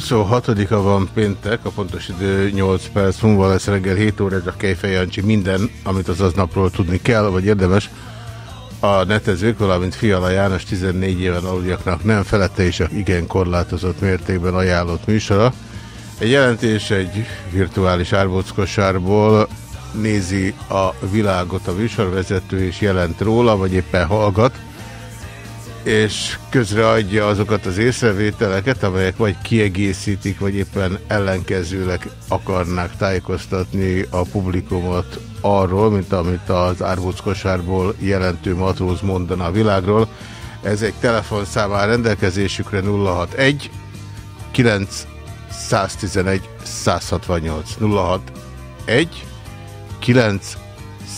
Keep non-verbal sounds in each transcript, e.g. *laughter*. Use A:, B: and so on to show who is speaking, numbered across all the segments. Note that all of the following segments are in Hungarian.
A: Február 26-a van péntek, a pontos idő 8 perc múlva lesz reggel 7 óra, a Kejfej Jancsi minden, amit az aznapról tudni kell, vagy érdemes. A netezők, valamint Fiala János 14 éven aluljaknak nem felette és igen korlátozott mértékben ajánlott műsora. Egy jelentés egy virtuális árbockosárból nézi a világot a műsorvezető és jelent róla, vagy éppen hallgat és közreadja azokat az észrevételeket, amelyek vagy kiegészítik, vagy éppen ellenkezőleg akarnák tájékoztatni a publikumot arról, mint amit az árvóckosárból jelentő matróz mondana a világról. Ez egy telefonszám áll rendelkezésükre 061 911 168 061 9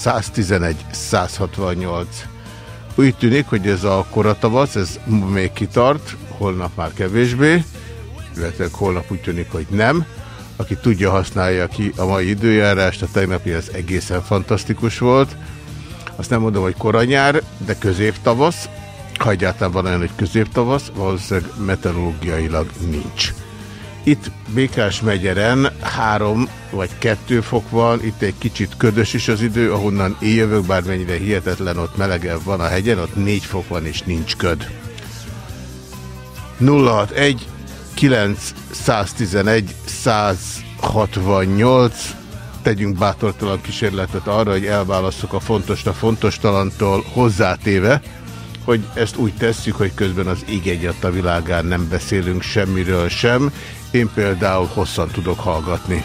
A: 111 168 úgy tűnik, hogy ez a koratavasz, ez még kitart, holnap már kevésbé, illetve holnap úgy tűnik, hogy nem. Aki tudja, használja ki a mai időjárást, a tegnapi az egészen fantasztikus volt. Azt nem mondom, hogy koranyár, de középtavasz. Ha egyáltalán van olyan, hogy középtavasz, valószínűleg meteorológiailag nincs. Itt Békás megyeren három vagy kettő fok van, itt egy kicsit ködös is az idő, ahonnan én jövök, bármennyire hihetetlen, ott melegebb van a hegyen, ott négy fok van és nincs köd. 061 911 168 tegyünk bátortalan kísérletet arra, hogy elválasszuk a fontos a fontos talantól hozzátéve, hogy ezt úgy tesszük, hogy közben az ég a világán nem beszélünk semmiről sem, én például hosszan tudok hallgatni.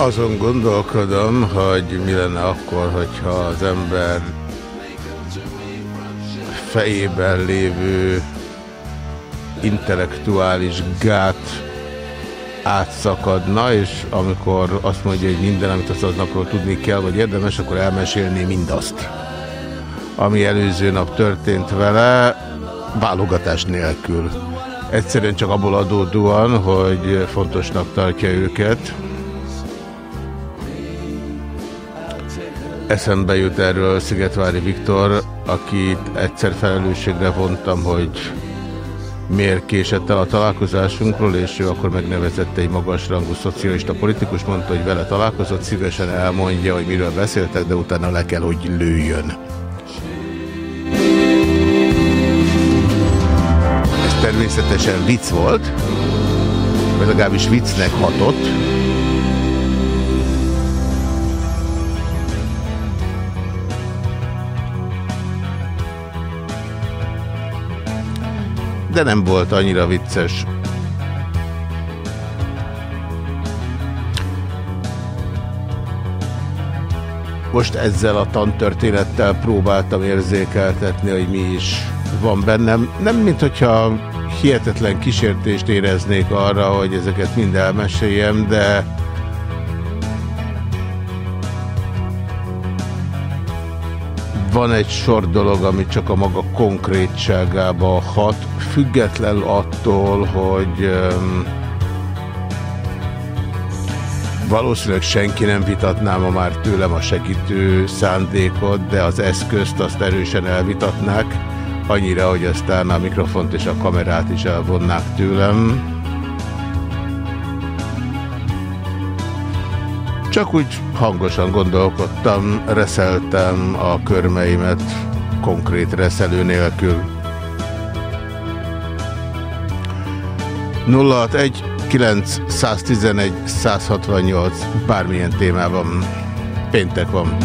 A: Azon gondolkodom, hogy mi lenne akkor, hogyha az ember fejében lévő intellektuális gát átszakadna, és amikor azt mondja, hogy minden, amit az aznapról tudni kell, vagy érdemes, akkor elmesélni mindazt. Ami előző nap történt vele, válogatás nélkül. Egyszerűen csak abból adódóan, hogy fontosnak tartja őket. Eszembe jut erről Szigetvári Viktor, akit egyszer felelősségre vontam, hogy miért késett el a találkozásunkról, és ő akkor megnevezett egy magasrangú szocialista politikus, mondta, hogy vele találkozott, szívesen elmondja, hogy miről beszéltek, de utána le kell, hogy lőjön. Ez természetesen vicc volt, vagy legalábbis viccnek hatott, de nem volt annyira vicces. Most ezzel a tantörténettel próbáltam érzékeltetni, hogy mi is van bennem. Nem, mint hogyha hihetetlen kísértést éreznék arra, hogy ezeket mind elmeséljem, de van egy sor dolog, ami csak a maga konkrétságába hat, független attól, hogy valószínűleg senki nem vitatná ma már tőlem a segítő szándékot, de az eszközt azt erősen elvitatnák, annyira, hogy aztán a mikrofont és a kamerát is elvonnák tőlem. Csak úgy hangosan gondolkodtam, reszeltem a körmeimet konkrét reszelő nélkül. 061 911 168 bármilyen témában. Péntek van.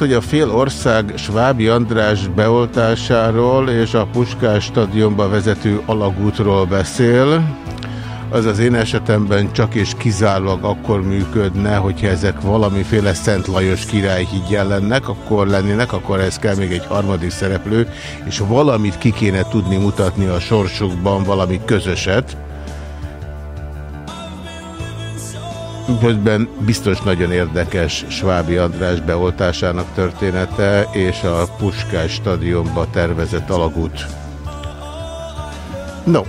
A: Hogy a fél ország Svábi András beoltásáról és a Puskás stadionba vezető alagútról beszél, az az én esetemben csak és kizárólag akkor működne, hogyha ezek valamiféle Szent Lajos király higgyen lennek, akkor lennének, akkor ez kell még egy harmadik szereplő, és valamit ki kéne tudni mutatni a sorsukban, valami közöset, Közben biztos nagyon érdekes Svábi András beoltásának története és a Puskás stadionba tervezett alagút. No,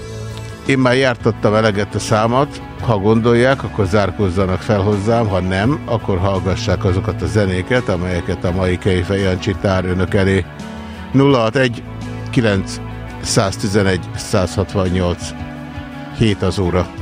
A: én már jártattam eleget a számat, ha gondolják, akkor zárkozzanak fel hozzám, ha nem, akkor hallgassák azokat a zenéket, amelyeket a mai Kejfej Jancsi tár önök elé. 061 9 111 168 7 az óra.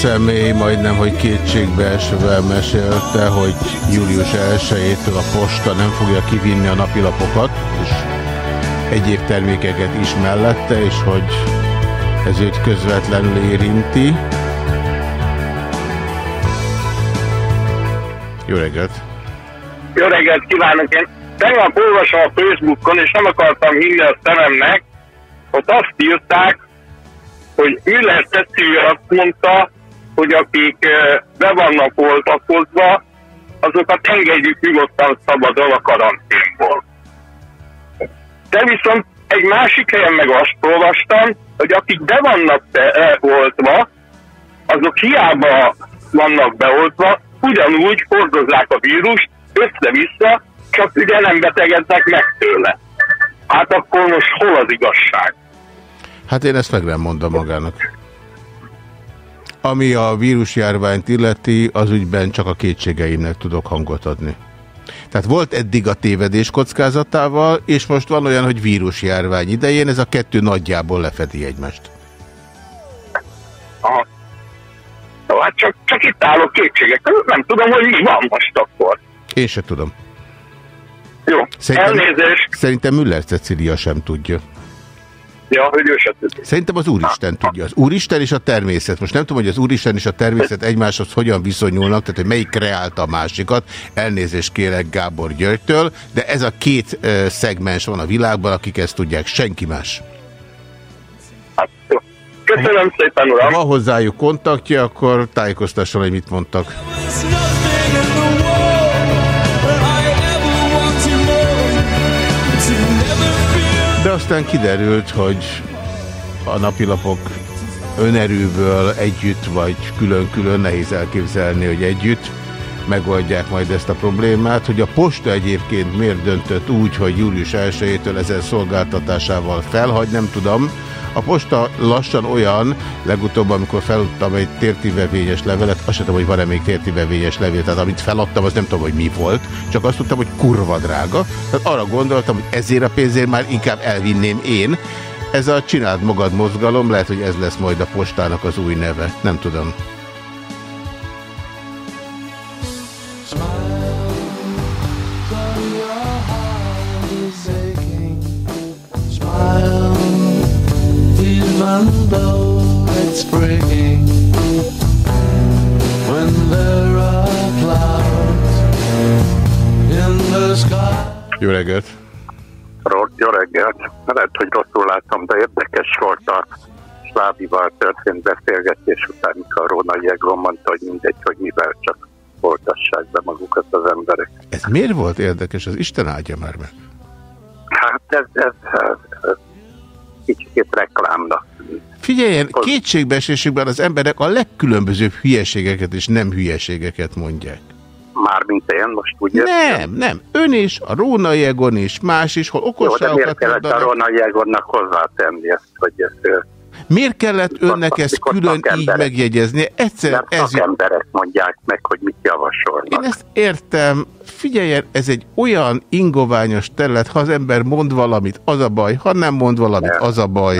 A: Személy majdnem, hogy kétségbeesve mesélte, hogy július 1-től a posta nem fogja kivinni a napilapokat, és egyéb termékeket is mellette, és hogy ez őt közvetlenül érinti. Jó reggelt!
B: Jó reggelt kívánok! Én tegnap olvasom a Facebookon, és nem akartam hinni a szememnek, ott azt írták, hogy Müller Cecilia azt mondta, hogy akik be vannak oltakozva, azokat engedjük nyugodtan szabadon a karanténból. De viszont egy másik helyen meg azt olvastam, hogy akik be vannak beoltva, azok hiába vannak beoltva, ugyanúgy hordozzák a vírust, össze-vissza, csak ugye nem betegednek meg tőle. Hát akkor most hol az igazság?
A: Hát én ezt meg nem mondom magának. Ami a vírusjárványt illeti, az ügyben csak a kétségeimnek tudok hangot adni. Tehát volt eddig a tévedés kockázatával, és most van olyan, hogy vírusjárvány idején, ez a kettő nagyjából lefedi egymást.
B: Aha. No, hát csak, csak itt állok kétségek. Nem tudom, hogy mi van most akkor.
A: Én se tudom.
B: Jó,
A: Szerintem,
B: elnézést.
A: Szerintem Müller Cecilia sem tudja.
B: Ja, hogy ő se tudja.
A: Szerintem az Úristen tudja. Az Úristen és a természet. Most nem tudom, hogy az Úristen és a természet egymáshoz hogyan viszonyulnak, tehát hogy melyik kreálta a másikat. Elnézést kérek Gábor Györgytől, de ez a két uh, szegmens van a világban, akik ezt tudják, senki más.
B: Hát, jó. Köszönöm szépen, uram.
A: Ha van hozzájuk kontaktja, akkor tájékoztasson, hogy mit mondtak. De aztán kiderült, hogy a napilapok önerőből együtt vagy külön-külön, nehéz elképzelni, hogy együtt megoldják majd ezt a problémát. Hogy a posta egyébként miért döntött úgy, hogy július 1-től ezen szolgáltatásával felhagy, nem tudom. A posta lassan olyan, legutóbb, amikor feludtam egy tértívevényes levelet, azt sem tudom, hogy van-e még tértívevényes levél, tehát amit feladtam, az nem tudom, hogy mi volt, csak azt tudtam, hogy kurva drága. Tehát arra gondoltam, hogy ezért a pénzért már inkább elvinném én. Ez a Csináld Magad mozgalom, lehet, hogy ez lesz majd a postának az új neve, nem tudom. Jó reggelt!
C: Jó reggelt! Lehet, hogy rosszul láttam, de érdekes volt a Slávival történt beszélgetés után, mikor Róna Jegron mondta, hogy mindegy, hogy mivel csak oltassák be magukat az emberek.
A: Ez miért volt érdekes? Az Isten áldja már meg.
C: Hát ez, ez, ez, ez kicsit reklámnak.
A: Figyeljen, kétségbeesésükben az emberek a legkülönbözőbb hülyeségeket és nem hülyeségeket mondják.
C: Mármint én most úgy
A: Nem, nem. Ön is, a Róna Jegon is, más is, hol okosságokat
C: Jó, de miért kellett a Róna Jegonnak hozzátenni ezt, hogy ezt
A: Miért kellett önnek ezt külön így megjegyezni? Egyszer
C: Mert ez... emberek mondják meg, hogy mit javasolnak.
A: Én ezt értem. Figyeljen, ez egy olyan ingoványos terület, ha az ember mond valamit, az a baj, ha nem mond valamit, nem. az a baj.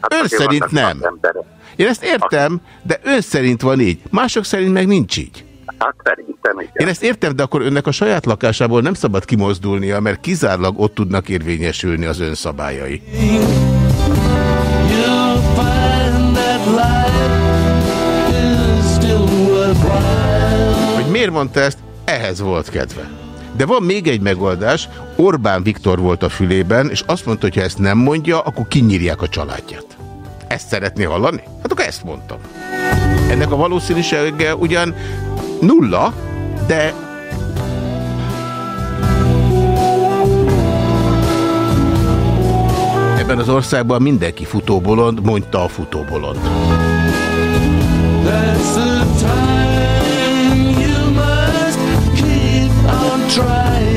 A: Hát ön szerint nem. Én ezt értem, de ön szerint van így. Mások szerint meg nincs így.
C: Hát szerintem igen.
A: Én ezt értem, de akkor önnek a saját lakásából nem szabad kimozdulnia, mert kizárólag ott tudnak érvényesülni az ön szabályai. Hogy miért mondta ezt? Ehhez volt kedve. De van még egy megoldás, Orbán Viktor volt a fülében, és azt mondta, hogy ha ezt nem mondja, akkor kinyírják a családját. Ezt szeretné hallani? Hát akkor ezt mondtam. Ennek a valószínűsége ugyan nulla, de ebben az országban mindenki futóbolond, mondta a futóbolond.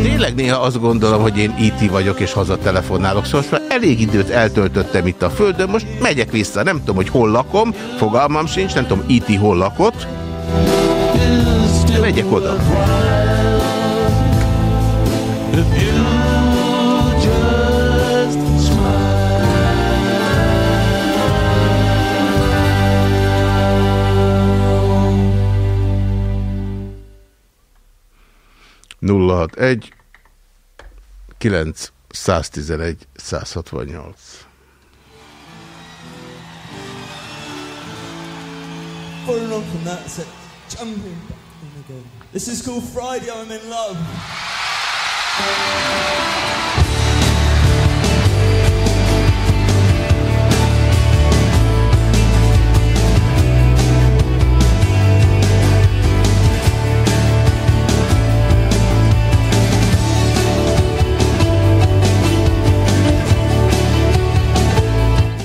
A: Tényleg néha azt gondolom, hogy én IT e vagyok és hazatelefonálok, szóval most már elég időt eltöltöttem itt a földön, most megyek vissza, nem tudom, hogy hol lakom, fogalmam sincs, nem tudom, IT e hol lakott, Megyek oda. Nulla hat egy, kilenc, száztizenegy, százhatvannyolc. Forró, This is called Friday, I'm in love.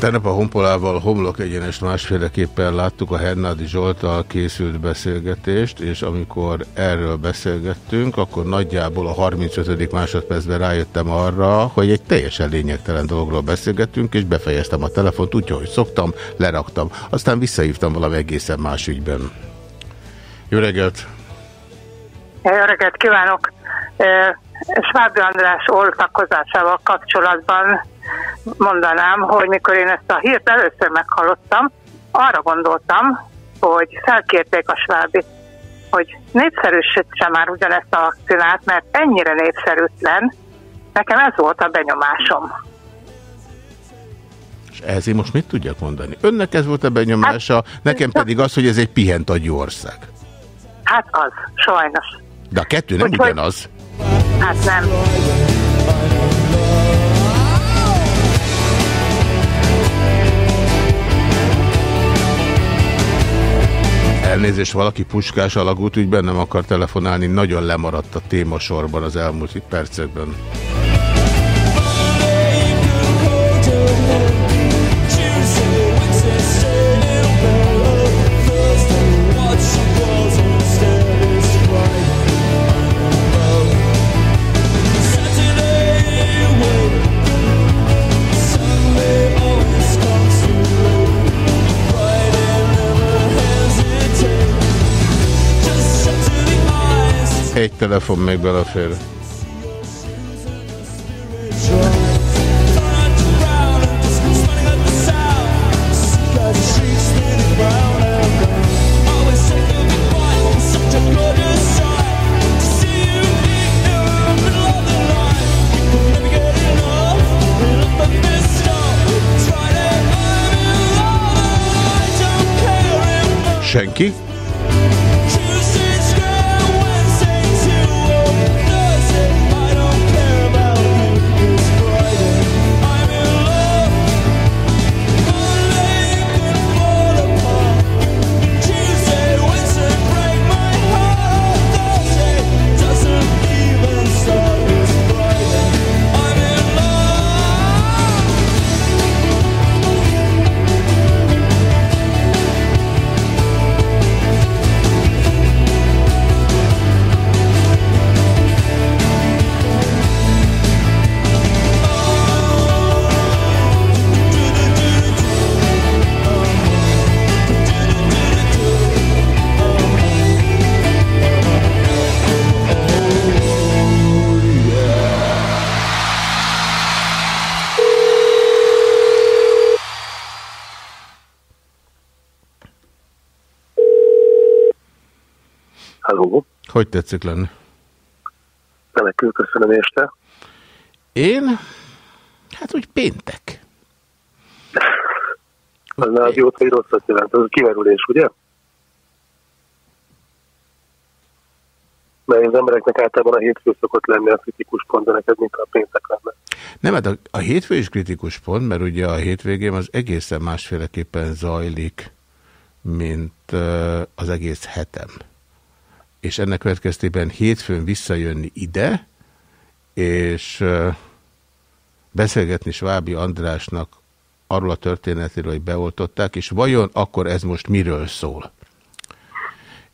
A: Tegnap a Honpolával homlok egyenes másféleképpen láttuk a Hernádi Zsoltal készült beszélgetést, és amikor erről beszélgettünk, akkor nagyjából a 35. másodpercben rájöttem arra, hogy egy teljesen lényegtelen dologról beszélgettünk, és befejeztem a telefont, úgy, hogy szoktam, leraktam. Aztán visszahívtam valami egészen más ügyben. Jó reggelt!
D: Jó reggelt kívánok! Svábi András oltakozásával kapcsolatban mondanám, hogy mikor én ezt a hírt először meghallottam, arra gondoltam, hogy felkérték a Svábit, hogy népszerűsítse már ugyanezt a vakcinát, mert ennyire népszerűtlen, nekem ez volt a benyomásom.
A: És ehhez én most mit tudjak mondani? Önnek ez volt a benyomása, hát, nekem pedig az, hogy ez egy pihent agyú ország.
D: Hát az, sajnos.
A: De a kettő nem Úgy, ugyanaz.
D: Hát nem.
A: Elnézést, valaki puskás alagút ügyben nem akar telefonálni, nagyon lemaradt a témasorban az elmúlt percekben. Egy telefon még belefér. Senki? Hogy tetszik lenni?
E: Remekül, köszönöm, és te?
A: Én? Hát úgy péntek. *laughs*
E: Az már jót vagy rosszat jelent, az a kimerülés, ugye? Mert az embereknek általában a hétfő szokott lenni a kritikus pont, de neked mint a péntek lenne.
A: Nem, hát a, a hétfő is kritikus pont, mert ugye a hétvégém az egészen másféleképpen zajlik, mint az egész hetem és ennek következtében hétfőn visszajönni ide, és beszélgetni Svábi Andrásnak arról a történetéről, hogy beoltották, és vajon akkor ez most miről szól?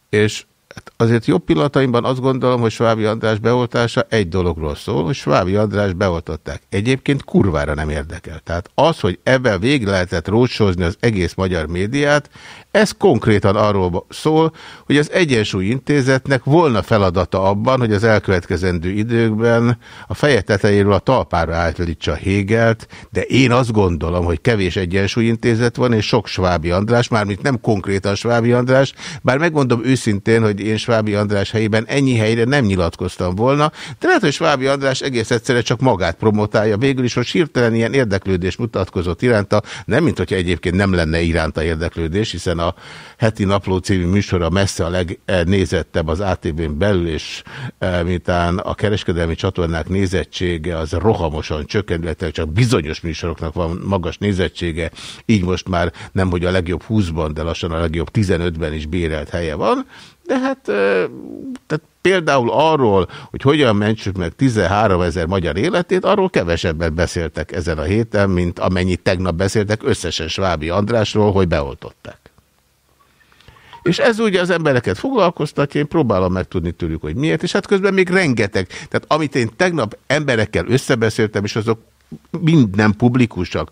A: És Hát azért jobb pillanataimban azt gondolom, hogy Svábi András beoltása egy dologról szól, hogy Svábi András beoltották. Egyébként kurvára nem érdekel. Tehát az, hogy ebben végig lehetett rócsózni az egész magyar médiát, ez konkrétan arról szól, hogy az Egyensúly Intézetnek volna feladata abban, hogy az elkövetkezendő időkben a feje tetejéről a talpára átlítsa Hégelt, de én azt gondolom, hogy kevés Egyensúly Intézet van, és sok Svábi András, mármint nem konkrétan Svábi András, bár megmondom őszintén, hogy hogy én Svábi András helyében ennyi helyre nem nyilatkoztam volna, de lehet, hogy Svábi András egész egyszerűen csak magát promotálja. Végül is most hirtelen ilyen érdeklődés mutatkozott iránta, nem mint hogyha egyébként nem lenne iránta érdeklődés, hiszen a heti napló című műsora messze a legnézettebb az ATV-n belül, és e, miután a kereskedelmi csatornák nézettsége az rohamosan csökkent, csak bizonyos műsoroknak van magas nézettsége, így most már nem, hogy a legjobb 20-ban, de lassan a legjobb 15-ben is bérelt helye van, de hát tehát például arról, hogy hogyan mentsük meg 13 ezer magyar életét, arról kevesebbet beszéltek ezen a héten, mint amennyit tegnap beszéltek összesen Svábi Andrásról, hogy beoltották. És ez ugye az embereket foglalkoztatja, én próbálom megtudni tőlük, hogy miért, és hát közben még rengeteg. Tehát amit én tegnap emberekkel összebeszéltem, és azok mind nem publikusak,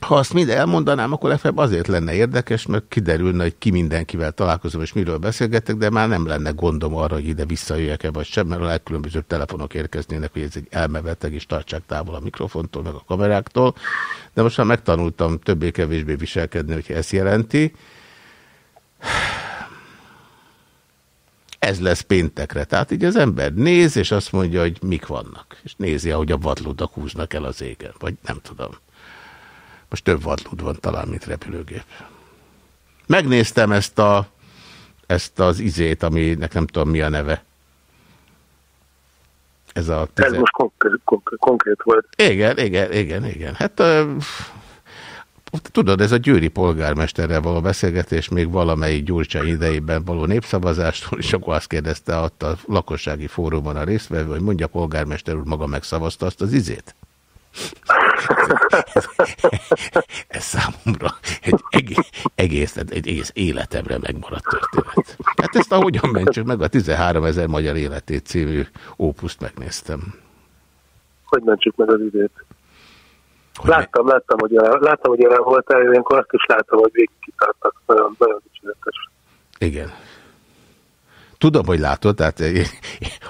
A: ha azt mind elmondanám, akkor legfeljebb azért lenne érdekes, mert kiderülne, hogy ki mindenkivel találkozom, és miről beszélgetek, de már nem lenne gondom arra, hogy ide visszajöjjek-e vagy sem, mert a legkülönbözőbb telefonok érkeznének, hogy ez egy elmebeteg, és tartsák távol a mikrofontól, meg a kameráktól. De most már megtanultam többé-kevésbé viselkedni, hogy ez jelenti. Ez lesz péntekre. Tehát így az ember néz, és azt mondja, hogy mik vannak. És nézi, ahogy a vadludak húznak el az égen. Vagy nem tudom. Most több vadlud van talán, mint repülőgép. Megnéztem ezt, a, ezt az izét, aminek nem tudom mi a neve.
E: Ez a... Tizen... Ez most konkrét, konkrét, volt.
A: Igen, igen, igen, igen. Hát uh, tudod, ez a győri polgármesterrel való beszélgetés még valamelyik Gyurcsány idejében való népszavazástól, és akkor azt kérdezte ott a lakossági fórumon a résztvevő, hogy mondja polgármester úr, maga megszavazta azt az izét? ez számomra egy egész, egy egész életemre megmaradt történet. Hát ezt ahogyan mentsük meg a 13 ezer magyar életét című ópuszt megnéztem.
E: Hogy mentsük meg az időt? Hogy láttam, láttam, hogy láttam, hogy jelen voltál, ilyenkor azt is láttam, hogy végig kitartak. Nagyon, nagyon dicséretes.
A: Igen. Tudom, hogy látod, tehát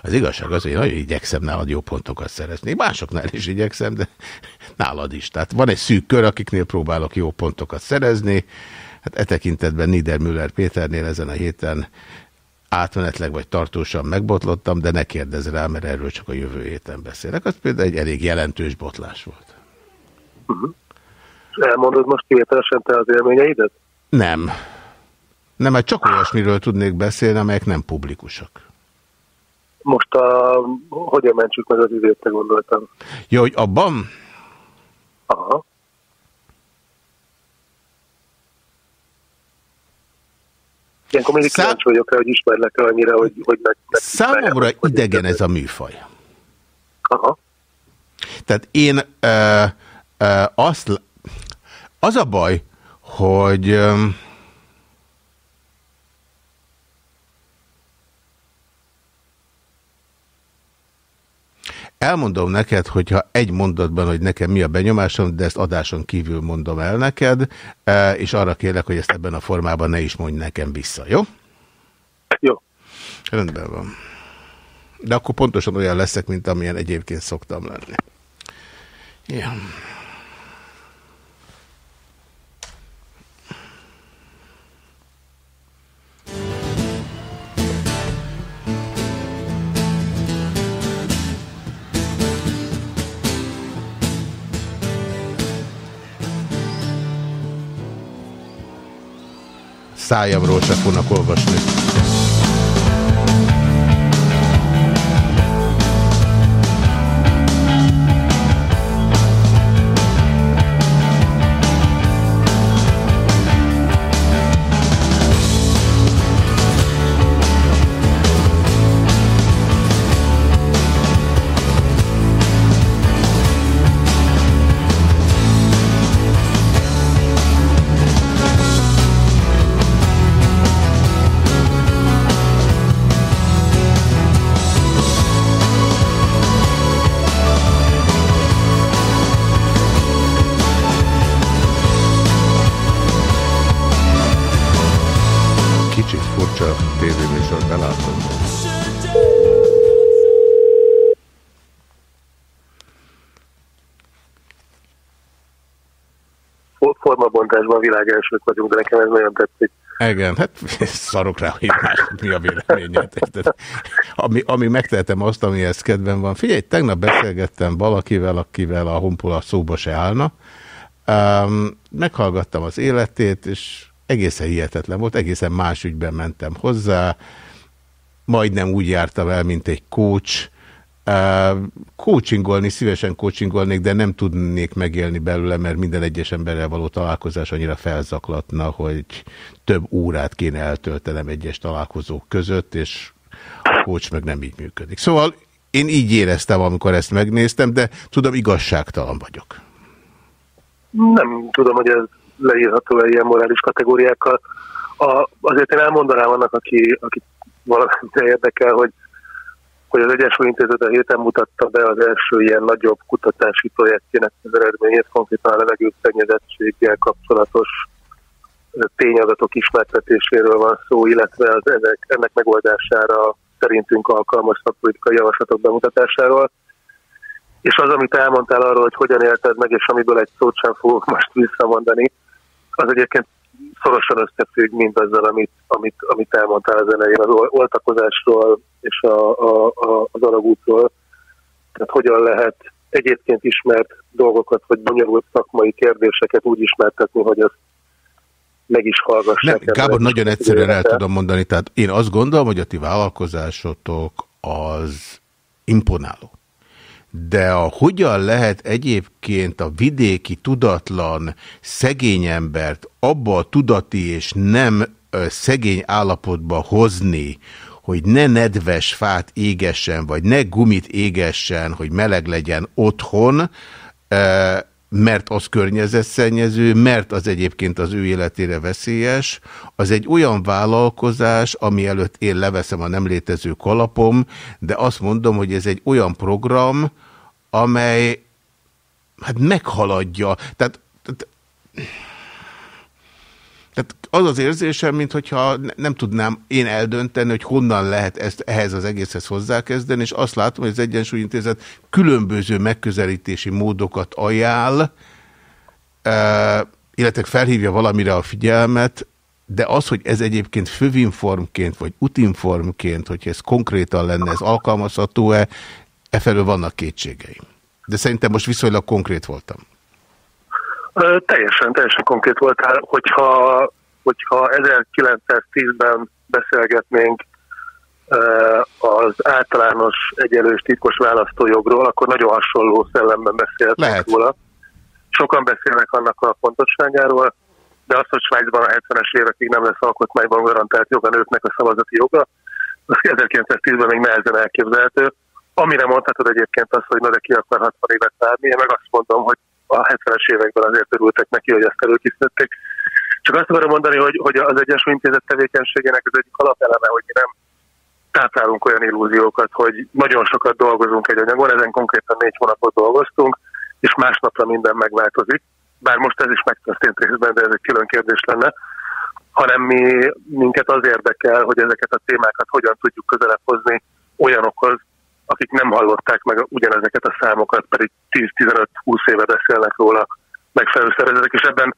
A: az igazság az, hogy nagyon igyekszem nálad jó pontokat szerezni. Másoknál is igyekszem, de nálad is. Tehát van egy szűk kör, akiknél próbálok jó pontokat szerezni. Hát e tekintetben Niedermüller Péternél ezen a héten átmenetleg vagy tartósan megbotlottam, de ne kérdezz rá, mert erről csak a jövő héten beszélek. Az például egy elég jelentős botlás volt.
E: Uh mhm. -huh. Elmondod most kivételesen te az élményeidet?
A: Nem. Nem, mert csak olyasmiről tudnék beszélni, amelyek nem publikusak.
E: Most a, hogyan mentsük meg az időt, te gondoltam?
A: Jó, hogy abban?
E: Aha. Ilyenkor mindig Szá... kíváncsi vagyok rá, hogy ismerlek -e annyira, hogy, hogy meg, meg
A: Számomra idegen ez a műfaj.
E: Aha.
A: Tehát én ö, azt... Az a baj, hogy... Elmondom neked, hogyha egy mondatban, hogy nekem mi a benyomásom, de ezt adáson kívül mondom el neked, és arra kérlek, hogy ezt ebben a formában ne is mondj nekem vissza, jó?
E: Jó.
A: Rendben van. De akkor pontosan olyan leszek, mint amilyen egyébként szoktam lenni. Ja. Szájamról se fognak olvasni.
E: Formabontásban világ elsők vagyunk, de nekem ez nagyon tetszik.
A: Igen, hát *laughs* szarok rá, hogy más, mi a véleményed. Ami, ami megtehetem azt, amihez kedven van. Figyelj, tegnap beszélgettem valakivel, akivel a honpola szóba se állna. Um, meghallgattam az életét, és egészen hihetetlen volt, egészen más ügyben mentem hozzá. Majdnem úgy jártam el, mint egy coach, coachingolni, szívesen coachingolnék, de nem tudnék megélni belőle, mert minden egyes emberrel való találkozás annyira felzaklatna, hogy több órát kéne eltöltenem egyes találkozók között, és a coach meg nem így működik. Szóval én így éreztem, amikor ezt megnéztem, de tudom, igazságtalan vagyok.
E: Nem tudom, hogy ez leírható-e ilyen morális kategóriákkal. A, azért én elmondanám annak, aki, aki valamit érdekel, hogy hogy az Egyesült Intézet a héten mutatta be az első ilyen nagyobb kutatási projektjének az eredményét, konkrétan a levegőszennyezettséggel kapcsolatos tényadatok ismertetéséről van szó, illetve az ennek, ennek megoldására szerintünk alkalmas szakpolitikai javaslatok bemutatásáról. És az, amit elmondtál arról, hogy hogyan élted meg, és amiből egy szót sem fogok most visszamondani, az egyébként szorosan összefügg mindazzal, amit, amit, amit elmondtál az elején, az oltakozásról és a, a, a, az alagútról. Tehát hogyan lehet egyébként ismert dolgokat, vagy bonyolult szakmai kérdéseket úgy ismertetni, hogy az meg is hallgassák.
A: Nem, Gábor, nagyon egyszerűen el tudom mondani, tehát én azt gondolom, hogy a ti vállalkozásotok az imponáló de a hogyan lehet egyébként a vidéki tudatlan szegény embert abba a tudati és nem szegény állapotba hozni, hogy ne nedves fát égessen, vagy ne gumit égessen, hogy meleg legyen otthon, mert az környezetszennyező, mert az egyébként az ő életére veszélyes, az egy olyan vállalkozás, ami előtt én leveszem a nem létező kalapom, de azt mondom, hogy ez egy olyan program, amely hát meghaladja. Tehát, tehát, tehát az az érzésem, mintha nem tudnám én eldönteni, hogy honnan lehet ezt ehhez az egészhez hozzákezdeni, és azt látom, hogy az Egyensúlyintézet különböző megközelítési módokat ajánl, illetve felhívja valamire a figyelmet, de az, hogy ez egyébként fövinformként, vagy utinformként, hogyha ez konkrétan lenne, ez alkalmazható-e, Efelől vannak kétségeim. De szerintem most viszonylag konkrét voltam.
E: Ö, teljesen, teljesen konkrét voltál. Hogyha, hogyha 1910-ben beszélgetnénk az általános egyelős titkos választójogról, akkor nagyon hasonló szellemben beszéltek róla. Sokan beszélnek annak a fontosságáról, de az, hogy Svájcban a 70-es évekig nem lesz alkotmányban garantált joga nőknek a szavazati joga, az 1910-ben még nehezen elképzelhető. Amire mondhatod egyébként az, hogy na de ki akar 60 évet várni, én meg azt mondom, hogy a 70-es években azért örültek neki, hogy ezt előkészítették. Csak azt akarom mondani, hogy, hogy az Egyesült Intézet tevékenységének az egyik alapeleme, hogy mi nem táplálunk olyan illúziókat, hogy nagyon sokat dolgozunk egy anyagon, ezen konkrétan négy hónapot dolgoztunk, és másnapra minden megváltozik. Bár most ez is megtörtént részben, de ez egy külön kérdés lenne hanem mi, minket az érdekel, hogy ezeket a témákat hogyan tudjuk közelebb hozni olyanokhoz, akik nem hallották meg ugyanezeket a számokat, pedig 10-15-20 éve beszélnek róla megfelelő szervezetek, és ebben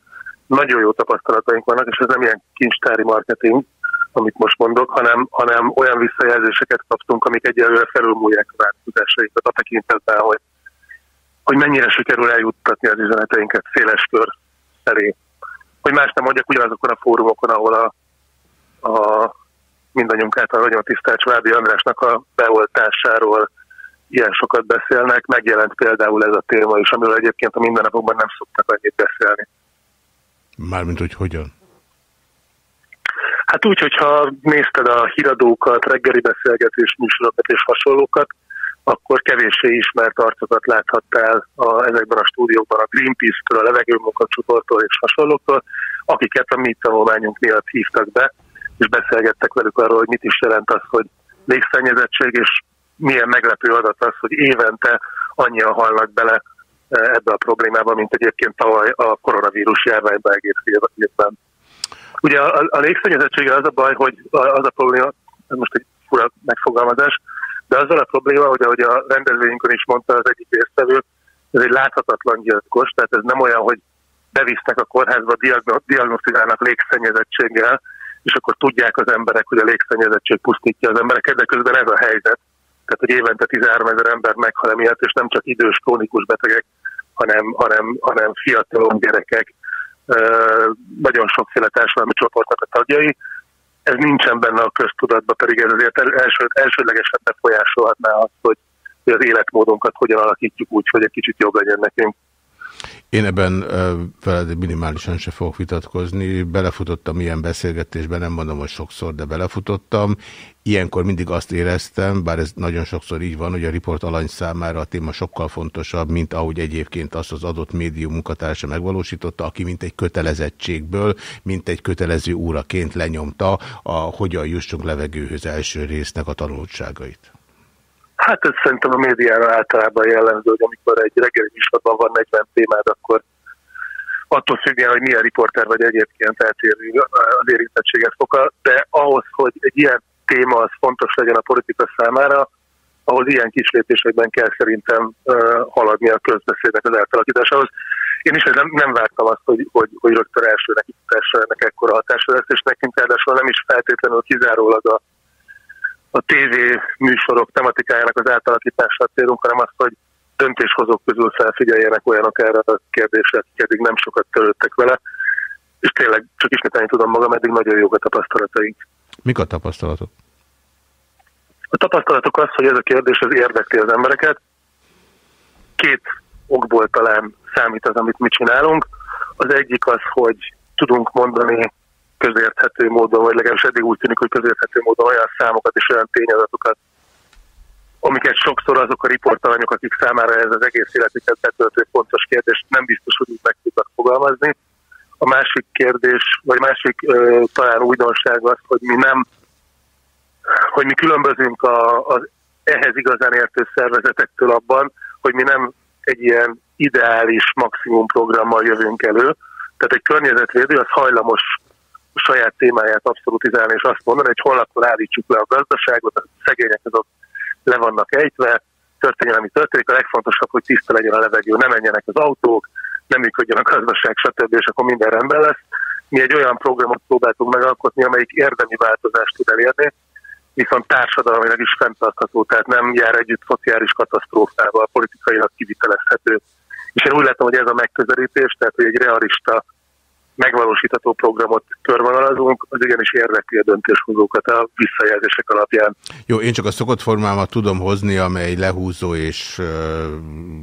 E: nagyon jó tapasztalataink vannak, és ez nem ilyen kincstári marketing, amit most mondok, hanem, hanem olyan visszajelzéseket kaptunk, amik egyelőre felülmúlják a változásainkat a tekintetben, hogy, hogy mennyire sikerül eljuttatni az üzeneteinket széles kör felé. Hogy más nem mondjak, ugyanazokon a fórumokon, ahol a, a mindannyiunk által nagyon tisztelt Svábi Andrásnak a beoltásáról ilyen sokat beszélnek. Megjelent például ez a téma is, amiről egyébként a mindennapokban nem szoktak annyit beszélni.
A: Mármint, hogy hogyan?
E: Hát úgy, hogyha nézted a híradókat, reggeli beszélgetés műsorokat és hasonlókat, akkor kevéssé ismert arcokat láthattál a, ezekben a stúdiókban a Greenpeace-től, a levegőmunkacsoporttól és hasonlóktól, akiket a mi tanulmányunk miatt hívtak be, és beszélgettek velük arról, hogy mit is jelent az, hogy légszennyezettség, és milyen meglepő adat az, hogy évente annyian halnak bele e, ebbe a problémába, mint egyébként tavaly a koronavírus járványban egész évben. Ugye a, a légszennyezettsége az a baj, hogy az a probléma, ez most egy fura megfogalmazás, de azzal a probléma, hogy ahogy a rendezvényünkön is mondta az egyik résztvevő, ez egy láthatatlan gyilkos, tehát ez nem olyan, hogy bevisznek a kórházba, diagnosztizálnak légszennyezettséggel, és akkor tudják az emberek, hogy a légszennyezettség pusztítja az embereket, de közben ez a helyzet. Tehát, hogy évente 13 ezer ember meghal emiatt, és nem csak idős, krónikus betegek, hanem, hanem, hanem fiatalok, gyerekek, nagyon sokféle társadalmi csoportnak a tagjai. Ez nincsen benne a köztudatban, pedig ez azért első, elsődlegesen befolyásolhatná azt, hogy, hogy az életmódunkat hogyan alakítjuk úgy, hogy egy kicsit jobb legyen nekünk.
A: Én ebben veled minimálisan se fogok vitatkozni. Belefutottam ilyen beszélgetésben, nem mondom, hogy sokszor, de belefutottam. Ilyenkor mindig azt éreztem, bár ez nagyon sokszor így van, hogy a riport alany számára a téma sokkal fontosabb, mint ahogy egyébként azt az adott médium munkatársa megvalósította, aki mint egy kötelezettségből, mint egy kötelező óraként lenyomta a hogyan jussunk levegőhöz első résznek a tanultságait.
E: Hát ez szerintem a médiára általában jellemző, hogy amikor egy reggeli műsorban van 40 témád, akkor attól függően, hogy milyen riporter vagy egyébként eltérő az érintettséget foka, de ahhoz, hogy egy ilyen téma az fontos legyen a politika számára, ahhoz ilyen kis lépésekben kell szerintem haladni a közbeszédnek az átalakításához. Én is nem, nem vártam azt, hogy, hogy, hogy rögtön első nekitásra ennek ekkora hatása lesz, és nekünk ráadásul nem is feltétlenül kizárólag a a TV műsorok tematikájának az átalakítása célunk, hanem azt, hogy döntéshozók közül felfigyeljenek olyanok erre a kérdésre, akik eddig nem sokat törődtek vele, és tényleg csak ismételni tudom magam, eddig nagyon jók a tapasztalataink.
A: Mik a tapasztalatok?
E: A tapasztalatok az, hogy ez a kérdés az érdekli az embereket. Két okból talán számít az, amit mi csinálunk. Az egyik az, hogy tudunk mondani közérthető módon, vagy legalábbis eddig úgy tűnik, hogy közérthető módon olyan számokat és olyan tényadatokat, amiket sokszor azok a riportalanyok, akik számára ez az egész életüket betöltő fontos kérdés, nem biztos, hogy úgy meg tudnak fogalmazni. A másik kérdés, vagy másik ö, talán újdonság az, hogy mi nem, hogy mi különbözünk a, az ehhez igazán értő szervezetektől abban, hogy mi nem egy ilyen ideális maximum programmal jövünk elő. Tehát egy környezetvédő az hajlamos saját témáját abszolutizálni, és azt mondani, hogy holnaptól állítsuk le a gazdaságot, a szegények azok le vannak ejtve, történjen, ami történik, a legfontosabb, hogy tiszta legyen a levegő, ne menjenek az autók, nem működjön a gazdaság, stb., és akkor minden rendben lesz. Mi egy olyan programot próbáltunk megalkotni, amelyik érdemi változást tud elérni, viszont társadalmilag is fenntartható, tehát nem jár együtt szociális katasztrófával, politikailag kivitelezhető. És én úgy látom, hogy ez a megközelítés, tehát hogy egy realista megvalósítható programot körvonalazunk, az igenis érdekli a döntéshozókat a visszajelzések alapján.
A: Jó, én csak a szokott formámat tudom hozni, amely lehúzó és uh,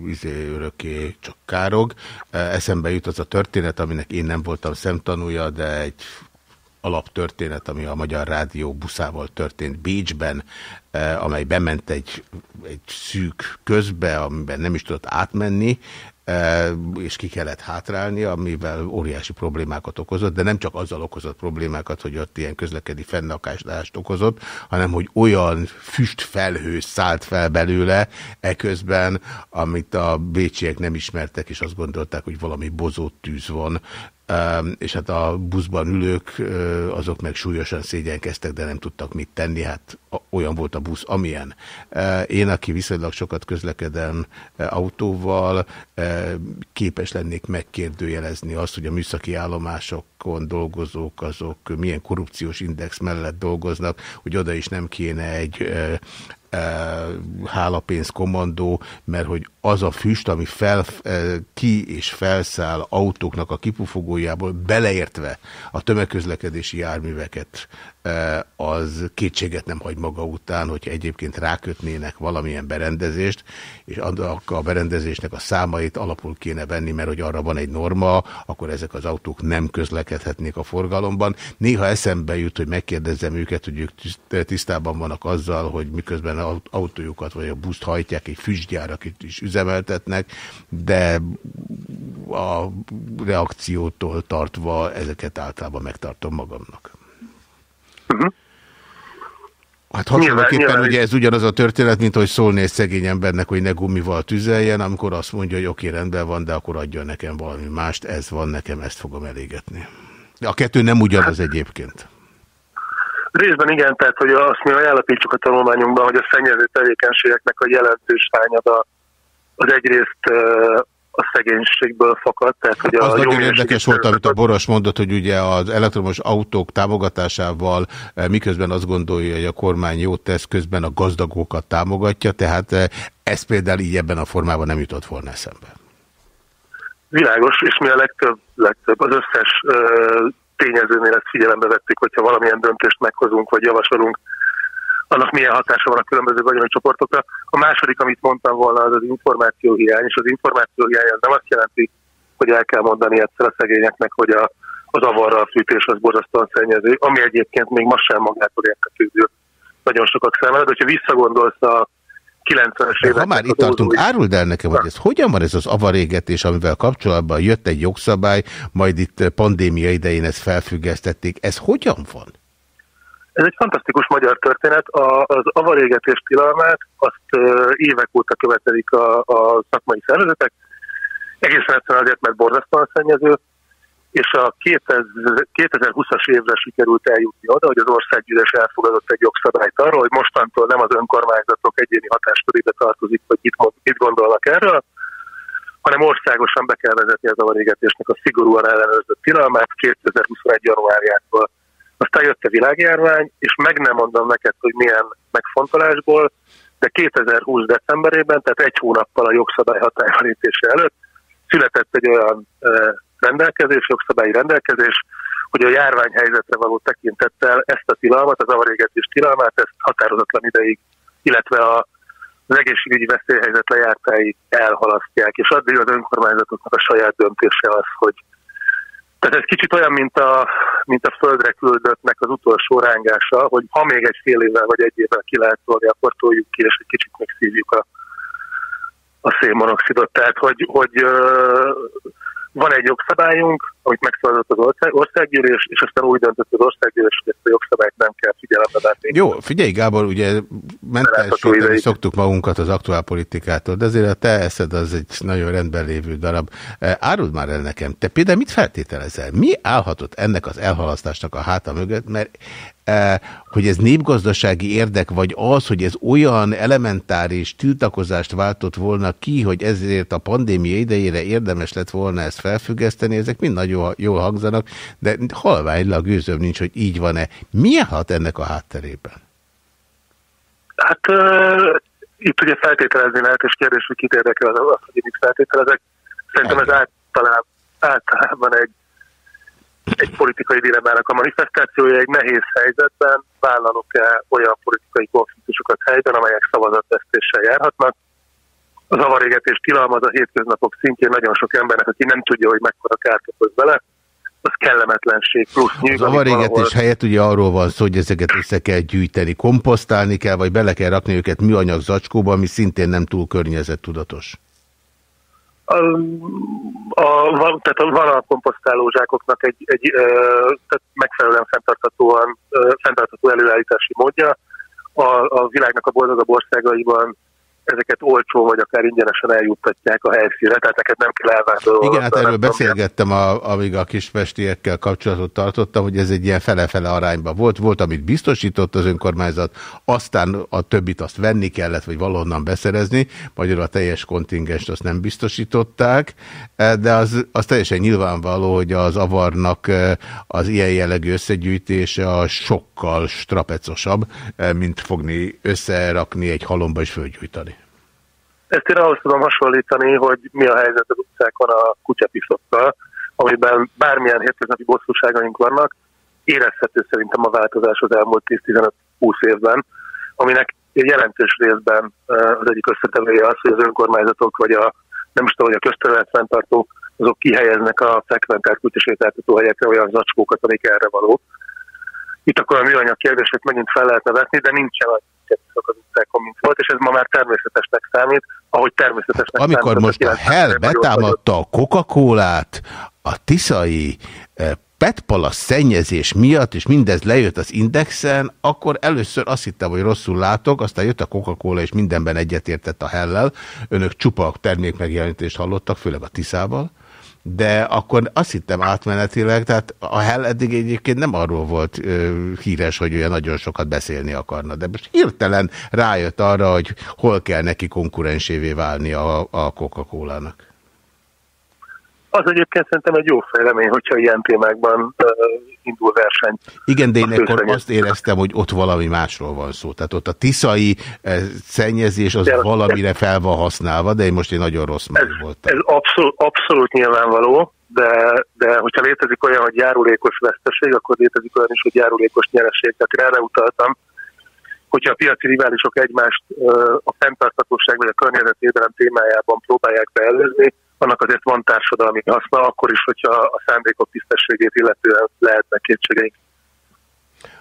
A: izé, örökké csak károg. Uh, eszembe jut az a történet, aminek én nem voltam szemtanúja, de egy alaptörténet, ami a Magyar Rádió buszával történt Bécsben, amely bement egy, egy szűk közbe, amiben nem is tudott átmenni, és ki kellett hátrálni, amivel óriási problémákat okozott, de nem csak azzal okozott problémákat, hogy ott ilyen közlekedni fennakásdást okozott, hanem hogy olyan füstfelhő szállt fel belőle eközben, amit a bécsiek nem ismertek, és azt gondolták, hogy valami bozót tűz van, és hát a buszban ülők, azok meg súlyosan szégyenkeztek, de nem tudtak mit tenni, hát olyan volt a busz, amilyen. Én, aki viszonylag sokat közlekedem autóval, képes lennék megkérdőjelezni azt, hogy a műszaki állomásokon dolgozók, azok milyen korrupciós index mellett dolgoznak, hogy oda is nem kéne egy hálapénzkommandó, mert hogy az a füst, ami fel, ki és felszáll autóknak a kipufogójából, beleértve a tömegközlekedési járműveket, az kétséget nem hagy maga után, hogyha egyébként rákötnének valamilyen berendezést, és annak a berendezésnek a számait alapul kéne venni, mert hogy arra van egy norma, akkor ezek az autók nem közlekedhetnék a forgalomban. Néha eszembe jut, hogy megkérdezzem őket, hogy ők tisztában vannak azzal, hogy miközben autójukat vagy a buszt hajtják, egy füstgyárak is üzemeltetnek, de a reakciótól tartva ezeket általában megtartom magamnak. Uh -huh. Hát hasonlóképpen ugye ez ugyanaz a történet, mint hogy szólni egy szegény embernek, hogy ne gumival tüzeljen, amikor azt mondja, hogy oké, rendben van, de akkor adjon nekem valami mást, ez van, nekem ezt fogom elégetni. A kettő nem ugyanaz egyébként.
E: Részben igen, tehát hogy azt mi ajánlapítsuk a tanulmányunkban, hogy a szennyező tevékenységeknek a jelentős hányada az egyrészt a szegénységből fakad. Tehát, hogy
A: az
E: a
A: nagyon érdekes volt, amit a Boros mondott, hogy ugye az elektromos autók támogatásával eh, miközben azt gondolja, hogy a kormány jót tesz, közben a gazdagokat támogatja, tehát eh, ez például így ebben a formában nem jutott volna eszembe.
E: Világos, és mi a legtöbb, legtöbb az összes uh, tényezőnél ezt figyelembe vettük, hogyha valamilyen döntést meghozunk, vagy javasolunk, annak milyen hatása van a különböző vagyoni csoportokra. A második, amit mondtam volna, az az információhiány, és az információhiány az nem azt jelenti, hogy el kell mondani egyszer a szegényeknek, hogy a, az avarra a fűtés az borzasztóan szennyező, ami egyébként még ma sem magától értetődő nagyon sokak számára, de hogyha visszagondolsz a 90-es évek.
A: Ha már itt tartunk, áruld el nekem, hogy ez hogyan van ez az avarégetés, amivel kapcsolatban jött egy jogszabály, majd itt pandémia idején ezt felfüggesztették. Ez hogyan van?
E: Ez egy fantasztikus magyar történet. A, az avarégetés tilalmát azt évek óta követelik a, a szakmai szervezetek. Egészen egyszerűen azért, mert borzasztóan szennyező, és a 2020-as évre sikerült eljutni oda, hogy az országgyűlés elfogadott egy jogszabályt arról, hogy mostantól nem az önkormányzatok egyéni hatáskörébe tartozik, hogy mit, mit gondolnak erről, hanem országosan be kell vezetni az avarégetésnek a szigorúan ellenőrzött tilalmát 2021. januárjától. Aztán jött a világjárvány, és meg nem mondom neked, hogy milyen megfontolásból, de 2020. decemberében, tehát egy hónappal a jogszabály hatályba előtt született egy olyan rendelkezés, jogszabályi rendelkezés, hogy a járványhelyzetre való tekintettel ezt a tilalmat, az avarégetés tilalmát, ezt határozatlan ideig, illetve a, az egészségügyi veszélyhelyzet lejártáig elhalasztják, és addig az önkormányzatoknak a saját döntése az, hogy tehát ez kicsit olyan, mint a, mint a földre küldöttnek az utolsó rángása, hogy ha még egy fél évvel vagy egy évvel ki lehet tolni, akkor toljuk ki, és egy kicsit megszívjuk a, a szénmonoxidot. Tehát, hogy, hogy van egy jogszabályunk, amit megszavazott az ország, országgyűlés, és aztán úgy döntött az országgyűlés, hogy ezt a jogszabályt nem kell figyelembe venni.
A: Jó, figyelj Gábor, ugye mentesíteni szoktuk magunkat az aktuál politikától, de azért a te eszed az egy nagyon rendben lévő darab. E, áruld már el nekem, te például mit feltételezel? Mi állhatott ennek az elhalasztásnak a háta mögött? Mert hogy ez népgazdasági érdek, vagy az, hogy ez olyan elementáris tiltakozást váltott volna ki, hogy ezért a pandémia idejére érdemes lett volna ezt felfüggeszteni, ezek mind nagyon jól hangzanak, de halványlag gőzöm nincs, hogy így van-e. Mi hat ennek a hátterében?
E: Hát uh, itt ugye feltételezni lehet, és kérdés, hogy kit érdekel az, az hogy mit feltételezek. Szerintem ez általában, általában egy egy politikai dilemmának a manifestációja egy nehéz helyzetben, vállalok-e olyan politikai konfliktusokat helyben, amelyek szavazatvesztéssel járhatnak. Az avarégetés tilalma az a hétköznapok szintjén nagyon sok embernek, aki nem tudja, hogy mekkora kárt okoz vele, az kellemetlenség plusz nyűg.
A: Az avarégetés valahol... helyett ugye arról van szó, hogy ezeket össze kell gyűjteni, komposztálni kell, vagy bele kell rakni őket műanyag zacskóba, ami szintén nem túl környezettudatos.
E: A, a, tehát van a komposztáló zsákoknak egy, egy tehát megfelelően fenntarthatóan, fenntartható előállítási módja. A, a világnak a boldogabb országaiban ezeket olcsó vagy akár ingyenesen eljuttatják a helyszínre, tehát neked nem kell elvándorolni.
A: Igen, hát erről beszélgettem, a, amíg a kispestiekkel kapcsolatot tartottam, hogy ez egy ilyen fele-fele arányban volt. Volt, amit biztosított az önkormányzat, aztán a többit azt venni kellett, vagy valahonnan beszerezni, magyarul a teljes kontingenst azt nem biztosították, de az, az teljesen nyilvánvaló, hogy az avarnak az ilyen jellegű összegyűjtése a sokkal strapecosabb, mint fogni összerakni egy halomba és fölgyújtani.
E: Ezt én ahhoz tudom hasonlítani, hogy mi a helyzet az utcákon a kutyapiszokkal, amiben bármilyen hétköznapi bosszúságaink vannak, érezhető szerintem a változás az elmúlt 10-15-20 évben, aminek jelentős részben az egyik összetevője az, hogy az önkormányzatok vagy a nem is tudom, hogy a közterület fenntartó, azok kihelyeznek a frekventált kutyasétáltató helyekre olyan zacskókat, amik erre való. Itt akkor a műanyag kérdését megint fel lehetne vetni, de nincsen az utcákon, mint volt, és ez ma már természetesnek számít, ahogy természetesnek
A: Amikor számít, most a Hell betámadta a Coca-Colát, a tiszai eh, petpala szennyezés miatt, és mindez lejött az indexen, akkor először azt hittem, hogy rosszul látok, aztán jött a Coca-Cola, és mindenben egyetértett a hellel. Önök csupa termékmegjelenítést hallottak, főleg a Tiszával de akkor azt hittem átmenetileg, tehát a Hell eddig egyébként nem arról volt ö, híres, hogy olyan nagyon sokat beszélni akarna, de most hirtelen rájött arra, hogy hol kell neki konkurensévé válni a, a Coca-Cola-nak.
E: az egyébként szerintem egy jó fejlemény, hogyha ilyen témákban indul verseny.
A: Igen, de én akkor azt éreztem, hogy ott valami másról van szó. Tehát ott a tiszai uh, szennyezés az de, valamire fel van használva, de én most egy nagyon rossz meg voltam.
E: Ez abszolút, abszolút nyilvánvaló, de, de hogyha létezik olyan, hogy járulékos veszteség, akkor létezik olyan is, hogy járulékos nyereség. Tehát én erre utaltam, hogyha a piaci riválisok egymást a fenntarthatóság vagy a környezetvédelem témájában próbálják beelőzni, annak azért van társadalmi haszna, akkor is, hogyha a szándékok tisztességét illetően lehetnek kétségeink.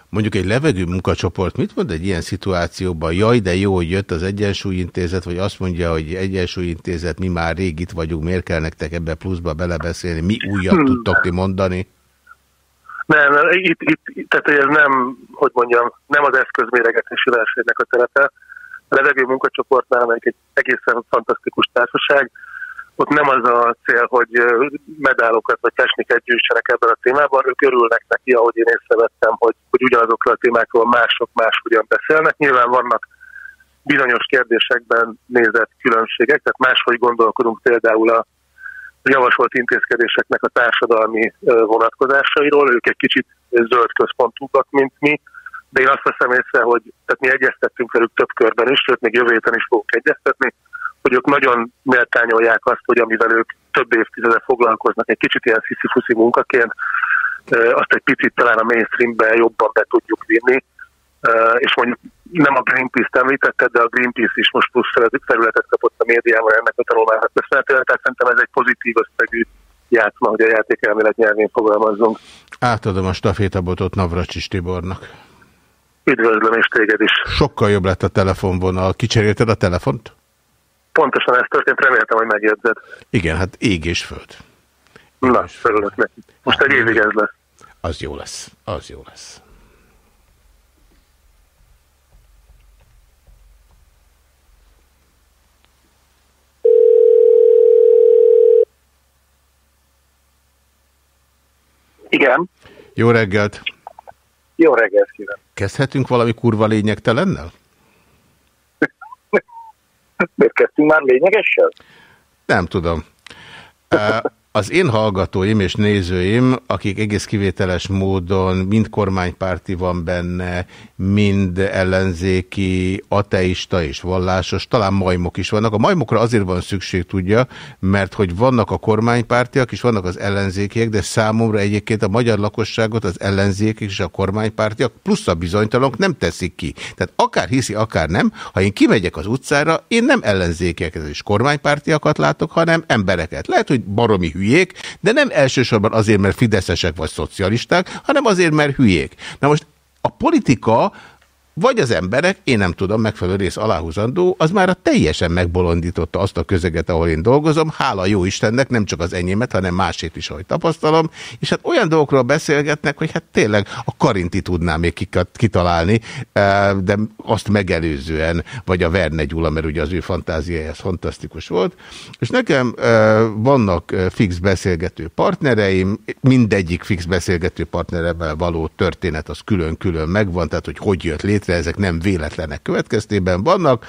A: Mondjuk egy levegő munkacsoport mit mond egy ilyen szituációban? Jaj, de jó, hogy jött az Egyensúlyintézet, vagy azt mondja, hogy Egyensúlyintézet, mi már rég itt vagyunk, miért kell nektek ebbe pluszba belebeszélni? Mi újat hmm. tudtok ti mondani?
E: Nem, itt, itt, tehát ez nem, hogy mondjam, nem az eszközméregetési versenynek a terepe. A levegő munkacsoportnál, amelyik egy egészen fantasztikus társaság, ott nem az a cél, hogy medálokat vagy techniket gyűjtsenek ebben a témában, ők örülnek neki, ahogy én észrevettem, hogy, hogy ugyanazokról a témákról mások máshogyan beszélnek. Nyilván vannak bizonyos kérdésekben nézett különbségek, tehát máshogy gondolkodunk például a javasolt intézkedéseknek a társadalmi vonatkozásairól, ők egy kicsit zöld központúak, mint mi, de én azt veszem észre, hogy tehát mi egyeztettünk velük több körben is, sőt még jövő héten is fogunk egyeztetni, hogy ők nagyon méltányolják azt, hogy amivel ők több évtizede foglalkoznak, egy kicsit ilyen sziszi munkaként, azt egy picit talán a mainstreambe jobban be tudjuk vinni, és mondjuk nem a Greenpeace-t említetted, de a Greenpeace is most plusz területet kapott a médiában ennek a tanulmánynak köszönhetően, tehát szerintem ez egy pozitív összegű játszma, hogy a játékelmélet nyelvén fogalmazzunk.
A: Átadom a stafétabotot Navracsis Tibornak.
E: Üdvözlöm, és téged is.
A: Sokkal jobb lett a telefonvonal. Kicserélted a telefont?
E: Pontosan ez történt, reméltem, hogy megjegyzed.
A: Igen, hát ég és föld.
E: Ég Na, föld. neki. Most hát, egy évig ez lesz.
A: Az jó lesz, az jó lesz.
E: Igen.
A: Jó reggelt!
E: Jó reggelt kívánok!
A: Kezdhetünk valami kurva lényegtelennel?
E: Miért kezdtünk már lényegessel?
A: Nem tudom. Az én hallgatóim és nézőim, akik egész kivételes módon mind kormánypárti van benne, mind ellenzéki, ateista és vallásos, talán majmok is vannak. A majmokra azért van szükség, tudja, mert hogy vannak a kormánypártiak és vannak az ellenzékiek, de számomra egyébként a magyar lakosságot az ellenzékek és a kormánypártiak plusz a bizonytalanok nem teszik ki. Tehát akár hiszi, akár nem, ha én kimegyek az utcára, én nem ellenzékeket és kormánypártiakat látok, hanem embereket. Lehet, hogy baromi hülyék, de nem elsősorban azért, mert fideszesek vagy szocialisták, hanem azért, mert hülyék. Na most a politika vagy az emberek, én nem tudom, megfelelő rész aláhúzandó, az már a teljesen megbolondította azt a közeget, ahol én dolgozom, hála jó Istennek, nem csak az enyémet, hanem másét is, ahogy tapasztalom, és hát olyan dolgokról beszélgetnek, hogy hát tényleg a Karinti tudná még kitalálni, eh, de azt megelőzően, vagy a Verne Gyula, mert ugye az ő fantáziája fantasztikus volt, és nekem eh, vannak eh, fix beszélgető partnereim, mindegyik fix beszélgető partnerevel való történet az külön-külön megvan, tehát hogy hogy jött létre, létre, ezek nem véletlenek következtében vannak,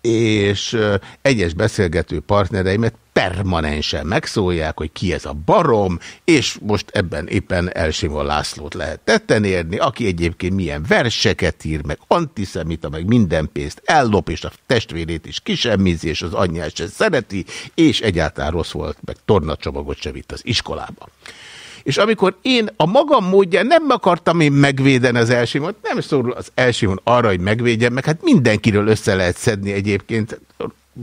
A: és egyes beszélgető partnereimet permanensen megszólják, hogy ki ez a barom, és most ebben éppen Elsimon Lászlót lehet tetten érni, aki egyébként milyen verseket ír, meg antiszemita, meg minden pénzt ellop, és a testvérét is kisemmizi, és az anyját se szereti, és egyáltalán rossz volt, meg tornacsomagot se vitt az iskolába. És amikor én a magam módján nem akartam én megvédeni az elsimont, nem szorul az elsimon arra, hogy megvédjem, meg hát mindenkiről össze lehet szedni egyébként,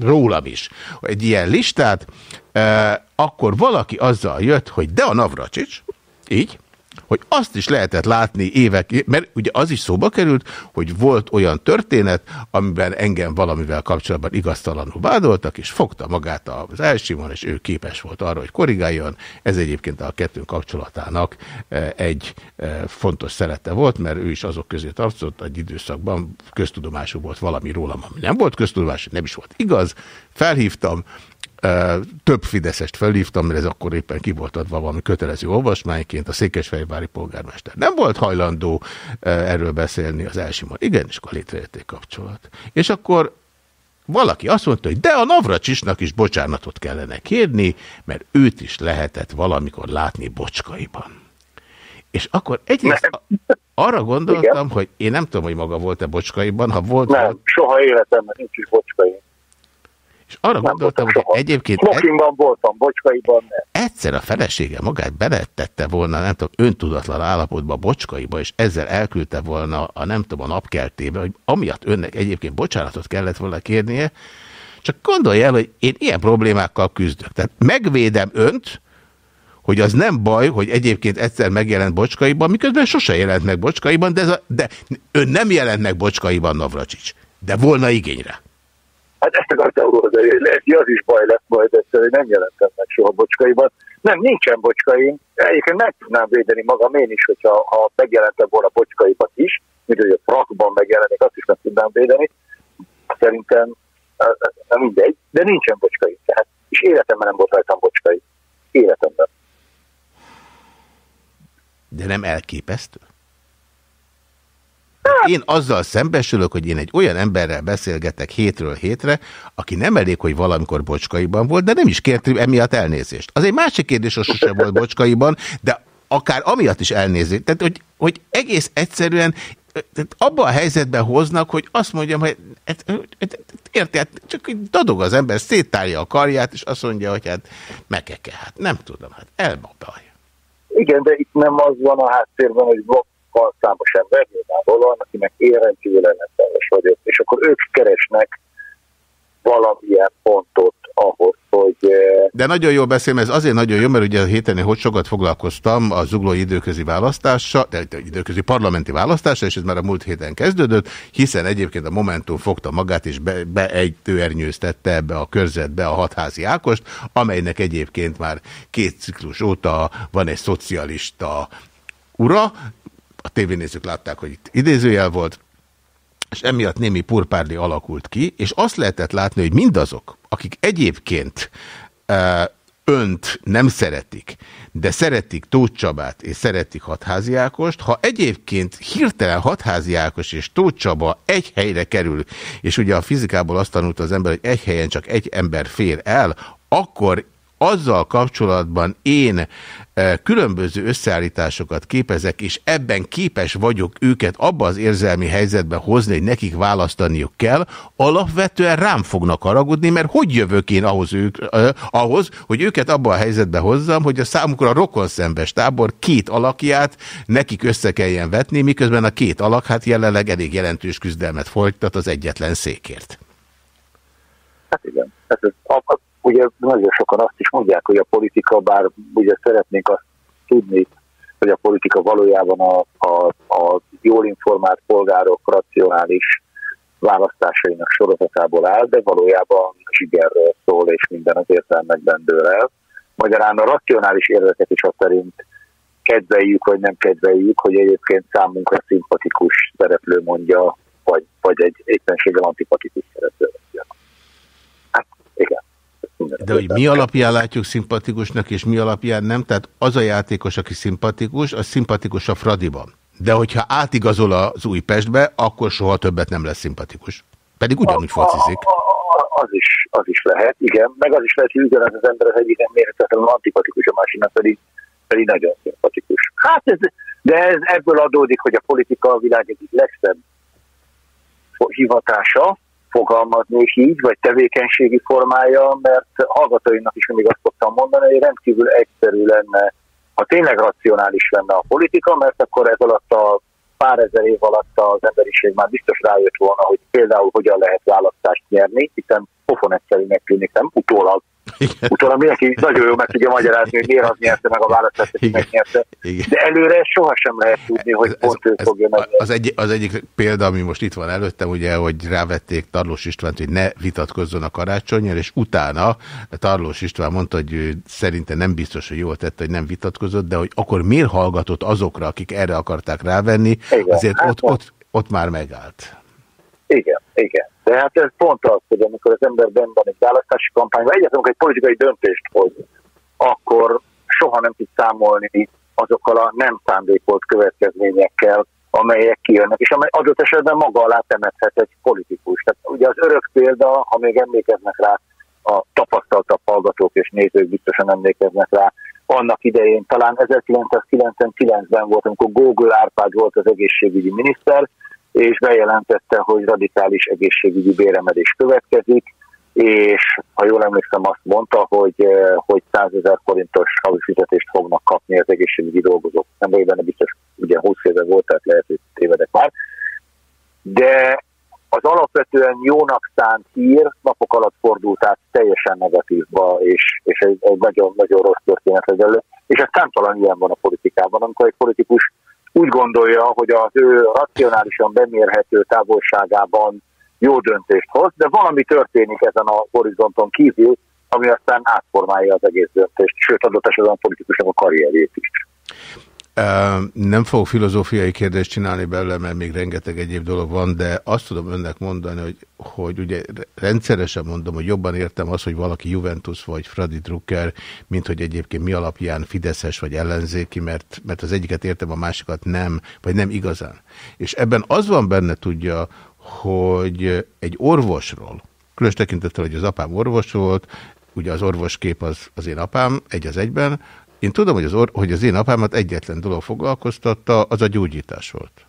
A: rólam is, egy ilyen listát, eh, akkor valaki azzal jött, hogy de a Navracsics, így, hogy azt is lehetett látni évek, mert ugye az is szóba került, hogy volt olyan történet, amiben engem valamivel kapcsolatban igaztalanul vádoltak, és fogta magát az elsimon, és ő képes volt arra, hogy korrigáljon. Ez egyébként a kettőnk kapcsolatának e, egy e, fontos szerete volt, mert ő is azok közé tartozott, egy időszakban köztudomású volt valami rólam, ami nem volt köztudomású, nem is volt igaz. Felhívtam, több Fideszest felhívtam, mert ez akkor éppen ki volt adva valami kötelező olvasmányként, a székesfehérvári polgármester nem volt hajlandó erről beszélni az elsimon. Igen, és akkor létrejött egy kapcsolat. És akkor valaki azt mondta, hogy de a Navracsisnak is bocsánatot kellene kérni, mert őt is lehetett valamikor látni bocskaiban. És akkor egyrészt arra gondoltam, Igen. hogy én nem tudom, hogy maga volt-e bocskaiban, ha volt...
F: Nem, volt... soha életemben nincs is bocskai.
A: És arra nem gondoltam, hogy soha. egyébként...
F: Smokingban voltam, bocskaiban nem.
A: Egyszer a felesége magát beletette volna, nem tudom, öntudatlan állapotba a bocskaiba, és ezzel elküldte volna a nem tudom, a napkeltébe, hogy amiatt önnek egyébként bocsánatot kellett volna kérnie, csak gondolj el, hogy én ilyen problémákkal küzdök. Tehát megvédem önt, hogy az nem baj, hogy egyébként egyszer megjelent Bocskaiban, miközben sose jelent meg Bocskaiban, de, ez a, de ön nem jelent meg Bocskaiban Navracsics. De volna igényre.
F: Hát ezt akartam oldani, hogy lehet, hogy az is baj lesz majd, de nem jelentem meg soha Bocskaiban. Nem, nincsen Bocskaim. Egyébként meg tudnám védeni magam én is, hogyha ha megjelentem volna Bocskaiban is, mint hogy a frakban megjelenik, azt is meg tudnám védeni. Szerintem nem mindegy, de nincsen Bocskai. Tehát, és életemben nem volt rajtam Bocskai. Életemben.
A: De nem elképesztő? Én azzal szembesülök, hogy én egy olyan emberrel beszélgetek hétről hétre, aki nem elég, hogy valamikor bocskaiban volt, de nem is kért emiatt elnézést. Az egy másik kérdés, hogy sose volt bocskaiban, de akár amiatt is elnézést. Tehát, hogy, hogy egész egyszerűen abban a helyzetben hoznak, hogy azt mondjam, hogy érted, csak dadog az ember, széttárja a karját, és azt mondja, hogy hát mekeke, hát nem tudom, hát elbabaj.
F: Igen, de itt nem az van a háttérben, hogy van számos ember, nyilvánvalóan, akinek én rendkívül ellenszeres vagyok, és akkor ők keresnek valamilyen pontot ahhoz, hogy... Eh,
A: de nagyon jól beszélem, ez azért nagyon jó, mert ugye a héten hogy sokat foglalkoztam a zuglói időközi választással, de időközi parlamenti választással, és ez már a múlt héten kezdődött, hiszen egyébként a Momentum fogta magát, és be, egy tőernyőztette ebbe a körzetbe a hatházi Ákost, amelynek egyébként már két ciklus óta van egy szocialista ura, a tévénézők látták, hogy itt idézőjel volt, és emiatt némi purpárli alakult ki, és azt lehetett látni, hogy mindazok, akik egyébként önt nem szeretik, de szeretik Tóth Csabát és szeretik Hatházi Ákost, ha egyébként hirtelen Hatházi Ákos és Tóth Csaba egy helyre kerül, és ugye a fizikából azt tanult az ember, hogy egy helyen csak egy ember fér el, akkor azzal kapcsolatban én e, különböző összeállításokat képezek, és ebben képes vagyok őket abba az érzelmi helyzetbe hozni, hogy nekik választaniuk kell, alapvetően rám fognak haragudni, mert hogy jövök én ahhoz, ők, eh, ahhoz hogy őket abba a helyzetbe hozzam, hogy a számukra rokonszembes tábor két alakját nekik össze kelljen vetni, miközben a két alak hát jelenleg elég jelentős küzdelmet folytat az egyetlen székért.
F: Hát igen. Hát ugye nagyon sokan azt is mondják, hogy a politika, bár ugye szeretnénk azt tudni, hogy a politika valójában a, a, a jól informált polgárok racionális választásainak sorozatából áll, de valójában sikerről szól, és minden az értelmekben dől el. Magyarán a racionális érveket is azt szerint kedveljük, vagy nem kedveljük, hogy egyébként számunkra szimpatikus szereplő mondja, vagy, vagy egy éppenséggel antipatikus szereplő mondja.
A: De hogy mi alapján látjuk szimpatikusnak, és mi alapján nem? Tehát az a játékos, aki szimpatikus, az szimpatikus a Fradiban. De hogyha átigazol az Újpestbe, akkor soha többet nem lesz szimpatikus. Pedig ugyanúgy focizik.
F: Az is, az is lehet, igen. Meg az is lehet, hogy ugyanaz az ember az egyik mérhetetlenül antipatikus, a másiknak pedig, pedig nagyon szimpatikus. Hát ez, de ez ebből adódik, hogy a politika a világ egyik legszebb hivatása, fogalmazni így, vagy tevékenységi formája, mert hallgatóinak is mindig azt szoktam mondani, hogy rendkívül egyszerű lenne, ha tényleg racionális lenne a politika, mert akkor ez alatt a pár ezer év alatt az emberiség már biztos rájött volna, hogy például hogyan lehet választást nyerni, hiszen pofon egyszerűnek tűnik, nem? Utólag Utána mindenki nagyon jól meg tudja magyarázni, hogy miért az nyerte meg a választást, hogy megnyerte. De előre sohasem lehet tudni, hogy ez, pont ő fogja meg.
A: Az, egy, az egyik példa, ami most itt van előttem, ugye, hogy rávették Tarlós Istvánt, hogy ne vitatkozzon a karácsonyjal, és utána Tarlós István mondta, hogy ő szerinte nem biztos, hogy jól tette, hogy nem vitatkozott, de hogy akkor miért hallgatott azokra, akik erre akarták rávenni, Igen, azért hát ott, ott, ott már megállt.
F: Igen, igen. De hát ez pont az, hogy amikor az ember benn van egy választási kampányban, egyáltalán egy politikai döntést hoz, akkor soha nem tud számolni azokkal a nem szándékolt következményekkel, amelyek kijönnek, és amely adott esetben maga alá temethet egy politikus. Tehát ugye az örök példa, ha még emlékeznek rá, a tapasztaltabb hallgatók és nézők biztosan emlékeznek rá, annak idején, talán 1999-ben volt, amikor Google Árpád volt az egészségügyi miniszter, és bejelentette, hogy radikális egészségügyi béremedés következik, és ha jól emlékszem azt mondta, hogy, eh, hogy 100 ezer forintos havi fizetést fognak kapni az egészségügyi dolgozók. Nem vagy benne biztos, ugye 20 éve volt, tehát lehet, hogy tévedek már. De az alapvetően jónak szánt hír napok alatt fordult át teljesen negatívba, és, és egy, nagyon, nagyon rossz történet elő. És ez számtalan ilyen van a politikában, amikor egy politikus úgy gondolja, hogy az ő racionálisan bemérhető távolságában jó döntést hoz, de valami történik ezen a horizonton kívül, ami aztán átformálja az egész döntést, sőt adott esetben a politikusnak a karrierjét is.
A: Nem fogok filozófiai kérdést csinálni belőle, mert még rengeteg egyéb dolog van, de azt tudom önnek mondani, hogy, hogy ugye rendszeresen mondom, hogy jobban értem azt, hogy valaki Juventus vagy Fradi Drucker, mint hogy egyébként mi alapján Fideszes vagy ellenzéki, mert, mert az egyiket értem, a másikat nem, vagy nem igazán. És ebben az van benne tudja, hogy egy orvosról, különös tekintettel, hogy az apám orvos volt, ugye az orvoskép az, az én apám, egy az egyben, én tudom, hogy az, hogy az én apámat egyetlen dolog foglalkoztatta, az a gyógyítás volt.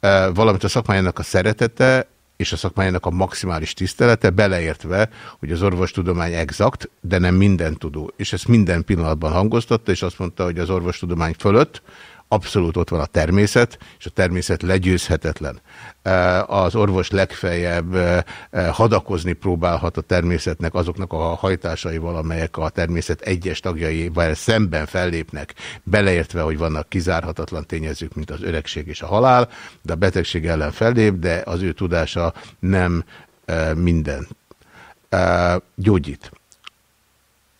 A: E, valamint a szakmájának a szeretete, és a szakmájának a maximális tisztelete, beleértve, hogy az orvostudomány exakt, de nem minden tudó. És ezt minden pillanatban hangoztatta, és azt mondta, hogy az orvostudomány fölött abszolút ott van a természet, és a természet legyőzhetetlen. Az orvos legfeljebb hadakozni próbálhat a természetnek azoknak a hajtásaival, amelyek a természet egyes tagjaival szemben fellépnek, beleértve, hogy vannak kizárhatatlan tényezők, mint az öregség és a halál, de a betegség ellen fellép, de az ő tudása nem minden gyógyít.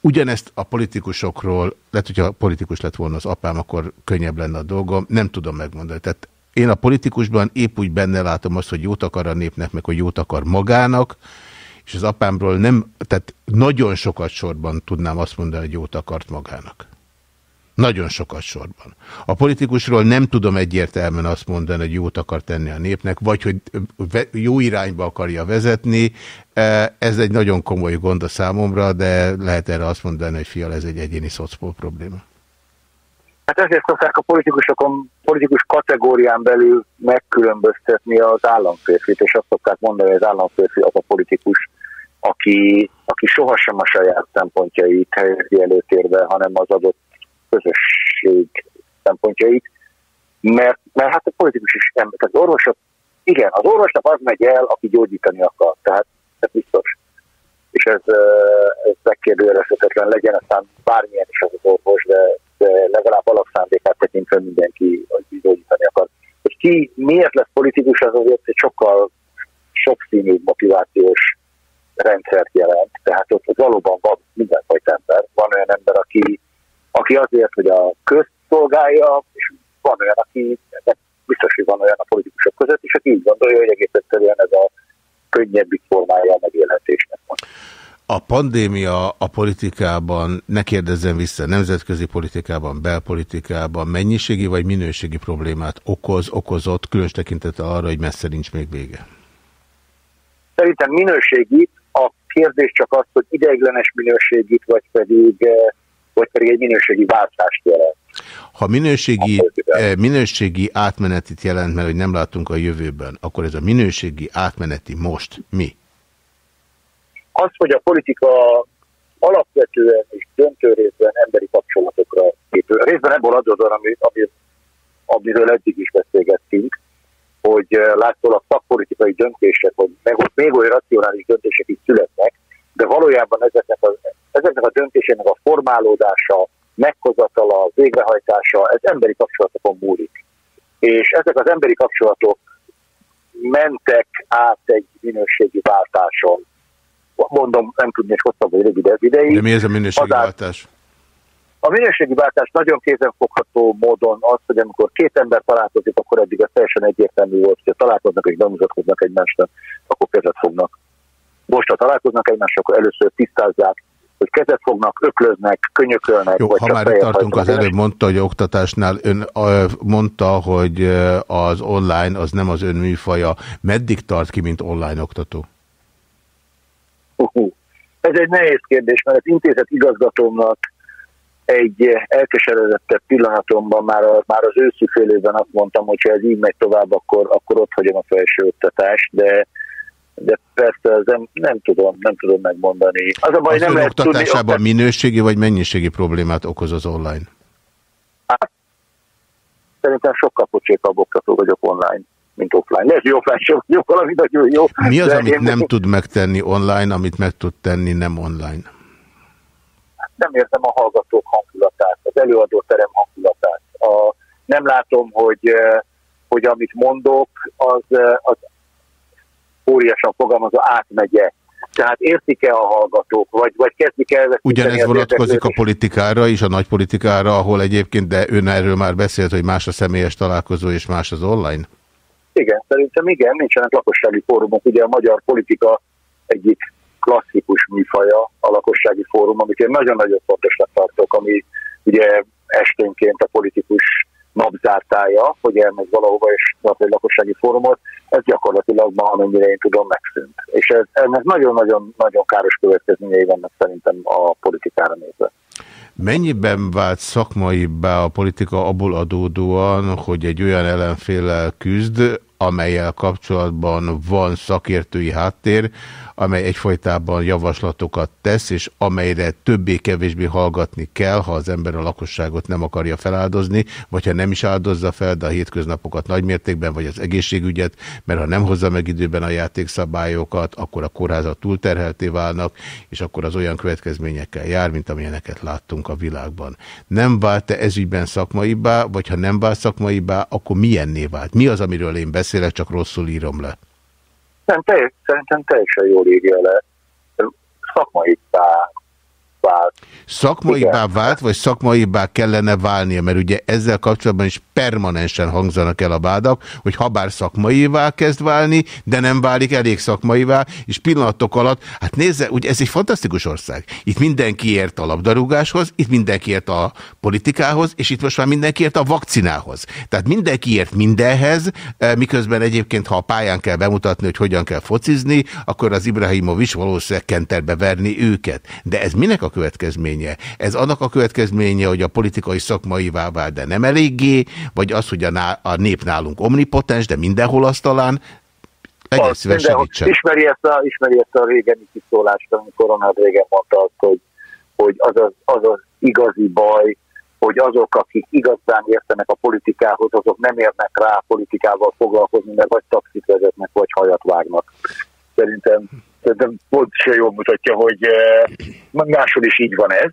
A: Ugyanezt a politikusokról, lehet, hogyha politikus lett volna az apám, akkor könnyebb lenne a dolgom, nem tudom megmondani. Tehát én a politikusban épp úgy benne látom azt, hogy jót akar a népnek, meg hogy jót akar magának, és az apámról nem, tehát nagyon sokat sorban tudnám azt mondani, hogy jót akart magának. Nagyon sokat sorban. A politikusról nem tudom egyértelműen azt mondani, hogy jót akar tenni a népnek, vagy hogy jó irányba akarja vezetni. E, ez egy nagyon komoly gond a számomra, de lehet erre azt mondani, hogy fial, ez egy egyéni szocpol probléma.
F: Hát ezért szokták a politikusokon, politikus kategórián belül megkülönböztetni az államférfit, és azt szokták mondani, hogy az államférfi az a politikus, aki, aki sohasem a saját szempontjait helyezi előtérbe, hanem az adott közösség szempontjait, mert, mert hát a politikus is nem, tehát az orvosok, igen, az orvosnak az megy el, aki gyógyítani akar, tehát ez biztos. És ez, ez megkérdőjelezhetetlen legyen, aztán bármilyen is az az orvos, de, de legalább alapszándékát tekintve mindenki, hogy gyógyítani akar. Hogy ki miért lesz politikus, az azért egy sokkal sokszínűbb motivációs rendszert jelent. Tehát ott, ott valóban van mindenfajta ember. Van olyan ember, aki aki azért, hogy a közt szolgálja, és van olyan, aki, biztos, hogy van olyan a politikusok között, és aki így gondolja, hogy egész egyszerűen ez a könnyebbik formája a megélhetésnek van.
A: A pandémia a politikában, ne kérdezzem vissza, nemzetközi politikában, belpolitikában mennyiségi vagy minőségi problémát okoz, okozott, különös tekintettel arra, hogy messze nincs még vége?
F: Szerintem minőségi, a kérdés csak az, hogy ideiglenes minőségit, vagy pedig eh, vagy pedig egy minőségi váltást jelent.
A: Ha minőségi, eh, minőségi átmenetit jelent, mert hogy nem látunk a jövőben, akkor ez a minőségi átmeneti most mi?
F: Az, hogy a politika alapvetően és döntő részben emberi kapcsolatokra épül. Részben ebből adódóan, ami, ami, amiről eddig is beszélgettünk, hogy eh, látszólag szakpolitikai döntések, vagy még olyan racionális döntések is születnek, de valójában ezeknek a, ezeknek a döntésének a formálódása, meghozatala, végrehajtása, ez emberi kapcsolatokon múlik. És ezek az emberi kapcsolatok mentek át egy minőségi váltáson. Mondom, nem tudnék hosszabb vagy rövidebb ideig.
A: De mi ez a minőségi Azár, váltás?
F: A minőségi váltás nagyon kézenfogható módon az, hogy amikor két ember találkozik, akkor eddig az teljesen egyértelmű volt, hogy találkoznak és bemutatkoznak egymásnak, akkor kezet fognak most, ha találkoznak egymással, akkor először tisztázzák, hogy kezet fognak, öklöznek, könyökölnek.
A: Jó,
F: vagy
A: ha már itt tartunk, az előbb mondta, hogy oktatásnál ön mondta, hogy az online az nem az ön műfaja. Meddig tart ki, mint online oktató?
F: Uh -huh. Ez egy nehéz kérdés, mert az intézet igazgatómnak egy elkeseredettebb pillanatomban már, a, már az őszi fél évben azt mondtam, hogy ha ez így megy tovább, akkor, akkor ott hagyom a felső oktatást, de de persze nem, nem tudom, nem tudom megmondani.
A: Az a baj, az nem lehet oktatásában tudni, minőségi vagy mennyiségi problémát okoz az online?
F: Hát, szerintem sokkal pocsékabb oktató vagyok online, mint offline. Lehet, hogy offline sem jó, valami nagyon jó.
A: Mi az, amit én... nem tud megtenni online, amit meg tud tenni nem online?
F: Nem érzem a hallgatók hangulatát, az előadóterem hangulatát. A, nem látom, hogy, eh, hogy amit mondok, az, eh, az óriásan fogalmazva átmegye. Tehát értik-e a hallgatók, vagy, vagy kezdik el...
A: Ugyanez vonatkozik a politikára is, a nagypolitikára, ahol egyébként, de ön erről már beszélt, hogy más a személyes találkozó és más az online?
F: Igen, szerintem igen, nincsenek lakossági fórumok. Ugye a magyar politika egyik klasszikus műfaja a lakossági fórum, amit én nagyon-nagyon fontosnak tartok, ami ugye esténként a politikus napzártája, hogy elmegy valahova és tart egy lakossági fórumot, ez gyakorlatilag ma, amennyire én tudom, megszűnt. És ez, ennek nagyon-nagyon káros következményei vannak szerintem a politikára nézve.
A: Mennyiben vált szakmaibbá a politika abból adódóan, hogy egy olyan ellenféllel küzd, amelyel kapcsolatban van szakértői háttér, amely egyfajtában javaslatokat tesz, és amelyre többé-kevésbé hallgatni kell, ha az ember a lakosságot nem akarja feláldozni, vagy ha nem is áldozza fel, de a hétköznapokat nagymértékben, vagy az egészségügyet, mert ha nem hozza meg időben a játékszabályokat, akkor a kórházat túlterhelté válnak, és akkor az olyan következményekkel jár, mint amilyeneket láttunk a világban. Nem vált-e ezügyben szakmaibá, vagy ha nem vált szakmaibá, akkor milyenné vált? Mi az, amiről én beszélek, csak rosszul írom le?
F: Nem, teljes, szerintem teljesen jól írja le. Szakmai vált.
A: Szakmaibá vált, vagy szakmaibá kellene válnia? Mert ugye ezzel kapcsolatban is permanensen hangzanak el a vádak, hogy ha bár szakmaivá kezd válni, de nem válik elég szakmaivá, és pillanatok alatt, hát nézze, ugye ez egy fantasztikus ország. Itt mindenki ért a labdarúgáshoz, itt mindenki ért a politikához, és itt most már mindenki ért a vakcinához. Tehát mindenki ért mindenhez, eh, miközben egyébként, ha a pályán kell bemutatni, hogy hogyan kell focizni, akkor az Ibrahimovics valószínűleg kenterbe verni őket. De ez minek a következménye? Ez annak a következménye, hogy a politikai szakmaivá vált, de nem eléggé, vagy az, hogy a, a nép nálunk omnipotens, de mindenhol azt talán, legyen szíves segítsen.
F: Ismeri ezt a, ismeri ezt a régeni kiszólást, amikor Ronald régen mondta azt, hogy, hogy az, az, az az igazi baj, hogy azok, akik igazán értenek a politikához, azok nem érnek rá politikával foglalkozni, mert vagy taxit vezetnek, vagy hajat vágnak. Szerintem, szerintem pont se jól mutatja, hogy eh, máshol is így van ez.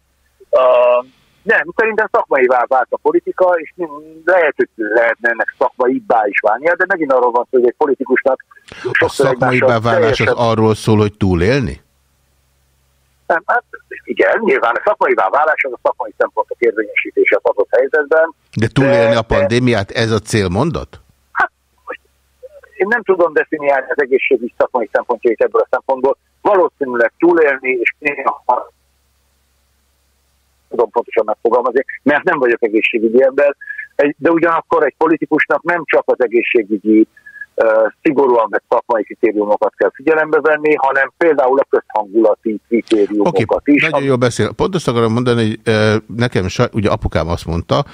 F: Uh, nem, szerintem szakmaivá vált a politika, és lehet, hogy lehetne ennek szakmaibbá is válnia, de megint arról van szó, hogy egy politikusnak
A: A szakmaivá válás teljesen... az arról szól, hogy túlélni?
F: Nem, hát igen, nyilván a szakmaivá válás az a szakmai szempontok érvényesítése az adott helyzetben.
A: De túlélni de, a pandémiát, ez a célmondat?
F: Én nem tudom definiálni az egészségügy szakmai szempontjait ebből a szempontból. Valószínűleg túlélni, és néha tudom pontosan megfogalmazni, mert nem vagyok egészségügyi ember, de ugyanakkor egy politikusnak nem csak az egészségügyi szigorúan vett szakmai kritériumokat kell figyelembe venni, hanem például a közhangulati kritériumokat okay, is.
A: Nagyon jól beszél. Pontosan akarom mondani, hogy nekem, ugye apukám azt mondta,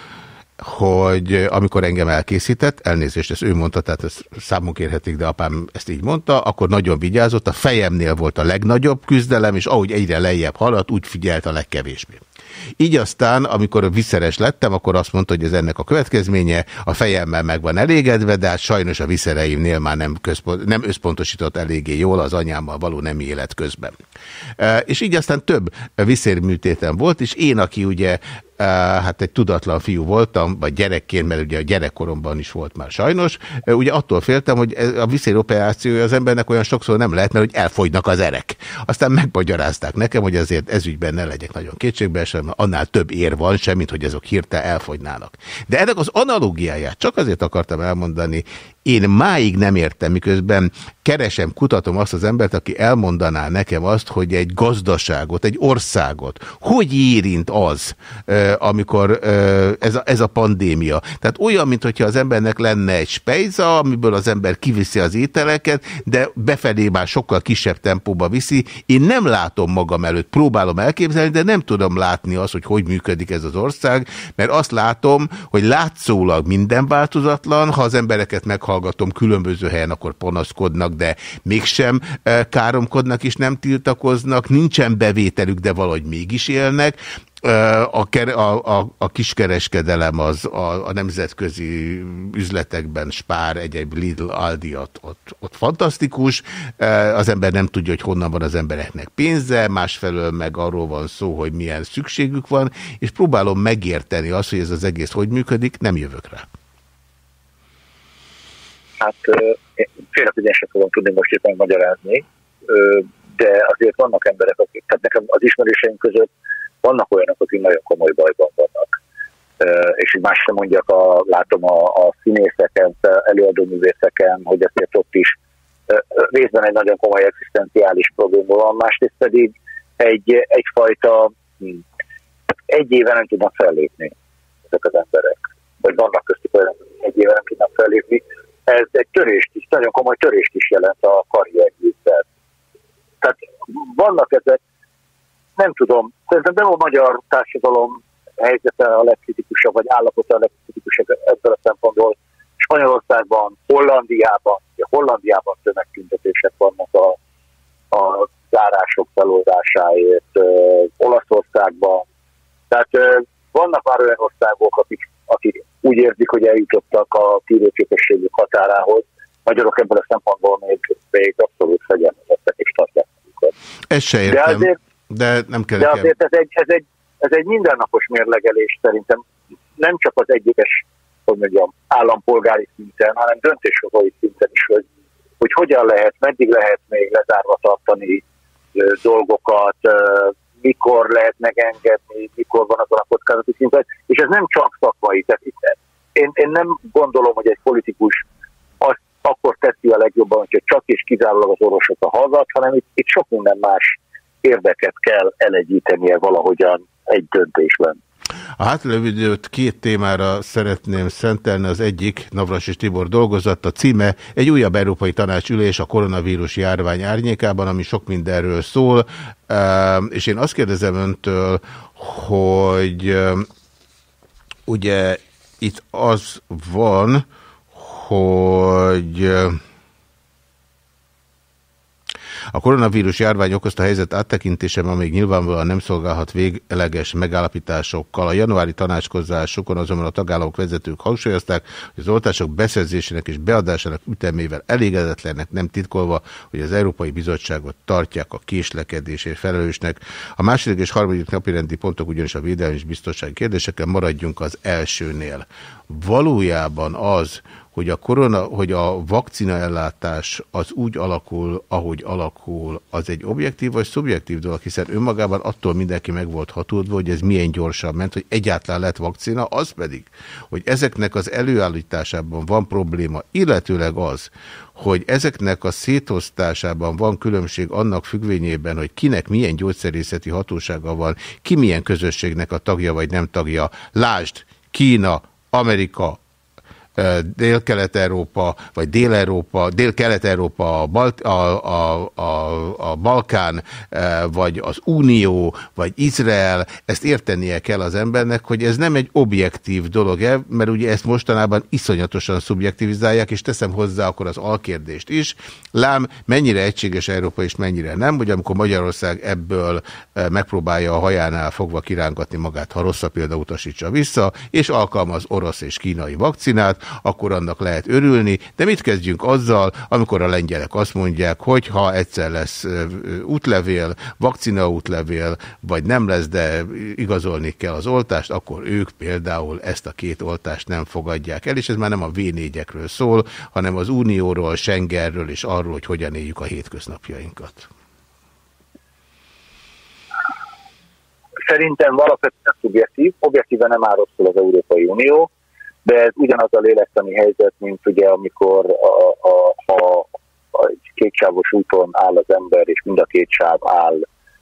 A: hogy amikor engem elkészített, elnézést, ezt ő mondta, tehát ezt számunk kérhetik, de apám ezt így mondta, akkor nagyon vigyázott, a fejemnél volt a legnagyobb küzdelem, és ahogy egyre lejjebb haladt, úgy figyelt a legkevésbé. Így aztán, amikor viszeres lettem, akkor azt mondta, hogy ez ennek a következménye, a fejemmel meg van elégedve, de hát sajnos a viszereimnél már nem, központ, nem összpontosított eléggé jól az anyámmal való nem élet közben. E, és így aztán több viszérműtétem volt, és én, aki ugye hát egy tudatlan fiú voltam, vagy gyerekként, mert ugye a gyerekkoromban is volt már sajnos, ugye attól féltem, hogy a viszéroperációja az embernek olyan sokszor nem lehet, mert hogy elfogynak az erek. Aztán megmagyarázták nekem, hogy azért ezügyben ne legyek nagyon kétségbe, sem annál több ér van semmit, hogy ezok hirtelen elfogynának. De ennek az analógiáját csak azért akartam elmondani, Én máig nem értem, miközben keresem, kutatom azt az embert, aki elmondaná nekem azt, hogy egy gazdaságot, egy országot, hogy érint az, amikor ez a, ez a pandémia. Tehát olyan, mintha az embernek lenne egy spejza, amiből az ember kiviszi az ételeket, de befelé már sokkal kisebb tempóba viszi. Én nem látom magam előtt, próbálom elképzelni, de nem tudom látni azt, hogy hogy működik ez az ország, mert azt látom, hogy látszólag minden változatlan, ha az embereket meghallgatom különböző helyen, akkor panaszkodnak, de mégsem eh, káromkodnak és nem tiltakoznak, nincsen bevételük, de valahogy mégis élnek. Eh, a, a, a, a kiskereskedelem az a, a nemzetközi üzletekben Spár, egyéb Lidl, Aldi ott, ott, ott fantasztikus. Eh, az ember nem tudja, hogy honnan van az embereknek pénze, másfelől meg arról van szó, hogy milyen szükségük van, és próbálom megérteni azt, hogy ez az egész hogy működik, nem jövök rá.
F: Hát félre, hogy én sem fogom tudni most itt megmagyarázni, de azért vannak emberek, akik, tehát nekem az ismerőseim között vannak olyanok, akik nagyon komoly bajban vannak. És így más sem mondjak, a, látom a, a színészeken, előadó művészeken, hogy azért ott is részben egy nagyon komoly egzisztenciális probléma van, másrészt pedig egy, egyfajta hm, egy éve nem tudnak fellépni ezek az emberek. Vagy vannak köztük olyan, egy éve nem tudnak fellépni, ez egy törést is, nagyon komoly törést is jelent a karrierjükben. Tehát vannak ezek, nem tudom, szerintem nem a magyar társadalom helyzete a legkritikusabb, vagy állapota a legkritikusabb ebből a szempontból. Spanyolországban, Hollandiában, ugye Hollandiában tömegtüntetések vannak a, a zárások feloldásáért, Olaszországban. Tehát vannak már olyan országok, akik, akik úgy érzik, hogy eljutottak a tűrőképességük határához. Magyarok ebből a szempontból még, még abszolút fegyelmezettek és tartják magukat.
A: Ez se értem, de, azért, de nem kell.
F: De azért ez egy, ez, egy, ez egy mindennapos mérlegelés szerintem nem csak az egyes hogy mondjam, állampolgári szinten, hanem döntéshozói szinten is, hogy, hogy hogyan lehet, meddig lehet még lezárva tartani dolgokat, mikor lehet megengedni, mikor van azon a kockázati szinten, és ez nem csak szakmai tekintet. Én, én nem gondolom, hogy egy politikus azt akkor teszi a legjobban, hogyha csak és kizárólag az orvosot a hallgat, hanem itt, itt sok minden más érdeket kell elegyítenie valahogyan egy döntésben.
A: A hátralévő időt két témára szeretném szentelni. Az egyik, Navras és Tibor dolgozott, a címe egy újabb európai tanácsülés a koronavírus járvány árnyékában, ami sok mindenről szól. És én azt kérdezem öntől, hogy ugye itt az van, hogy a koronavírus járvány okozta helyzet áttekintésem, amíg nyilvánvalóan nem szolgálhat végleges megállapításokkal. A januári tanácskozásokon azonban a tagállamok vezetők hangsúlyozták, hogy az oltások beszerzésének és beadásának ütemével elégedetlenek nem titkolva, hogy az Európai Bizottságot tartják a késlekedésért felelősnek. A második és harmadik napirendi pontok ugyanis a védelmi és biztonsági kérdéseken maradjunk az elsőnél. Valójában az, hogy a, korona, hogy a vakcinaellátás az úgy alakul, ahogy alakul, az egy objektív vagy szubjektív dolog, hiszen önmagában attól mindenki meg volt hatódva, hogy ez milyen gyorsan ment, hogy egyáltalán lett vakcina, az pedig, hogy ezeknek az előállításában van probléma, illetőleg az, hogy ezeknek a szétosztásában van különbség annak függvényében, hogy kinek milyen gyógyszerészeti hatósága van, ki milyen közösségnek a tagja vagy nem tagja. Lásd, Kína, Amerika, Dél-Kelet-Európa, vagy Dél-Európa, Dél-Kelet-Európa, a, a, a, a, a Balkán, vagy az Unió, vagy Izrael, ezt értenie kell az embernek, hogy ez nem egy objektív dolog -e, mert ugye ezt mostanában iszonyatosan szubjektivizálják, és teszem hozzá akkor az alkérdést is. Lám, mennyire egységes Európa, és mennyire nem, hogy amikor Magyarország ebből megpróbálja a hajánál fogva kirángatni magát, ha rossz a példa utasítsa vissza, és alkalmaz orosz és kínai vakcinát, akkor annak lehet örülni, de mit kezdjünk azzal, amikor a lengyelek azt mondják, hogy ha egyszer lesz útlevél, vakcina útlevél, vagy nem lesz, de igazolni kell az oltást, akkor ők például ezt a két oltást nem fogadják el, és ez már nem a V4-ekről szól, hanem az Unióról, Schengenről és arról, hogy hogyan éljük a hétköznapjainkat.
F: Szerintem valapvetően szubjektív, objektíven nem áll rosszul az Európai Unió, de ez ugyanaz a lélektani helyzet, mint ugye amikor a, a, a, a kétsávos úton áll az ember, és mind a két sáv áll,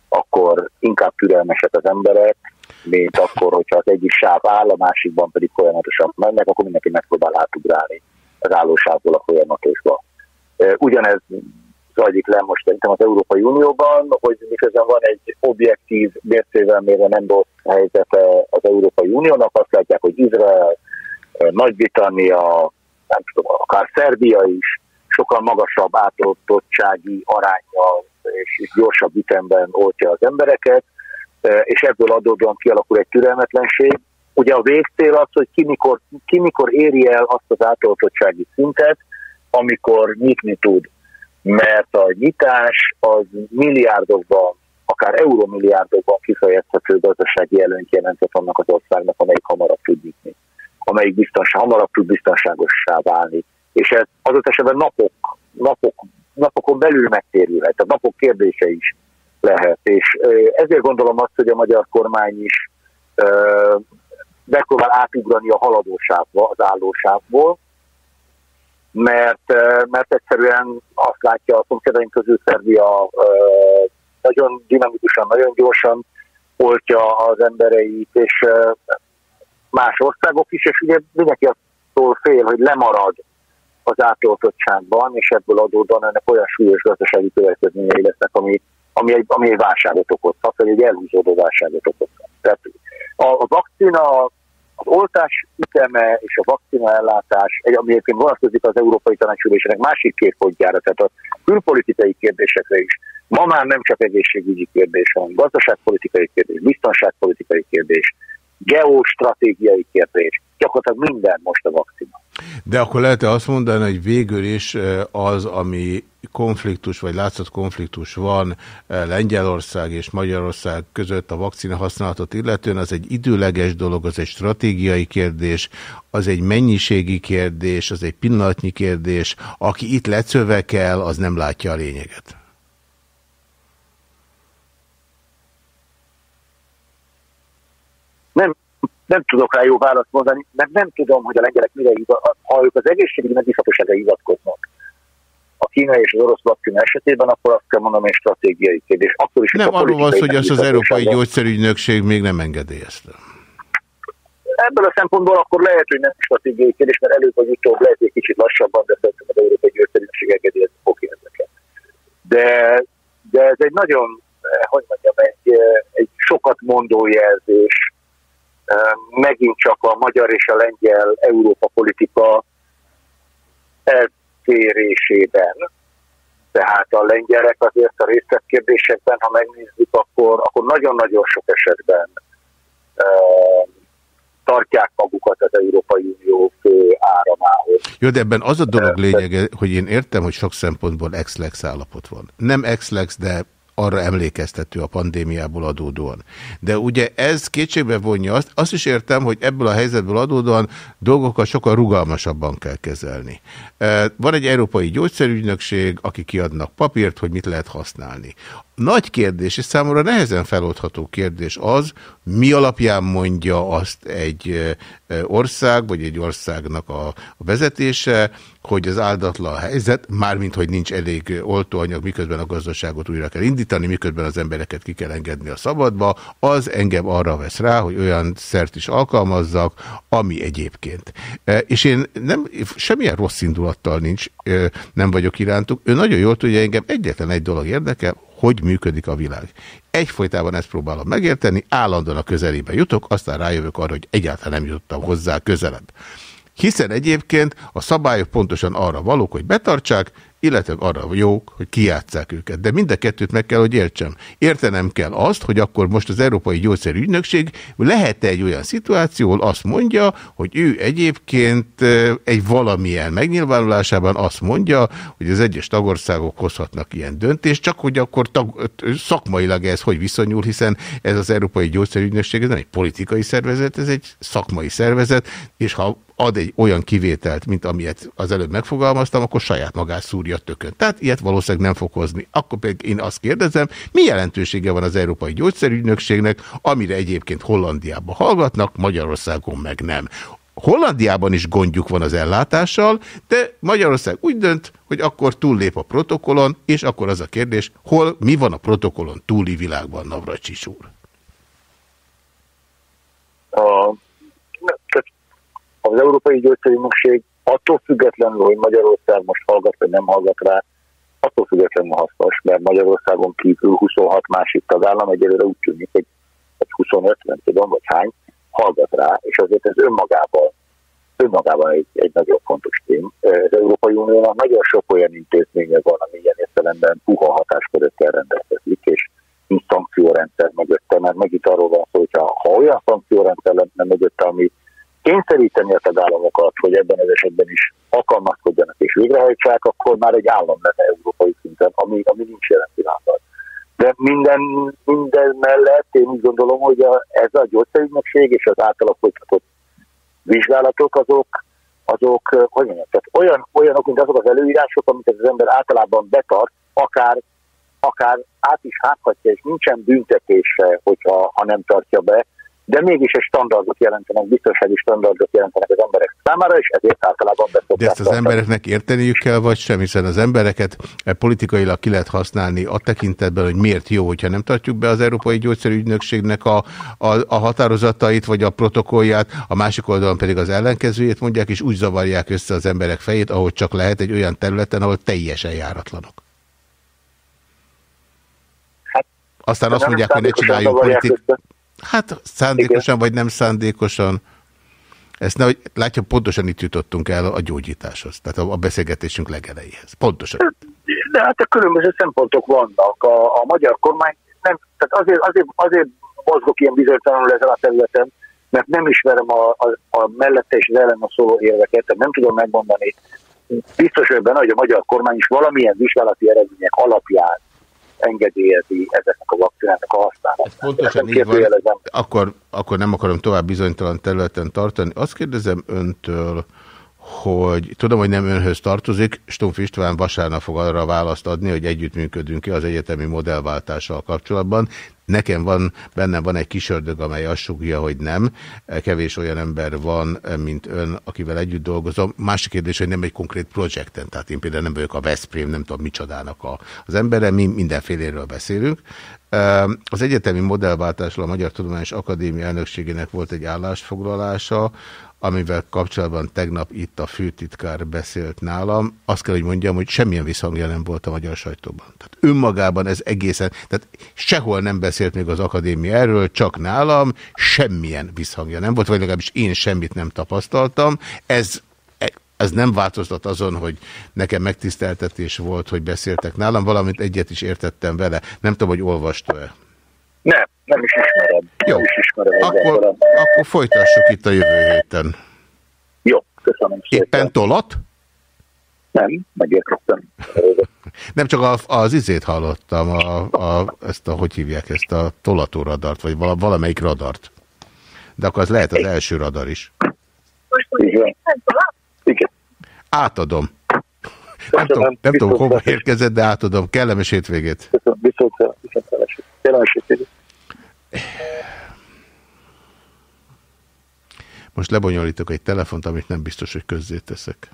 F: akkor inkább türelmesek az emberek, mint akkor, hogyha az egyik sáv áll, a másikban pedig folyamatosan mennek, akkor mindenki megpróbál átugrálni az állósávból a folyamatosba. Ugyanez zajlik le most szerintem az Európai Unióban, hogy miközben van egy objektív mércével mérve nem rossz helyzete az Európai Uniónak, azt látják, hogy Izrael, Nagy-Britannia, nem tudom, akár Szerbia is sokkal magasabb átoltottsági arányjal és gyorsabb ütemben oltja az embereket, és ebből adódóan kialakul egy türelmetlenség. Ugye a végcél az, hogy ki mikor, ki mikor éri el azt az átoltottsági szintet, amikor nyitni tud. Mert a nyitás az milliárdokban, akár eurómilliárdokban kifejezhető gazdasági előnyt jelentett annak az országnak, amelyik hamarabb tud nyitni, amelyik biztonság, hamarabb tud biztonságossá válni. És ez adott esetben napok, napok, napokon belül megtérülhet, tehát napok kérdése is lehet. És ezért gondolom azt, hogy a magyar kormány is megpróbál átugrani a haladósávba, az állósávból, mert, mert egyszerűen azt látja a szomszédaink közül Szerbia nagyon dinamikusan, nagyon gyorsan oltja az embereit, és más országok is, és ugye mindenki attól fél, hogy lemarad az átoltottságban, és ebből adódóan ennek olyan súlyos gazdasági következményei lesznek, ami, ami, egy, ami egy válságot okozhat, vagy egy elhúzódó válságot okozhat. Tehát a, a vakcina az oltás üteme és a vakcina ellátás, ami egyébként vonatkozik az Európai Tanácsülésének másik két pontjára, tehát a külpolitikai kérdésekre is. Ma már nem csak egészségügyi kérdés, hanem gazdaságpolitikai kérdés, biztonságpolitikai kérdés, geostratégiai kérdés, gyakorlatilag minden most a vakcina.
A: De akkor lehet -e azt mondani, hogy végül is az, ami konfliktus, vagy látszott konfliktus van Lengyelország és Magyarország között a vakcina használatot illetően, az egy időleges dolog, az egy stratégiai kérdés, az egy mennyiségi kérdés, az egy pillanatnyi kérdés. Aki itt lecövekel, az nem látja a lényeget.
F: Nem, nem tudok rá jó választ mondani, mert nem tudom, hogy a lengyelek mire hivatkoznak. Ha ők az egészségügyi megbízhatóságra hivatkoznak, a kínai és az orosz vakcina esetében, akkor azt kell mondanom, hogy stratégiai kérdés. Akkor is
A: nem, arról van hogy azt az Európai Gyógyszerügynökség még nem engedélyezte.
F: Ebből a szempontból akkor lehet, hogy nem stratégiai kérdés, mert előbb vagy utóbb lehet egy kicsit lassabban, de szerintem az Európai Gyógyszerügynökség engedélyezni fogja ezeket. De, de ez egy nagyon, eh, hogy mondjam, egy, eh, egy sokat mondó jelzés megint csak a magyar és a lengyel Európa politika eltérésében. Tehát a lengyelek azért a részletkérdésekben, ha megnézzük, akkor, akkor nagyon-nagyon sok esetben tartják magukat az Európai Unió fő áramához.
A: Jó, de ebben az a dolog lényege, hogy én értem, hogy sok szempontból ex-lex állapot van. Nem ex-lex, de arra emlékeztető a pandémiából adódóan. De ugye ez kétségbe vonja azt, azt is értem, hogy ebből a helyzetből adódóan dolgokat sokkal rugalmasabban kell kezelni. Van egy európai gyógyszerügynökség, aki kiadnak papírt, hogy mit lehet használni. Nagy kérdés, és számomra nehezen feloldható kérdés az, mi alapján mondja azt egy ország, vagy egy országnak a vezetése, hogy az áldatlan helyzet, mármint, hogy nincs elég oltóanyag, miközben a gazdaságot újra kell indítani, miközben az embereket ki kell engedni a szabadba, az engem arra vesz rá, hogy olyan szert is alkalmazzak, ami egyébként. És én nem, semmilyen rossz indulattal nincs, nem vagyok irántuk. Ő nagyon jól tudja, engem egyetlen egy dolog érdekel, hogy működik a világ. Egyfolytában ezt próbálom megérteni, állandóan a közelébe jutok, aztán rájövök arra, hogy egyáltalán nem jutottam hozzá közelebb. Hiszen egyébként a szabályok pontosan arra valók, hogy betartsák, illetve arra jók, hogy kijátszák őket. De mind a kettőt meg kell, hogy értsem. Értenem kell azt, hogy akkor most az Európai Gyógyszerügynökség lehet -e egy olyan szituáció, ahol azt mondja, hogy ő egyébként egy valamilyen megnyilvánulásában azt mondja, hogy az egyes tagországok hozhatnak ilyen döntést, csak hogy akkor tag, szakmailag ez hogy viszonyul, hiszen ez az Európai Gyógyszerügynökség ez nem egy politikai szervezet, ez egy szakmai szervezet, és ha ad egy olyan kivételt, mint amilyet az előbb megfogalmaztam, akkor saját magát szúrja tökön. Tehát ilyet valószínűleg nem fog hozni. Akkor pedig én azt kérdezem, mi jelentősége van az Európai Gyógyszerügynökségnek, amire egyébként Hollandiában hallgatnak, Magyarországon meg nem Hollandiában is gondjuk van az ellátással, de Magyarország úgy dönt, hogy akkor túllép a protokollon, és akkor az a kérdés, hol, mi van a protokollon túli világban, Navracsics úr?
F: A, az Európai Gyógyszerügynökség attól függetlenül, hogy Magyarország most hallgat, vagy nem hallgat rá, attól függetlenül hasznos, mert Magyarországon kívül 26 másik tagállam egyelőre úgy tűnik, hogy 25, nem tudom, vagy hány, hallgat rá, és azért ez önmagában, önmagában egy, egy nagyon fontos tém. Az Európai Uniónak nagyon sok olyan intézménye van, ami ilyen értelemben puha hatáskörökkel rendelkezik, és nincs szankciórendszer mögötte, mert megint arról van szó, hogyha ha olyan szankciórendszer lenne mögötte, ami kényszeríteni a tagállamokat, hogy ebben az esetben is alkalmazkodjanak és végrehajtsák, akkor már egy állam lenne európai szinten, ami, ami nincs jelen pillanatban. De minden, minden mellett én úgy gondolom, hogy a, ez a gyógyszerügynökség és az általa vizsgálatok azok, azok hogy mondjam, tehát olyan, olyanok, mint azok az előírások, amiket az ember általában betart, akár, akár át is háthatja, és nincsen büntetése, hogyha ha nem tartja be, de mégis egy standardot jelentenek, biztonsági standardot jelentenek az emberek számára, és ezért általában beszokták.
A: De ezt az embereknek érteniük kell, vagy sem, hiszen az embereket e politikailag ki lehet használni a tekintetben, hogy miért jó, hogyha nem tartjuk be az Európai Gyógyszerügynökségnek a, a, a határozatait, vagy a protokollját, a másik oldalon pedig az ellenkezőjét mondják, és úgy zavarják össze az emberek fejét, ahogy csak lehet egy olyan területen, ahol teljesen járatlanok. Hát, Aztán azt mondják, hogy ne csináljuk politikát. Hát szándékosan Igen. vagy nem szándékosan. Ezt nehogy, látja, pontosan itt jutottunk el a gyógyításhoz, tehát a, beszélgetésünk legelejéhez. Pontosan.
F: De hát a különböző szempontok vannak. A, a magyar kormány nem, tehát azért, azért, azért mozgok ilyen bizonytalanul ezen a területen, mert nem ismerem a, a, a mellette és az ellen a szóló érveket, tehát nem tudom megmondani. Biztos ebben, hogy a magyar kormány is valamilyen vizsgálati eredmények alapján engedélyezi ezeknek a vakcináknak a használatát.
A: Pontosan így van. Akkor, akkor nem akarom tovább bizonytalan területen tartani. Azt kérdezem öntől, hogy tudom, hogy nem önhöz tartozik, Stumpf István vasárnap fog arra választ adni, hogy együttműködünk ki az egyetemi modellváltással kapcsolatban. Nekem van, bennem van egy kis ördög, amely azt sugja, hogy nem. Kevés olyan ember van, mint ön, akivel együtt dolgozom. Másik kérdés, hogy nem egy konkrét projekten, tehát én például nem vagyok a Veszprém, nem tudom micsodának a, az embere, mi mindenféléről beszélünk. Az egyetemi modellváltásról a Magyar Tudományos Akadémia elnökségének volt egy állásfoglalása, amivel kapcsolatban tegnap itt a főtitkár beszélt nálam, azt kell, hogy mondjam, hogy semmilyen visszhangja nem volt a magyar sajtóban. Tehát önmagában ez egészen, tehát sehol nem beszélt még az akadémia erről, csak nálam semmilyen visszhangja nem volt, vagy legalábbis én semmit nem tapasztaltam. Ez ez nem változtat azon, hogy nekem megtiszteltetés volt, hogy beszéltek nálam, valamint egyet is értettem vele. Nem tudom, hogy olvasta-e.
F: Nem, nem is ismerem.
A: Jó,
F: is
A: ismerem akkor, akkor folytassuk itt a jövő héten.
F: Jó, köszönöm
A: szépen. Éppen tolat?
F: Nem, megértettem.
A: Nem csak a, az izét hallottam, a, a, ezt a, hogy hívják ezt a tolató radart, vagy vala, valamelyik radart. De akkor az lehet az első radar is.
F: Igen. Igen.
A: Átadom. Nem tudom, nem tudom hova érkezett, de átadom. Kellemes hétvégét.
F: Köszönöm, viszont, viszont kellemes hétvégét.
A: Most lebonyolítok egy telefont, amit nem biztos, hogy közzéteszek.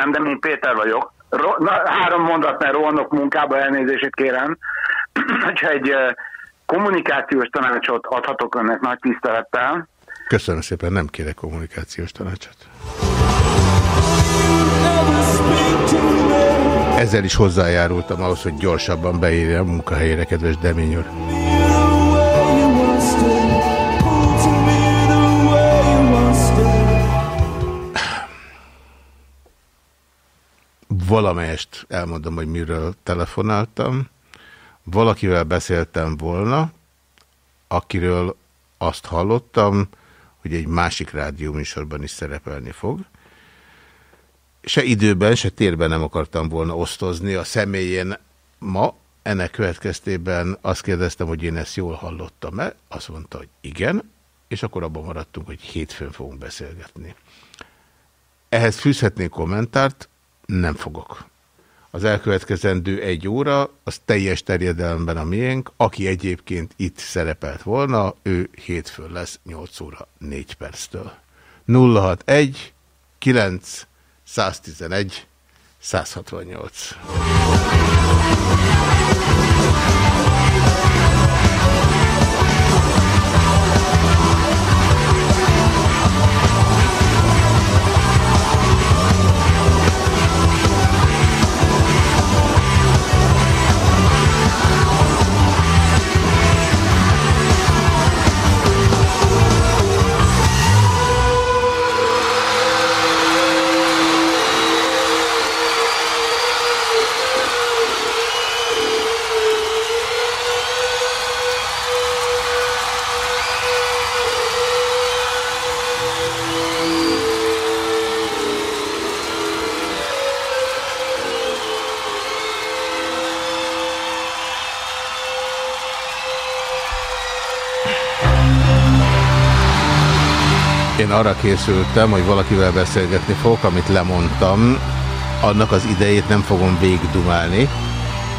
G: Tiszteletem, de én Péter vagyok. Ro na, három mondat, mert rohanok munkába, elnézését kérem. *clears throat* Hogyha egy kommunikációs tanácsot adhatok önnek nagy tisztelettel.
A: Köszönöm szépen, nem kérek kommunikációs tanácsot. Ezzel is hozzájárultam ahhoz, hogy gyorsabban beírja a munkahelyére, kedves Demény úr. Valamelyest elmondom, hogy miről telefonáltam. Valakivel beszéltem volna, akiről azt hallottam, hogy egy másik rádióműsorban is szerepelni fog. Se időben, se térben nem akartam volna osztozni a személyén ma. Ennek következtében azt kérdeztem, hogy én ezt jól hallottam-e. Azt mondta, hogy igen, és akkor abban maradtunk, hogy hétfőn fogunk beszélgetni. Ehhez fűzhetnék kommentárt, nem fogok. Az elkövetkezendő egy óra, az teljes terjedelemben a miénk, aki egyébként itt szerepelt volna, ő hétfőn lesz 8 óra 4 perctől. 061 9 111 168. arra készültem, hogy valakivel beszélgetni fogok, amit lemondtam. Annak az idejét nem fogom végigdumálni.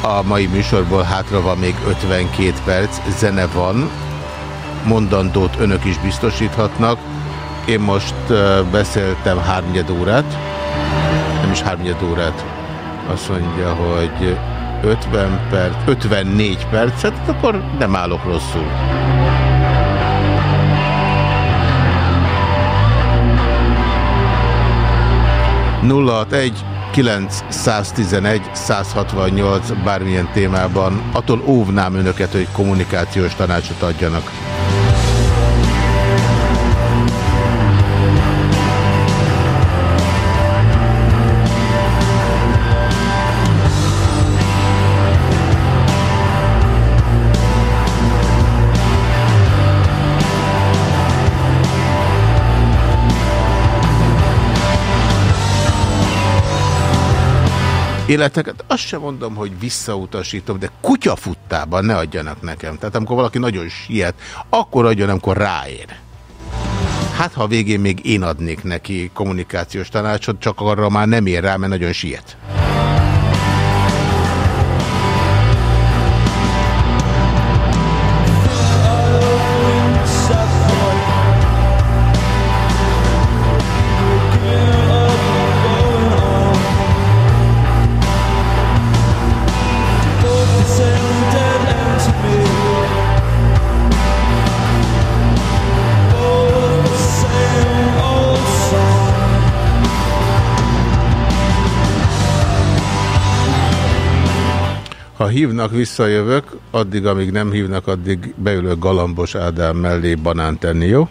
A: A mai műsorból hátra van még 52 perc, zene van, mondandót önök is biztosíthatnak. Én most beszéltem hármnyed órát, nem is hármnyed órát. Azt mondja, hogy 50 perc, 54 percet, akkor nem állok rosszul. 061 911 168 bármilyen témában. Attól óvnám önöket, hogy kommunikációs tanácsot adjanak. Életeket, azt sem mondom, hogy visszautasítom, de kutyafuttában ne adjanak nekem. Tehát amikor valaki nagyon siet, akkor adjon, amikor ráér. Hát, ha a végén még én adnék neki kommunikációs tanácsot, csak arra már nem ér rá, mert nagyon siet. Hívnak, visszajövök, addig, amíg nem hívnak, addig beülök Galambos Ádám mellé banán tenni, jó?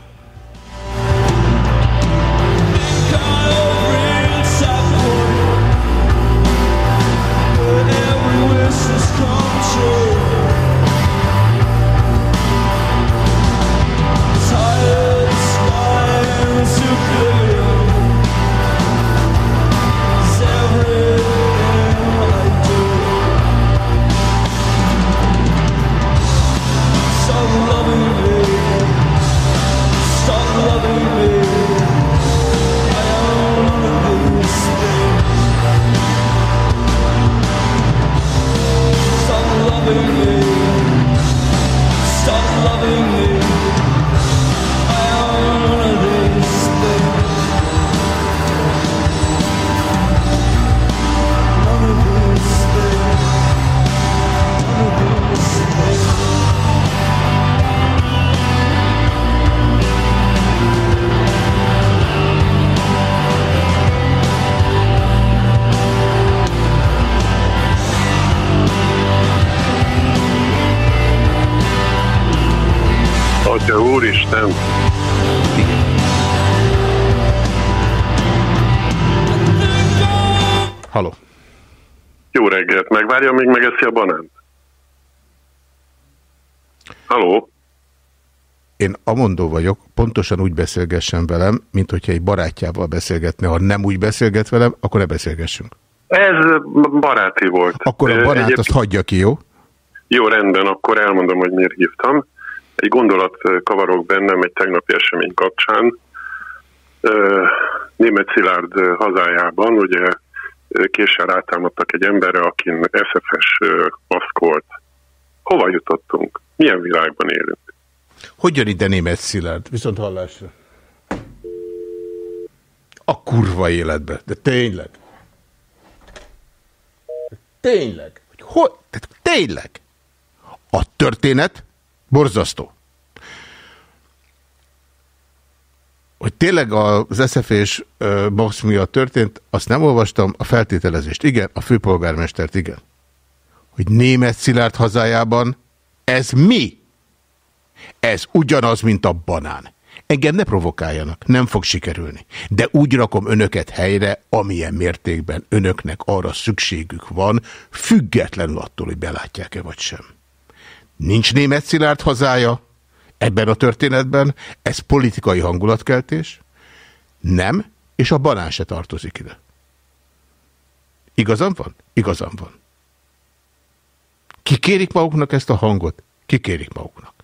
H: Megvárja, még megeszi a banánt? Haló?
A: Én amondó vagyok, pontosan úgy beszélgessen velem, mint hogyha egy barátjával beszélgetne. Ha nem úgy beszélget velem, akkor ne beszélgessünk.
H: Ez baráti volt.
A: Akkor a barát Egyéb... azt hagyja ki, jó?
H: Jó, rendben, akkor elmondom, hogy miért hívtam. Egy gondolat kavarok bennem egy tegnapi esemény kapcsán. Német Szilárd hazájában, ugye késsel rátámadtak egy emberre, akin SFS maszk volt. Hova jutottunk? Milyen világban élünk?
A: Hogy jön ide német Szilárd? Viszont hallásra. A kurva életbe. De tényleg. Tényleg. Hogy, hogy? Tehát tényleg. A történet borzasztó. Hogy tényleg az SZF és box miatt történt, azt nem olvastam, a feltételezést igen, a főpolgármestert igen. Hogy német Szilárd hazájában ez mi? Ez ugyanaz, mint a banán. Engem ne provokáljanak, nem fog sikerülni. De úgy rakom önöket helyre, amilyen mértékben önöknek arra szükségük van, függetlenül attól, hogy belátják-e vagy sem. Nincs német szilárd hazája ebben a történetben, ez politikai hangulatkeltés, nem, és a banán se tartozik ide. Igazam van? Igazam van. Kikérik maguknak ezt a hangot? Kikérik maguknak.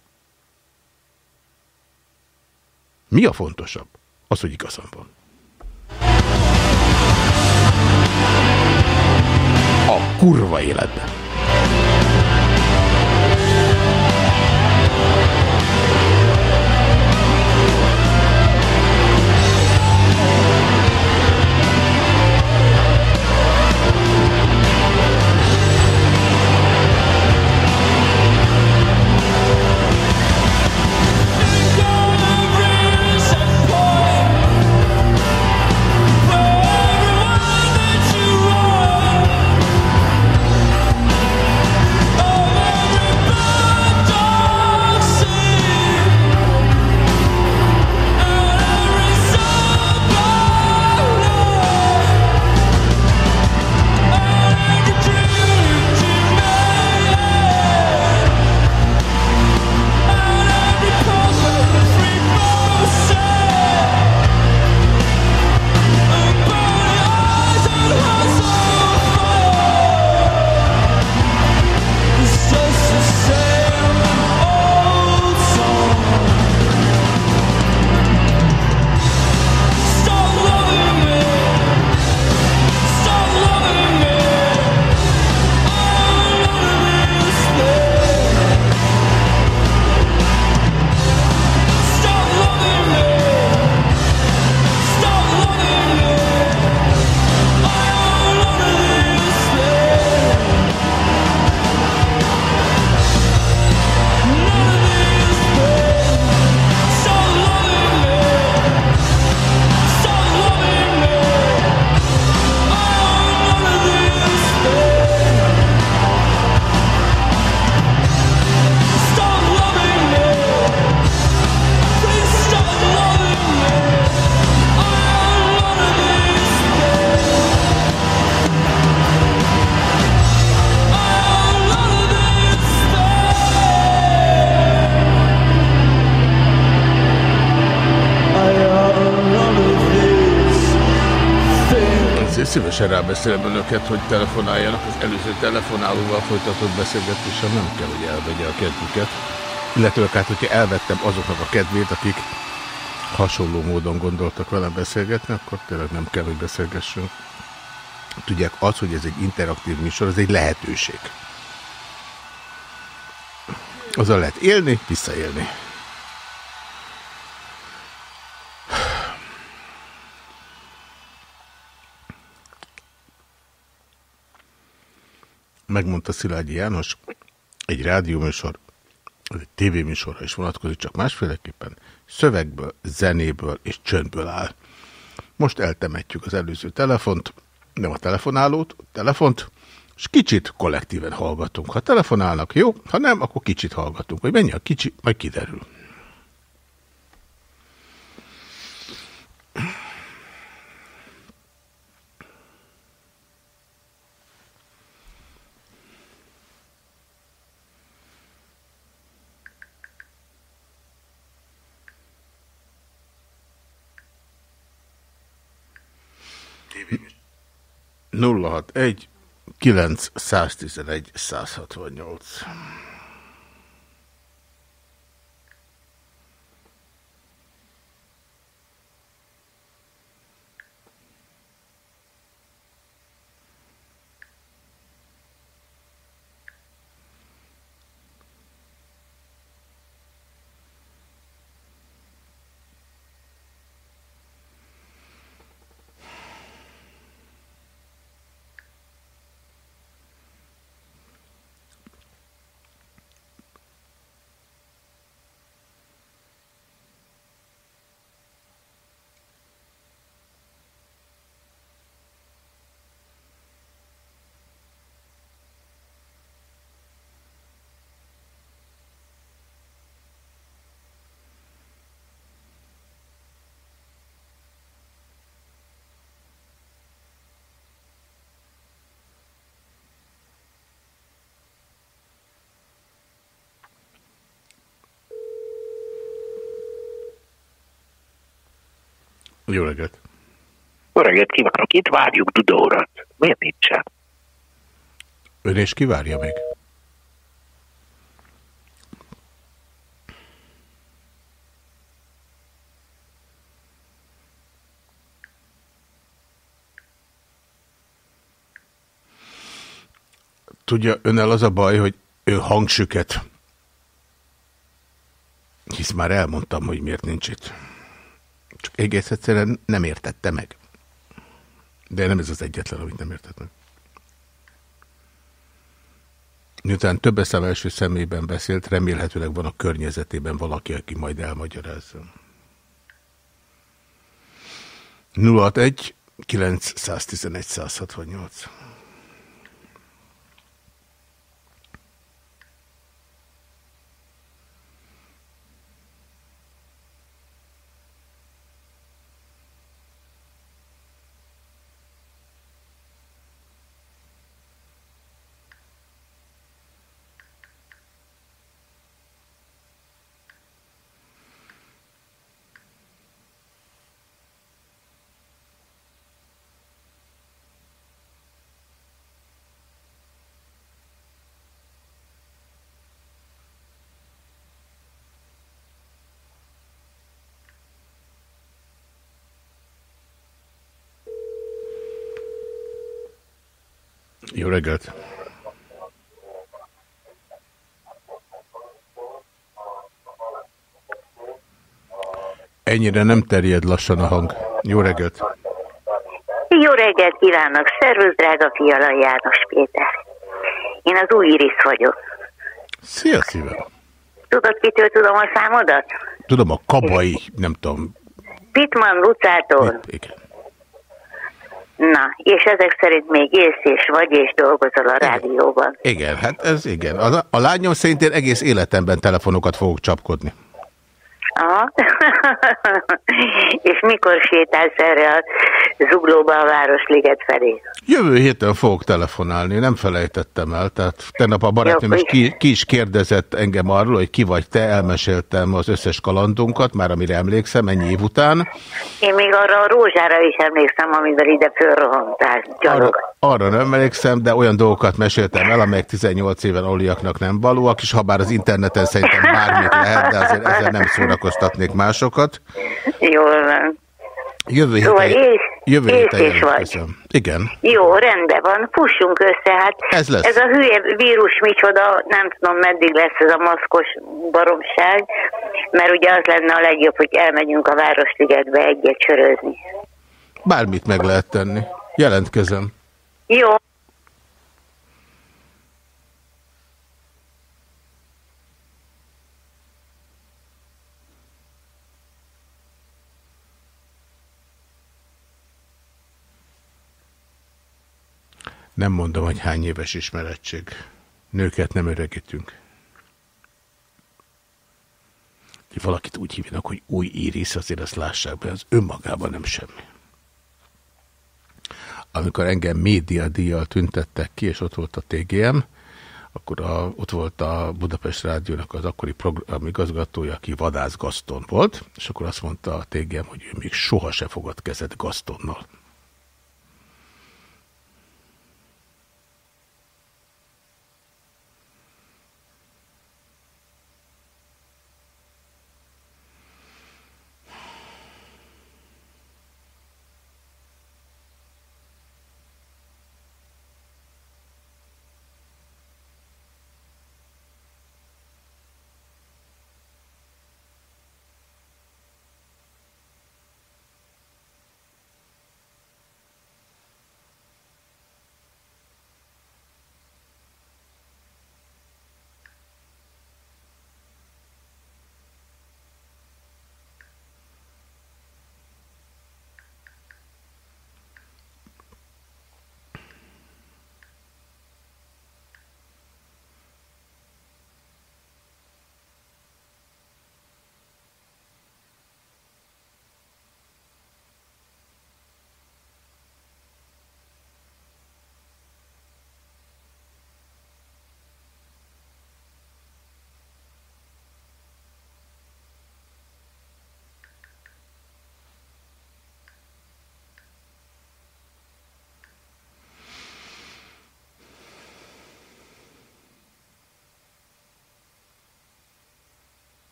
A: Mi a fontosabb? Az, hogy igazam van. A kurva életben. Szívesen rábeszélem önöket, hogy telefonáljanak. Az előző telefonálóval folytatott beszélgetésem nem kell, hogy elvegye a kedvüket. Illetőleg hát, hogyha elvettem azoknak a kedvét, akik hasonló módon gondoltak velem beszélgetni, akkor tényleg nem kell, hogy beszélgessünk. Tudják, az, hogy ez egy interaktív műsor, az egy lehetőség. Azzal lehet élni, visszaélni. Megmondta Szilágyi János, egy rádióműsor, egy tévéműsorra is vonatkozik, csak másféleképpen szövegből, zenéből és csöndből áll. Most eltemetjük az előző telefont, nem a telefonálót, a telefont, és kicsit kollektíven hallgatunk. Ha telefonálnak, jó, ha nem, akkor kicsit hallgatunk. Hogy mennyi a kicsi, majd kiderül. 061 911 168 Jó reggelt!
I: Jó reggelt kívánok! Itt várjuk Dudórat. Miért nincsen?
A: Ön is kivárja még? Tudja, önnel az a baj, hogy ő hangsüket. Hisz már elmondtam, hogy miért nincs itt. Csak egész egyszerűen nem értette meg. De nem ez az egyetlen, amit nem értett meg. Miután több eszem első szemében beszélt, remélhetőleg van a környezetében valaki, aki majd elmagyarázza. 061 911 168 Jó reggelt! Ennyire nem terjed lassan a hang. Jó reggelt!
J: Jó reggelt kívánok! Szervusz, drága Fiala János Péter! Én az új Iris vagyok.
A: Szia szívem!
J: Tudod, kitől tudom a számodat?
A: Tudom, a kabai, nem tudom.
J: Pitman Lucától.
A: Igen.
J: Na, és ezek szerint még élsz és vagy, és dolgozol a rádióban.
A: Igen, hát ez igen. A, a lányom szerint én egész életemben telefonokat fogok csapkodni.
J: Aha. *laughs* és mikor sétálsz erre a zuglóba a Városliget felé?
A: Jövő héten fogok telefonálni, nem felejtettem el. Tehát tegnap a barátnőm is ki, ki is kérdezett engem arról, hogy ki vagy te, elmeséltem az összes kalandunkat, már amire emlékszem, ennyi év után.
J: Én még arra a rózsára is emlékszem, amivel ide fölrohantál,
A: arra, arra nem emlékszem, de olyan dolgokat meséltem el, amelyek 18 éven oliaknak nem valóak, és ha bár az interneten szerintem bármit lehet, de azért ezzel nem szórakoztatnék másokat.
J: Jól van.
A: Jövő héten,
J: szóval
A: jövő héten
J: is vagy.
A: Igen.
J: Jó, rendben van. Fussunk össze. Hát
A: ez, lesz.
J: ez a hülye vírus micsoda, nem tudom meddig lesz ez a maszkos baromság, mert ugye az lenne a legjobb, hogy elmegyünk a Városligetbe egyet sörözni.
A: Bármit meg lehet tenni. Jelentkezem.
J: Jó.
A: Nem mondom, hogy hány éves ismerettség. Nőket nem öregítünk. hogy valakit úgy hívnak, hogy új íris, azért azt lássák be, az önmagában nem semmi. Amikor engem médiadíjjal tüntettek ki, és ott volt a TGM, akkor a, ott volt a Budapest Rádiónak az akkori programigazgatója, aki Vadász Gaston volt, és akkor azt mondta a TGM, hogy ő még soha se fogad kezet Gastonnal.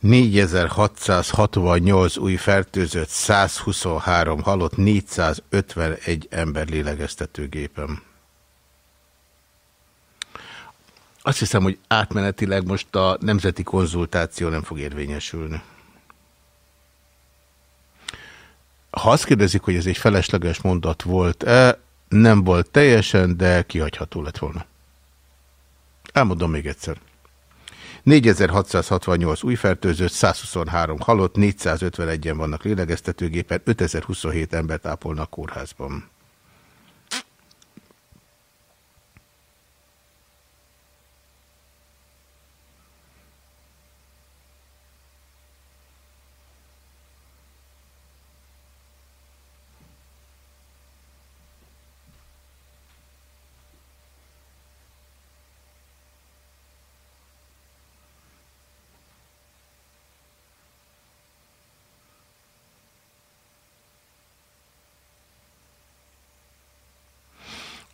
A: 4668 új fertőzött, 123 halott, 451 ember lélegeztetőgépen. Azt hiszem, hogy átmenetileg most a nemzeti konzultáció nem fog érvényesülni. Ha azt kérdezik, hogy ez egy felesleges mondat volt-e, nem volt teljesen, de kihagyható lett volna. Elmondom még egyszer. 4668 új fertőzött, 123 halott, 451-en vannak lélegeztetőgépen, 5027 embert ápolnak kórházban.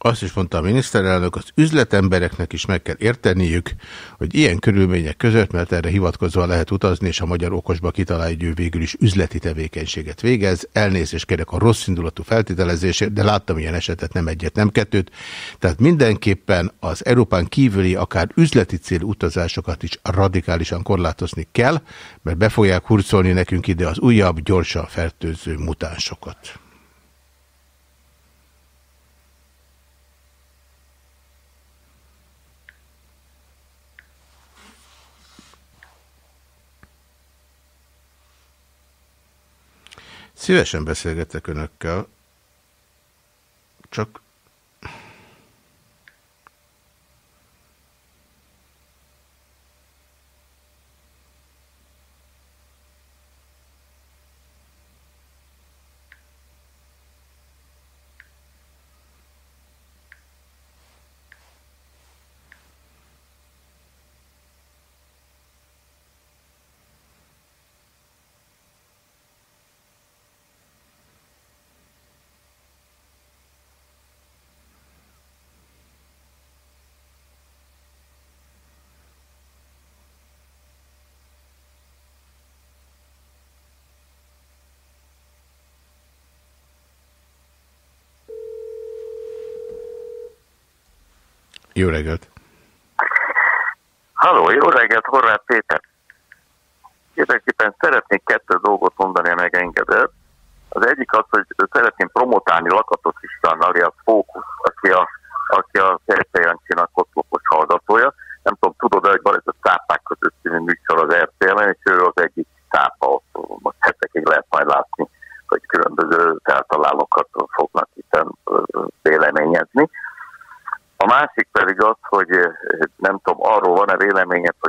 A: Azt is mondta a miniszterelnök, az üzletembereknek is meg kell érteniük, hogy ilyen körülmények között, mert erre hivatkozva lehet utazni, és a magyar okosba kitalálja, hogy ő végül is üzleti tevékenységet végez. Elnézést kérek a rossz indulatú feltételezésért, de láttam ilyen esetet, nem egyet, nem kettőt. Tehát mindenképpen az Európán kívüli, akár üzleti cél utazásokat is radikálisan korlátozni kell, mert be fogják hurcolni nekünk ide az újabb, gyorsan fertőző mutánsokat. Szívesen beszélgetek önökkel, csak Jó reggelt!
K: Halló, jó reggelt, Horváth Péter! Érdekében szeretnék kettő dolgot mondani, ha megengedett. Az egyik az, hogy szeretném promotálni Lakatos István alias Fókusz, aki a, aki a Szerce Jancsinak kotlopos hallgatója. Nem tudom, tudod hogy van ez a cápák közötti műsor az RTL-en, és ő az egyik cápa, most hetekig lehet majd látni, hogy különböző feltalálókat fognak itt véleményezni. A másik pedig az, hogy eh, nem tudom, arról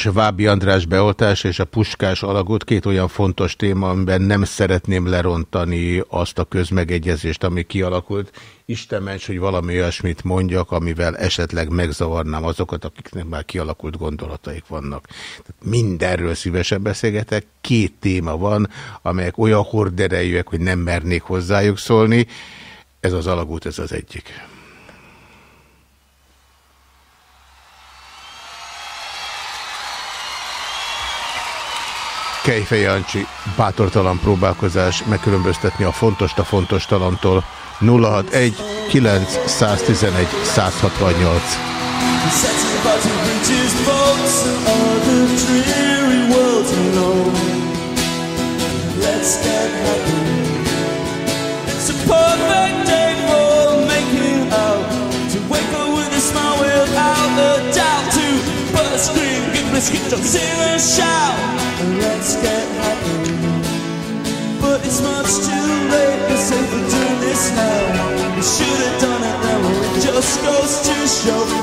A: Svábi András beoltás és a Puskás alagút két olyan fontos téma, amiben nem szeretném lerontani azt a közmegegyezést, ami kialakult. Isten ments, hogy valami olyasmit mondjak, amivel esetleg megzavarnám azokat, akiknek már kialakult gondolataik vannak. Tehát mindenről szívesen beszélgetek. Két téma van, amelyek olyan horderejűek, hogy nem mernék hozzájuk szólni. Ez az alagút, ez az egyik. Kejfej Jancsi, bátortalan próbálkozás megkülönböztetni a fontos a fontos talantól. 061 911 168 Let's get happy. It's shout. Let's get happy. But it's much too late, it's safe to do this now. We should have done it then, it just goes to show.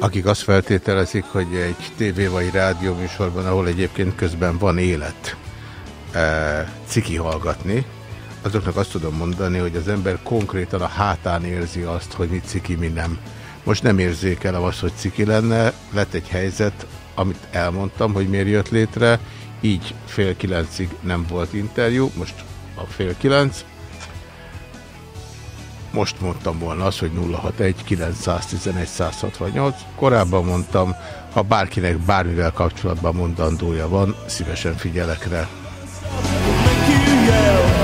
L: Akik azt feltételezik, hogy egy tévé vagy rádió műsorban, ahol egyébként közben van élet, e, ciki hallgatni, azoknak azt tudom mondani, hogy az ember konkrétan a hátán érzi azt, hogy mi ciki, mi nem. Most nem érzékelem azt, hogy ciki lenne, lett egy helyzet, amit elmondtam, hogy miért jött létre, így fél kilencig nem volt interjú, most a fél kilenc. Most mondtam volna azt, hogy 061 911 168. Korábban mondtam, ha bárkinek bármivel kapcsolatban mondandója van, szívesen figyelek rá. Let's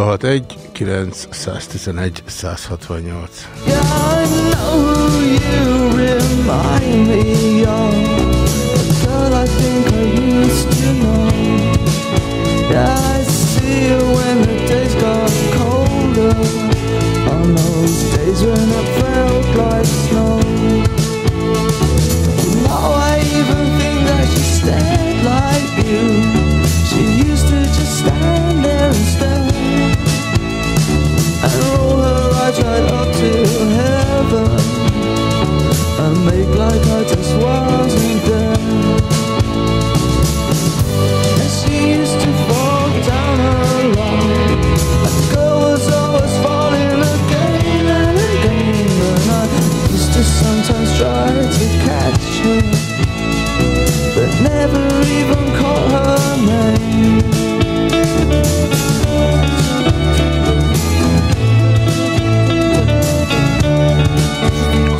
L: 061 911 168 yeah, I know you remind me of girl I think I used to know. Yeah, I see you when the days got colder.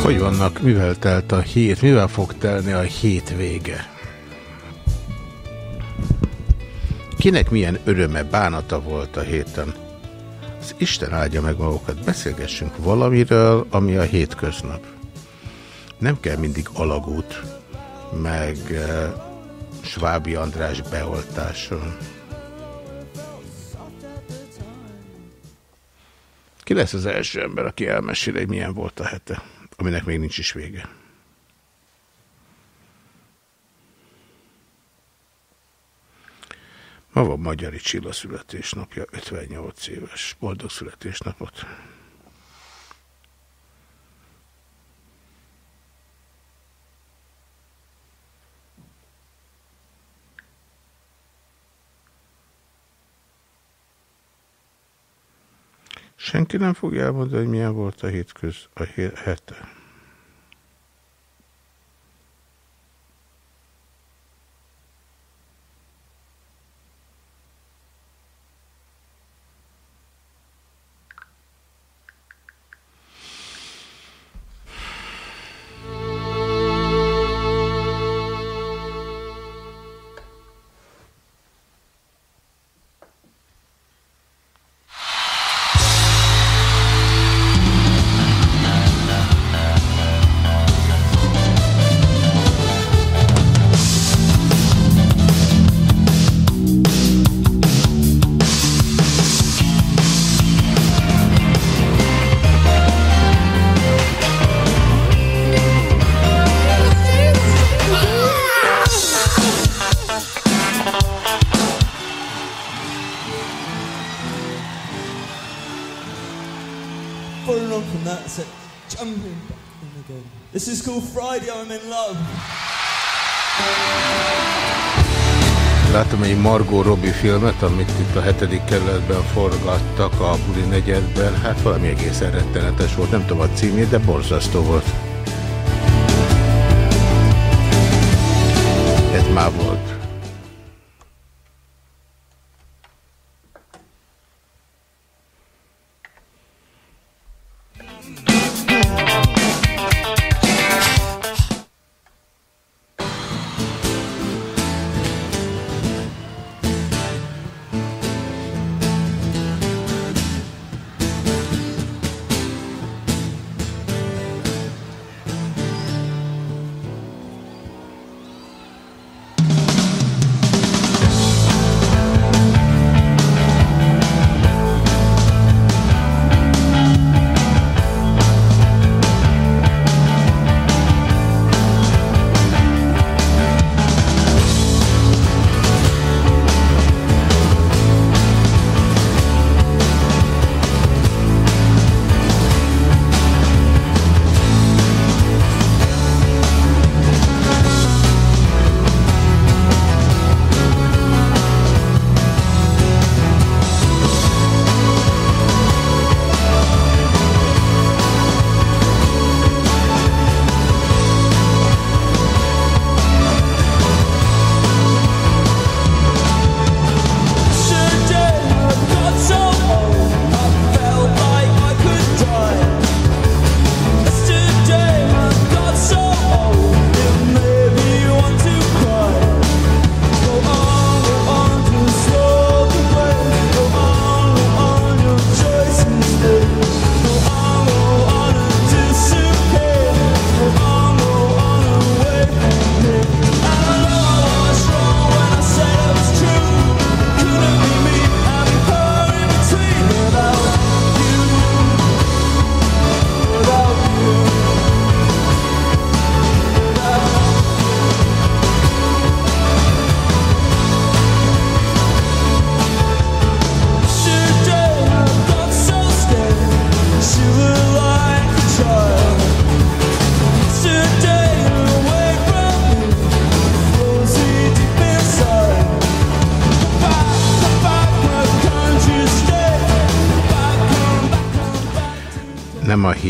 L: Hogy vannak, mivel telt a hét, mivel fog telni a hét vége? Kinek milyen öröme, bánata volt a héten? Az Isten áldja meg magukat, beszélgessünk valamiről, ami a hétköznap.
A: Nem kell mindig alagút, meg uh, Svábi András beoltáson. Ki lesz az első ember, aki elmesél, hogy milyen volt a hete, aminek még nincs is vége? Ma van Magyari Csilla születésnapja, 58 éves. Boldog születésnapot! Senki nem fogja elmondani, hogy milyen volt a hétköz, a hete. Margot Robbie filmet, amit itt a hetedik kerületben forgattak a Buli negyedben. Hát valami egészen rettenetes volt, nem tudom a címét, de borzasztó volt. Ez már volt.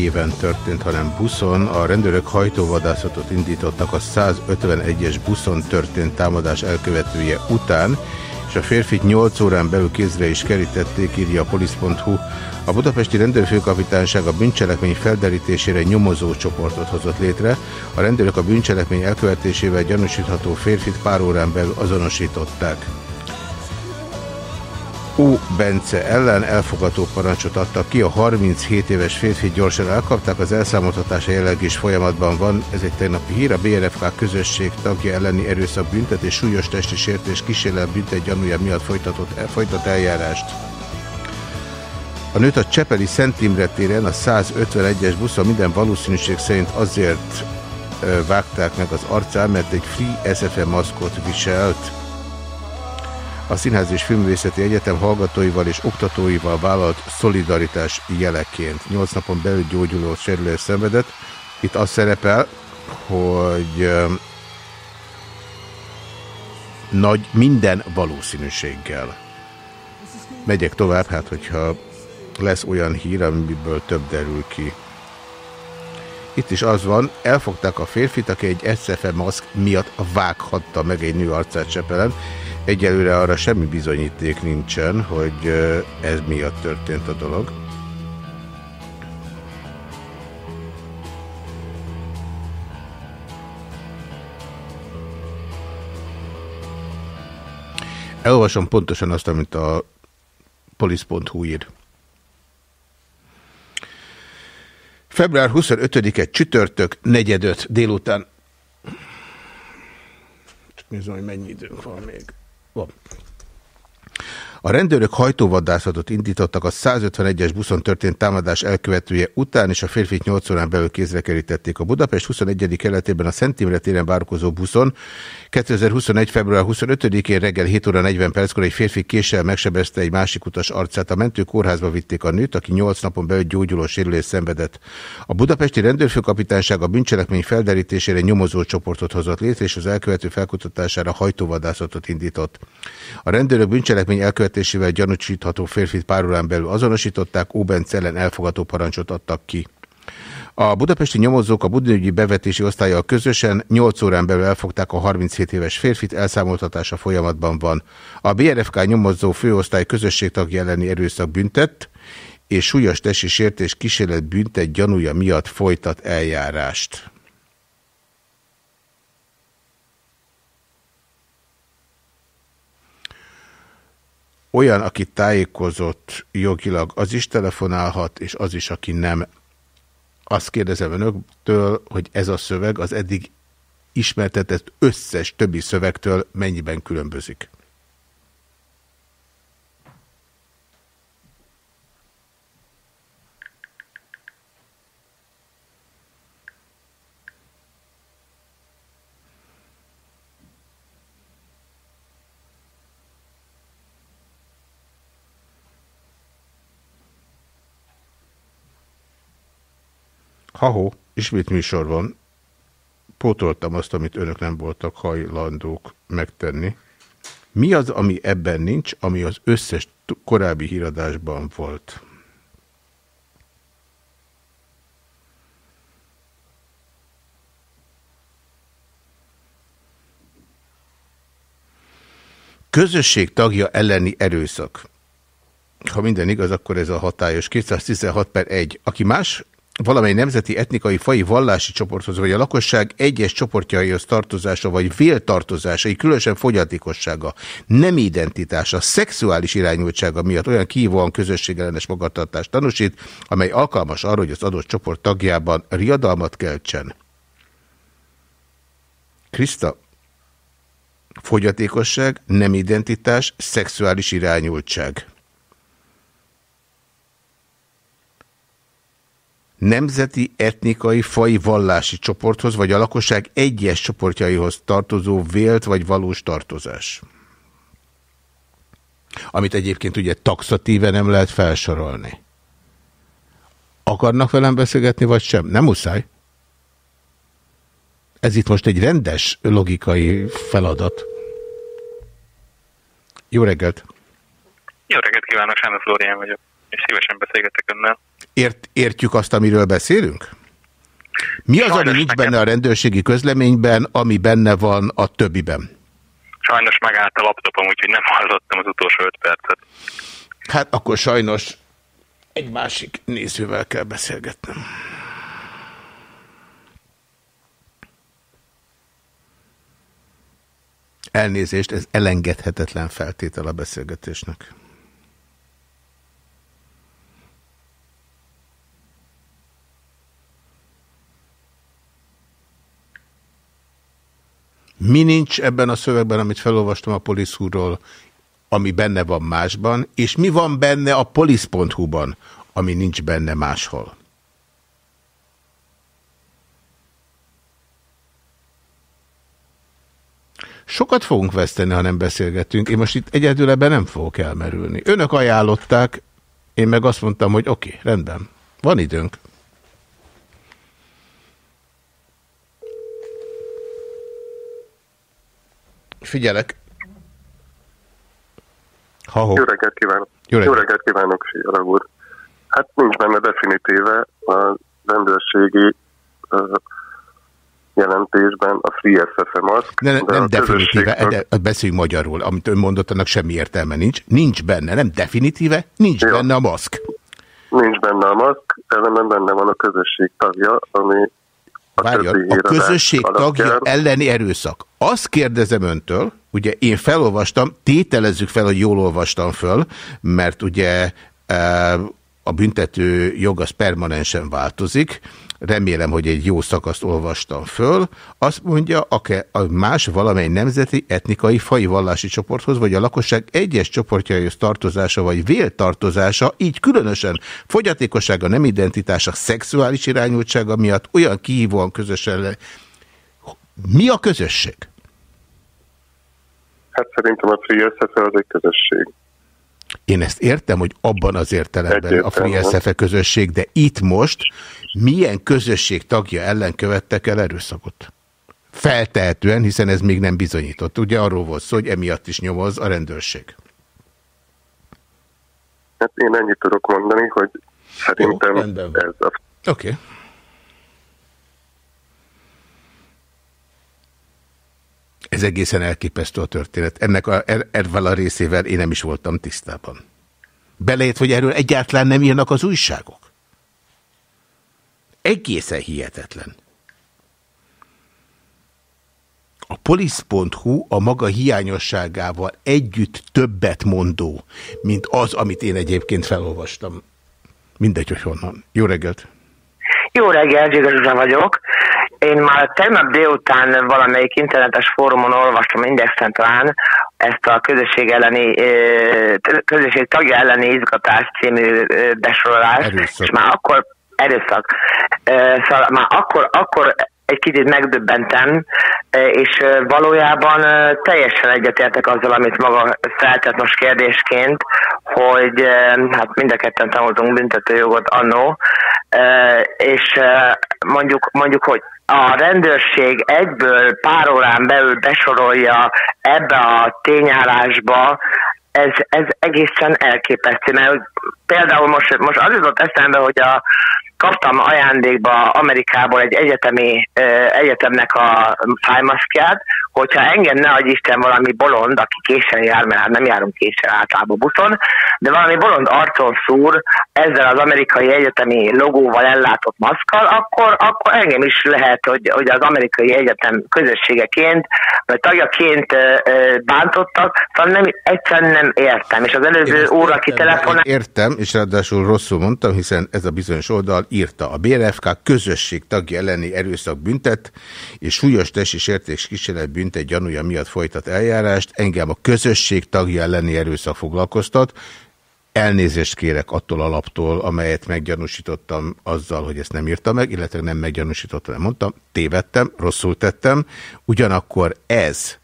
A: Éven történt, hanem buszon. A rendőrök hajtóvadászatot indítottak a 151-es buszon történt támadás elkövetője után, és a férfit 8 órán belül kézre is kerítették, írja a polisz.hu. A budapesti rendőrfőkapitányság a bűncselekmény felderítésére nyomozó csoportot hozott létre. A rendőrök a bűncselekmény elkövetésével gyanúsítható férfit pár órán belül azonosították. Ó. Bence ellen elfogató parancsot adtak ki. A 37 éves férfi gyorsan elkapták, az elszámoltatása jelenleg is folyamatban van. Ez egy tegnapi hír. A BRFK közösség tagja elleni erőszak büntet és súlyos testi sértés kísérlet büntet gyanúja miatt folytatott, folytat eljárást. A nőt a Csepeli Szent Imre téren a 151-es buszon minden valószínűség szerint azért vágták meg az arcán, mert egy Free SFM maszkot viselt. A Színház és Filmvészeti Egyetem hallgatóival és oktatóival vállalt szolidaritás jeleként. Nyolc napon belül gyógyuló sérülés szenvedett. Itt az szerepel, hogy nagy minden valószínűséggel. Megyek tovább, hát hogyha lesz olyan hír, amiből több derül ki. Itt is az van, elfogták a férfit, aki egy SZFE maszk miatt vághatta meg egy nő arcát Csepelen. Egyelőre arra semmi bizonyíték nincsen, hogy ez miatt történt a dolog. Elolvasom pontosan azt, amit a polisz.hu ír. Február 25-e csütörtök, negyedöt délután. Csak nézem, hogy mennyi időnk van még. Van. A rendőrök hajtóvadászatot indítottak a 151-es buszon történt támadás elkövetője után, és a férfit 8 órán belül kézre kerítették. A Budapest 21. keletében a Szent Imre téren várkozó buszon 2021. február 25-én reggel 7 óra 40 perckor egy férfi késsel megsebezte egy másik utas arcát. A mentők kórházba vitték a nőt, aki 8 napon belül gyógyuló sérülés szenvedett. A budapesti rendőrfőkapitányság a bűncselekmény felderítésére nyomozó csoportot hozott létre, és az elkövető felkutatására hajtóvadászatot indított. A rendőrök bűncselekmény elkövetésével gyanúsítható férfit pár órán belül azonosították, Óbenc ellen elfogató parancsot adtak ki. A budapesti nyomozók a budapesti bevetési osztályjal közösen 8 órán belül elfogták a 37 éves férfit, elszámoltatása folyamatban van. A BRFK nyomozó főosztály közösségtagja elleni erőszak büntet, és súlyos tesi sértés kísérlet büntet gyanúja miatt folytat eljárást. Olyan, aki tájékozott jogilag, az is telefonálhat, és az is, aki nem. Azt kérdezem önöktől, hogy ez a szöveg az eddig ismertetett összes többi szövegtől mennyiben különbözik. Ha-ho, ismét műsor van. Pótoltam azt, amit önök nem voltak hajlandók megtenni. Mi az, ami ebben nincs, ami az összes korábbi híradásban volt? Közösség tagja elleni erőszak. Ha minden igaz, akkor ez a hatályos 216 per 1. Aki más valamely nemzeti, etnikai, fai, vallási csoporthoz, vagy a lakosság egyes csoportjaihoz tartozása, vagy véltartozásai, különösen fogyatékossága, nem identitása, szexuális irányultsága miatt olyan kívóan közösségellenes magatartást tanúsít, amely alkalmas arra, hogy az adott csoport tagjában riadalmat keltsen. Krista, fogyatékosság, nem identitás, szexuális irányultság. Nemzeti, etnikai, fai, vallási csoporthoz, vagy a lakosság egyes csoportjaihoz tartozó vélt vagy valós tartozás. Amit egyébként ugye taxatíve nem lehet felsorolni. Akarnak velem beszélgetni, vagy sem? Nem muszáj. Ez itt most egy rendes logikai feladat. Jó reggelt!
M: Jó reggelt kívánok, Sándor Flórián vagyok, és szívesen beszélgetek önnel.
A: Ért, értjük azt, amiről beszélünk? Mi az, ami nincs benne a rendőrségi közleményben, ami benne van a többiben?
M: Sajnos megállt a laptopom, úgyhogy nem hallottam az utolsó öt percet.
A: Hát akkor sajnos egy másik nézővel kell beszélgetnem. Elnézést, ez elengedhetetlen feltétel a beszélgetésnek. Mi nincs ebben a szövegben, amit felolvastam a poliszúról, ami benne van másban, és mi van benne a polisz.hu-ban, ami nincs benne máshol? Sokat fogunk veszteni, ha nem beszélgetünk. Én most itt egyedül ebben nem fogok elmerülni. Önök ajánlották, én meg azt mondtam, hogy oké, okay, rendben, van időnk. Figyelek.
H: Ha-ho. Jó reggelt kívánok. Jó reggelt, Jó reggelt kívánok, Fiala úr. Hát nincs benne definitíve a rendőrségi uh, jelentésben a Free SFM az.
A: Ne, ne, nem definitíve, közösség... de beszéljünk magyarul, amit ön mondott, annak semmi értelme nincs. Nincs benne, nem definitíve, nincs Jó. benne a maszk.
H: Nincs benne a maszk, ellenben benne van a közösség tagja, ami
A: a, Várjad, a közösség tagja elleni erőszak. Azt kérdezem öntől, ugye én felolvastam, tételezzük fel, hogy jól olvastam föl, mert ugye e, a büntető jog az permanensen változik, remélem, hogy egy jó szakaszt olvastam föl, azt mondja, a más valamely nemzeti, etnikai, fai vallási csoporthoz, vagy a lakosság egyes csoportjaihoz tartozása, vagy véltartozása, így különösen fogyatékossága, nem identitása, szexuális irányultsága miatt olyan kihívóan közösen Mi a közösség?
H: Hát szerintem a Free az egy közösség.
A: Én ezt értem, hogy abban az értelemben a Free SFE közösség, de itt most milyen közösség tagja ellen követtek el erőszakot? Feltehetően, hiszen ez még nem bizonyított. Ugye arról volt szó, hogy emiatt is nyomoz a rendőrség.
H: Hát én ennyit tudok mondani, hogy szerintem Jó, ez a...
A: Oké. Okay. Ez egészen elképesztő a történet. Ennek a, er, ervel a részével én nem is voltam tisztában. Belejött, hogy erről egyáltalán nem írnak az újságok. Egészen hihetetlen. A polisz.hu a maga hiányosságával együtt többet mondó, mint az, amit én egyébként felolvastam. Mindegy, hogy honnan. Jó reggelt!
N: Jó reggelt, Zsiga vagyok. Én már tegnap délután valamelyik internetes fórumon olvastam, Indexen talán, ezt a közösség elleni, közösség tagja elleni izgatás című besorolást, és már akkor erőszak. Szóval már akkor, akkor egy kicsit megdöbbentem, és valójában teljesen egyetértek azzal, amit maga feltett most kérdésként, hogy hát mind a ketten tanultunk büntetőjogot annó, és mondjuk, mondjuk, hogy a rendőrség egyből pár órán belül besorolja ebbe a tényállásba, ez, ez egészen elképesztő, mert például most, most az jutott eszembe, hogy a, kaptam ajándékba Amerikából egy egyetemi egyetemnek a fájmaszkját, hogyha engem ne adj Isten valami bolond, aki késen jár, mert hát nem járunk késen általában buszon, de valami bolond arcon szúr ezzel az amerikai egyetemi logóval ellátott maszkal, akkor, akkor engem is lehet, hogy, hogy az amerikai egyetem közösségeként, vagy tagjaként bántottak, szóval nem, egyszerűen nem értem. És az előző óra, aki telefonál...
A: Értem, és ráadásul rosszul mondtam, hiszen ez a bizonyos oldal írta. A BRFK közösség tagja elleni erőszak büntet, és súlyos testi sértés kísérlet büntet gyanúja miatt folytat eljárást. Engem a közösség tagja elleni erőszak foglalkoztat. Elnézést kérek attól a laptól, amelyet meggyanúsítottam azzal, hogy ezt nem írta meg, illetve nem meggyanúsítottam, nem mondtam, tévedtem, rosszul tettem. Ugyanakkor ez,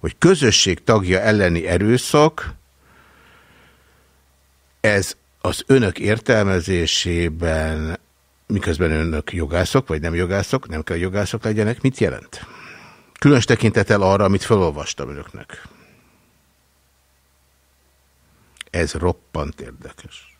A: hogy közösség tagja elleni erőszak, ez az önök értelmezésében, miközben önök jogászok, vagy nem jogászok, nem kell jogászok legyenek, mit jelent? Különös tekintetel arra, amit felolvastam önöknek. Ez roppant érdekes.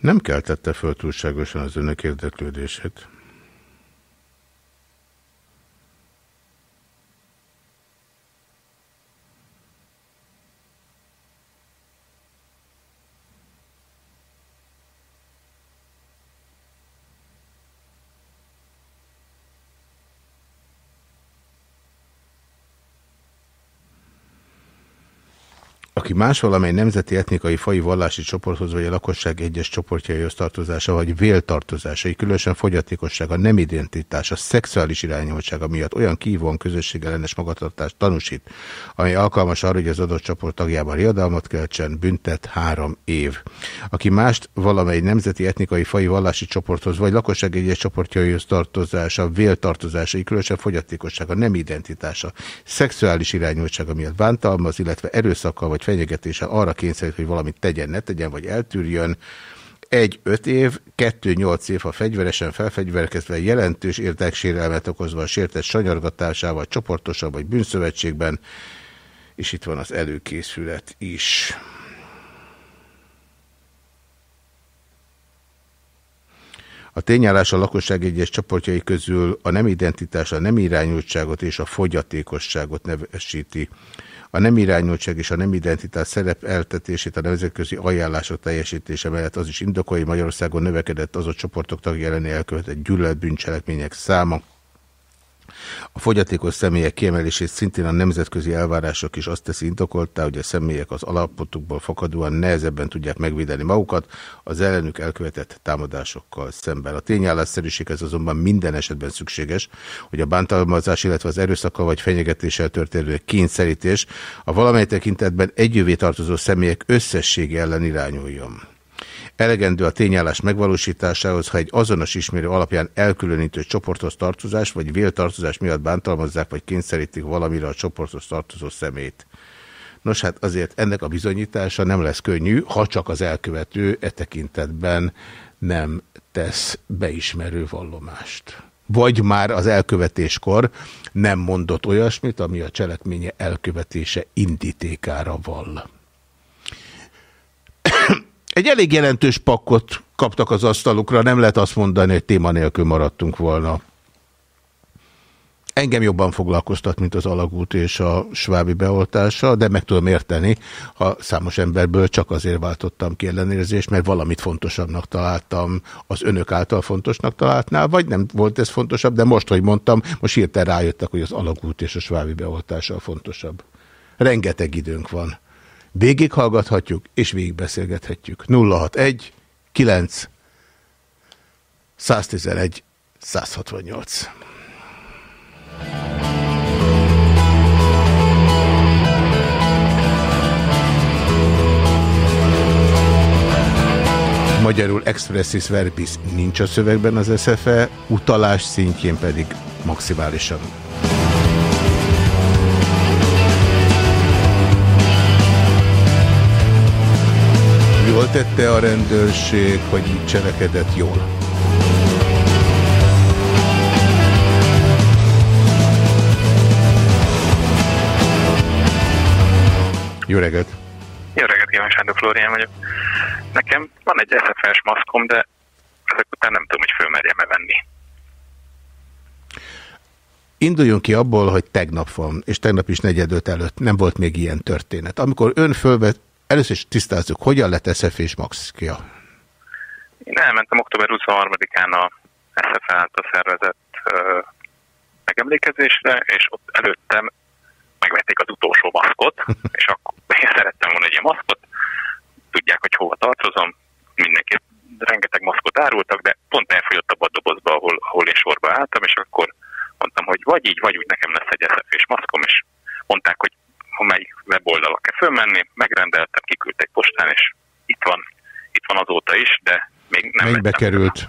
A: Nem keltette föl túlságosan az önök érdeklődését. Aki más valamely nemzeti, etnikai, fai, vallási csoporthoz vagy a lakosság egyes csoportjaihoz tartozása vagy véltartozásai, különösen fogyatékossága, nem identitása, szexuális irányultsága miatt olyan kívóan közösségellenes magatartást tanúsít, amely alkalmas arra, hogy az adott csoport tagjában riadalmat keltsen, büntet három év. Aki mást valamely nemzeti, etnikai, fai, vallási csoporthoz vagy lakosság egyes csoportjaihoz tartozása, véltartozásai, különösen fogyatékossága, nem identitása, szexuális irányultsága miatt bántalmaz, illetve erőszakkal vagy fenyegetése arra kényszerít, hogy valamit tegyen, ne tegyen, vagy eltűrjön. Egy öt év, kettő nyolc év, ha fegyveresen felfegyverkezve jelentős érdeksérelmet okozva a sértett sanyargatásával, csoportosabb vagy bűnszövetségben, és itt van az előkészület is. A tényállás a lakosság egyes csoportjai közül a nem identitás, a nem irányultságot és a fogyatékosságot nevesíti a nem irányultság és a nem identitás szerep eltetését a nemzetközi ajánlások teljesítése mellett az is indokolja, Magyarországon növekedett azok csoportok tagja elleni elkövetett gyűlöletbűncselekmények száma, a fogyatékos személyek kiemelését szintén a nemzetközi elvárások is azt teszi indokoltá, hogy a személyek az alapotukból fakadóan nehezebben tudják megvédeni magukat az ellenük elkövetett támadásokkal szemben. A tényállásszerűséghez azonban minden esetben szükséges, hogy a bántalmazás, illetve az erőszakkal vagy fenyegetéssel történő kényszerítés a valamely tekintetben együvé tartozó személyek összessége ellen irányuljon. Elegendő a tényállás megvalósításához, ha egy azonos ismerő alapján elkülönítő csoporthoz tartozás vagy véltartozás miatt bántalmazzák vagy kényszerítik valamire a csoporthoz tartozó szemét. Nos hát azért ennek a bizonyítása nem lesz könnyű, ha csak az elkövető e tekintetben nem tesz beismerő vallomást. Vagy már az elkövetéskor nem mondott olyasmit, ami a cselekménye elkövetése indítékára vall. Egy elég jelentős pakkot kaptak az asztalukra, nem lehet azt mondani, hogy téma nélkül maradtunk volna. Engem jobban foglalkoztat, mint az alagút és a svábi beoltása, de meg tudom érteni, ha számos emberből csak azért váltottam ki ellenérzést, mert valamit fontosabbnak találtam, az önök által fontosnak találtnál, vagy nem volt ez fontosabb, de most, hogy mondtam, most hirtelen rájöttek, hogy az alagút és a svábi beoltása a fontosabb. Rengeteg időnk van. Végighallgathatjuk, és végigbeszélgethetjük. 061 9 111 168. Magyarul expressis verbis nincs a szövegben az SFE, utalás szintjén pedig maximálisan. Jól tette a rendőrség, hogy így cselekedett jól. Jó reggelt!
M: Jó reggelt, kívánok, Sándor Flórián vagyok. Nekem van egy SFS maszkom, de ezek után nem tudom, hogy fölmerjem-e venni.
A: Induljunk ki abból, hogy tegnap van, és tegnap is negyedöt előtt nem volt még ilyen történet. Amikor ön fölvet, Először is tisztázzuk, hogyan lett SF és Maxkia?
M: Én elmentem október 23-án a SF által szervezett uh, megemlékezésre, és ott előttem megvették az utolsó maszkot, *laughs* és akkor én szerettem volna egy ilyen maszkot, tudják, hogy hova tartozom, mindenki rengeteg maszkot árultak, de pont elfogyott a dobozba, ahol, ahol én sorba álltam, és akkor mondtam, hogy vagy így, vagy úgy nekem lesz egy SF és maszkom, és mondták, hogy melyik weboldalra kell fölmenni, megrendeltem, kiküldtek postán, és itt van, itt van azóta is, de még nem
A: Mennyibe került?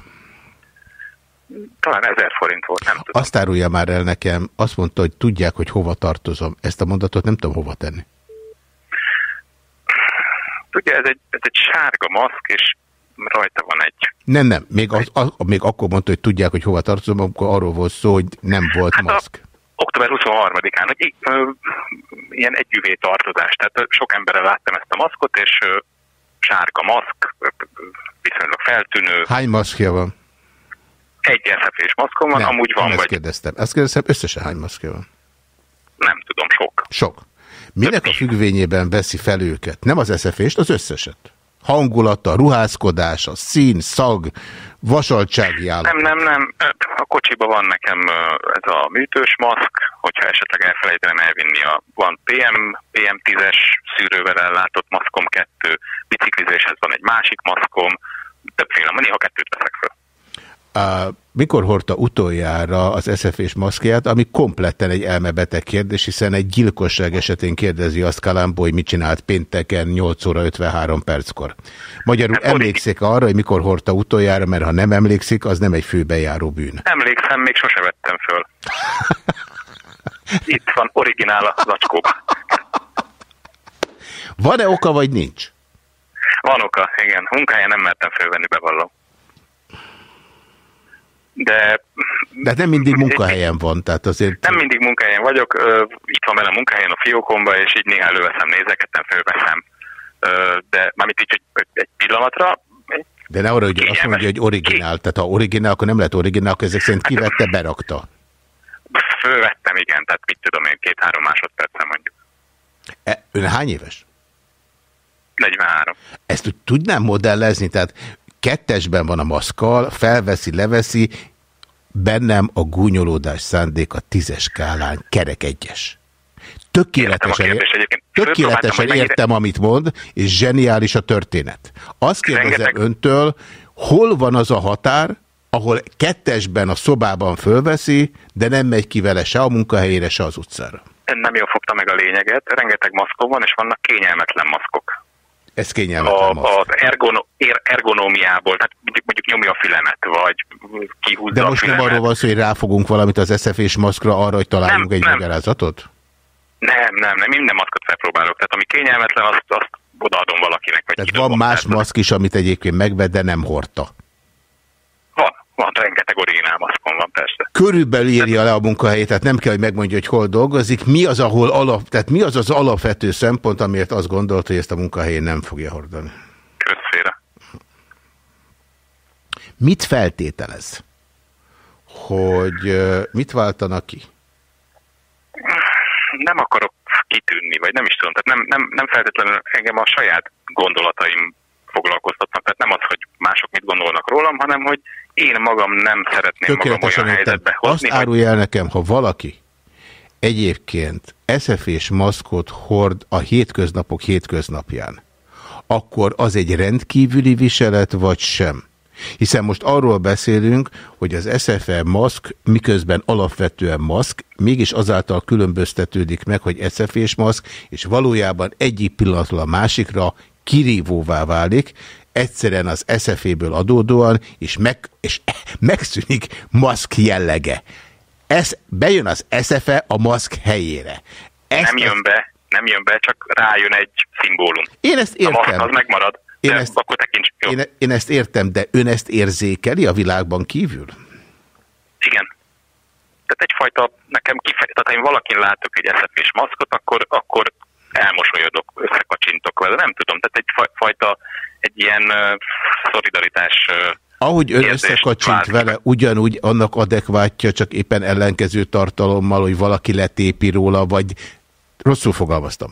M: Talán ezer forint volt, nem tudom.
A: Azt árulja már el nekem, azt mondta, hogy tudják, hogy hova tartozom. Ezt a mondatot nem tudom hova tenni.
M: Tudja, ez egy, ez egy sárga maszk, és rajta van egy...
A: Nem, nem, még, az, az, még akkor mondta, hogy tudják, hogy hova tartozom, akkor arról volt szó, hogy nem volt hát maszk. A
M: október 23-án, hogy ö, ilyen együvé tartozás. Tehát sok emberre láttam ezt a maszkot, és ö, sárga maszk, ö, viszonylag feltűnő.
A: Hány maszkja van?
M: Egy SZF-és maszkom van,
A: nem,
M: amúgy van.
A: Nem vagy... kérdeztem. Ezt kérdeztem, összesen hány maszkja van?
M: Nem tudom, sok.
A: Sok. Minek a függvényében veszi fel őket? Nem az SZF-ést, az összeset? Hangulata, ruházkodása, szín, szag, vasaltsági állapot?
M: Nem, nem, nem. A kocsiban van nekem ez a műtős maszk, hogyha esetleg elfelejtenem elvinni a, van PM, PM10-es szűrővel ellátott maszkom kettő, biciklizéshez van egy másik maszkom, többféle, néha kettőt veszek föl.
A: Uh, mikor hordta utoljára az SZF-és maszkját, ami kompletten egy elmebeteg kérdés, hiszen egy gyilkosság esetén kérdezi azt Kalambó, hogy mit csinált pénteken 8 óra 53 perckor. Magyarul hát, emlékszik arra, hogy mikor hordta utoljára, mert ha nem emlékszik, az nem egy főbejáró bűn.
M: Emlékszem, még sose vettem föl. Itt van, originál a zacskóban.
A: Van-e oka, vagy nincs?
M: Van oka, igen. Munkáján nem mertem fölvenni, bevallom de...
A: De hát nem mindig munkahelyen van, tehát azért...
M: Nem mindig munkahelyen vagyok, itt van velem munkahelyen a fiókomba, és így néha előveszem, nézeketem, fölveszem, de mármint így egy, egy pillanatra...
A: De ne arra, hogy azt mondja, hogy originál, tehát ha originál, akkor nem lehet originál, akkor ezek szerint kivette, berakta.
M: Fölvettem, igen, tehát mit tudom én, két-három másodpercen mondjuk.
A: E, ön hány éves?
M: 43.
A: Ezt tudnám modellezni, tehát kettesben van a maszkal, felveszi, leveszi, bennem a gúnyolódás szándék a tízes skálán kerek egyes. Tökéletesen, értem, tökéletesen értem, amit mond, és zseniális a történet. Azt kérdezem Rengeteg... öntől, hol van az a határ, ahol kettesben a szobában fölveszi, de nem megy ki vele se a munkahelyére, se az utcára.
M: Nem jól fogta meg a lényeget, rengeteg maszkok van, és vannak kényelmetlen maszkok.
A: Ez kényelmetlen
M: a, Az ergono, er, ergonómiából, tehát mondjuk nyomja a fülemet, vagy kihúzza
A: De most
M: nem
A: arról van szó, hogy ráfogunk valamit az SZF és maszkra arra, hogy találjunk nem, egy nem. magyarázatot?
M: Nem, nem, nem, minden maszkot felpróbálok. Tehát ami kényelmetlen, azt, azt odaadom valakinek. Vagy
A: Tehát van más maszk is, amit egyébként megved, de nem hordta.
M: Van, rengeteg originál maszkon van, persze.
A: Körülbelül írja le a munkahelyét, tehát nem kell, hogy megmondja, hogy hol dolgozik. Mi az, ahol alap, tehát mi az az alapvető szempont, amiért azt gondolt, hogy ezt a munkahelyén nem fogja hordani?
M: Közféle.
A: Mit feltételez? Hogy mit váltanak ki?
M: Nem akarok kitűnni, vagy nem is tudom. Tehát nem, nem, nem feltétlenül engem a saját gondolataim foglalkoztatnak. Tehát nem az, hogy mások mit gondolnak rólam, hanem hogy én magam nem szeretném magam olyan helyzetbe hozni.
A: Azt árulja el nekem, ha valaki egyébként SZF és maszkot hord a hétköznapok hétköznapján, akkor az egy rendkívüli viselet, vagy sem? Hiszen most arról beszélünk, hogy az SFE maszk miközben alapvetően maszk, mégis azáltal különböztetődik meg, hogy SFE-s maszk, és valójában egyik pillanatról a másikra kirívóvá válik, egyszerűen az SZF-ből adódóan, és, meg, és *laughs* megszűnik maszk jellege. Ez, bejön az SZFE a maszk helyére.
M: Ezt nem jön be, nem jön be, csak rájön egy szimbólum.
A: Én ezt értem. A maszk
M: az megmarad, én ezt, akkor tekints. Jó.
A: Én, én ezt értem, de ön ezt érzékeli a világban kívül?
M: Igen. Tehát egyfajta, nekem kifejezett, tehát ha én valakin látok egy SZF-s maszkot, akkor, akkor elmosolyodok, összekacsintok vele, nem tudom, tehát egy fajta, egy ilyen szolidaritás
A: ahogy ön összekacsint vele, ugyanúgy annak adekvátja, csak éppen ellenkező tartalommal, hogy valaki letépi róla, vagy rosszul fogalmaztam,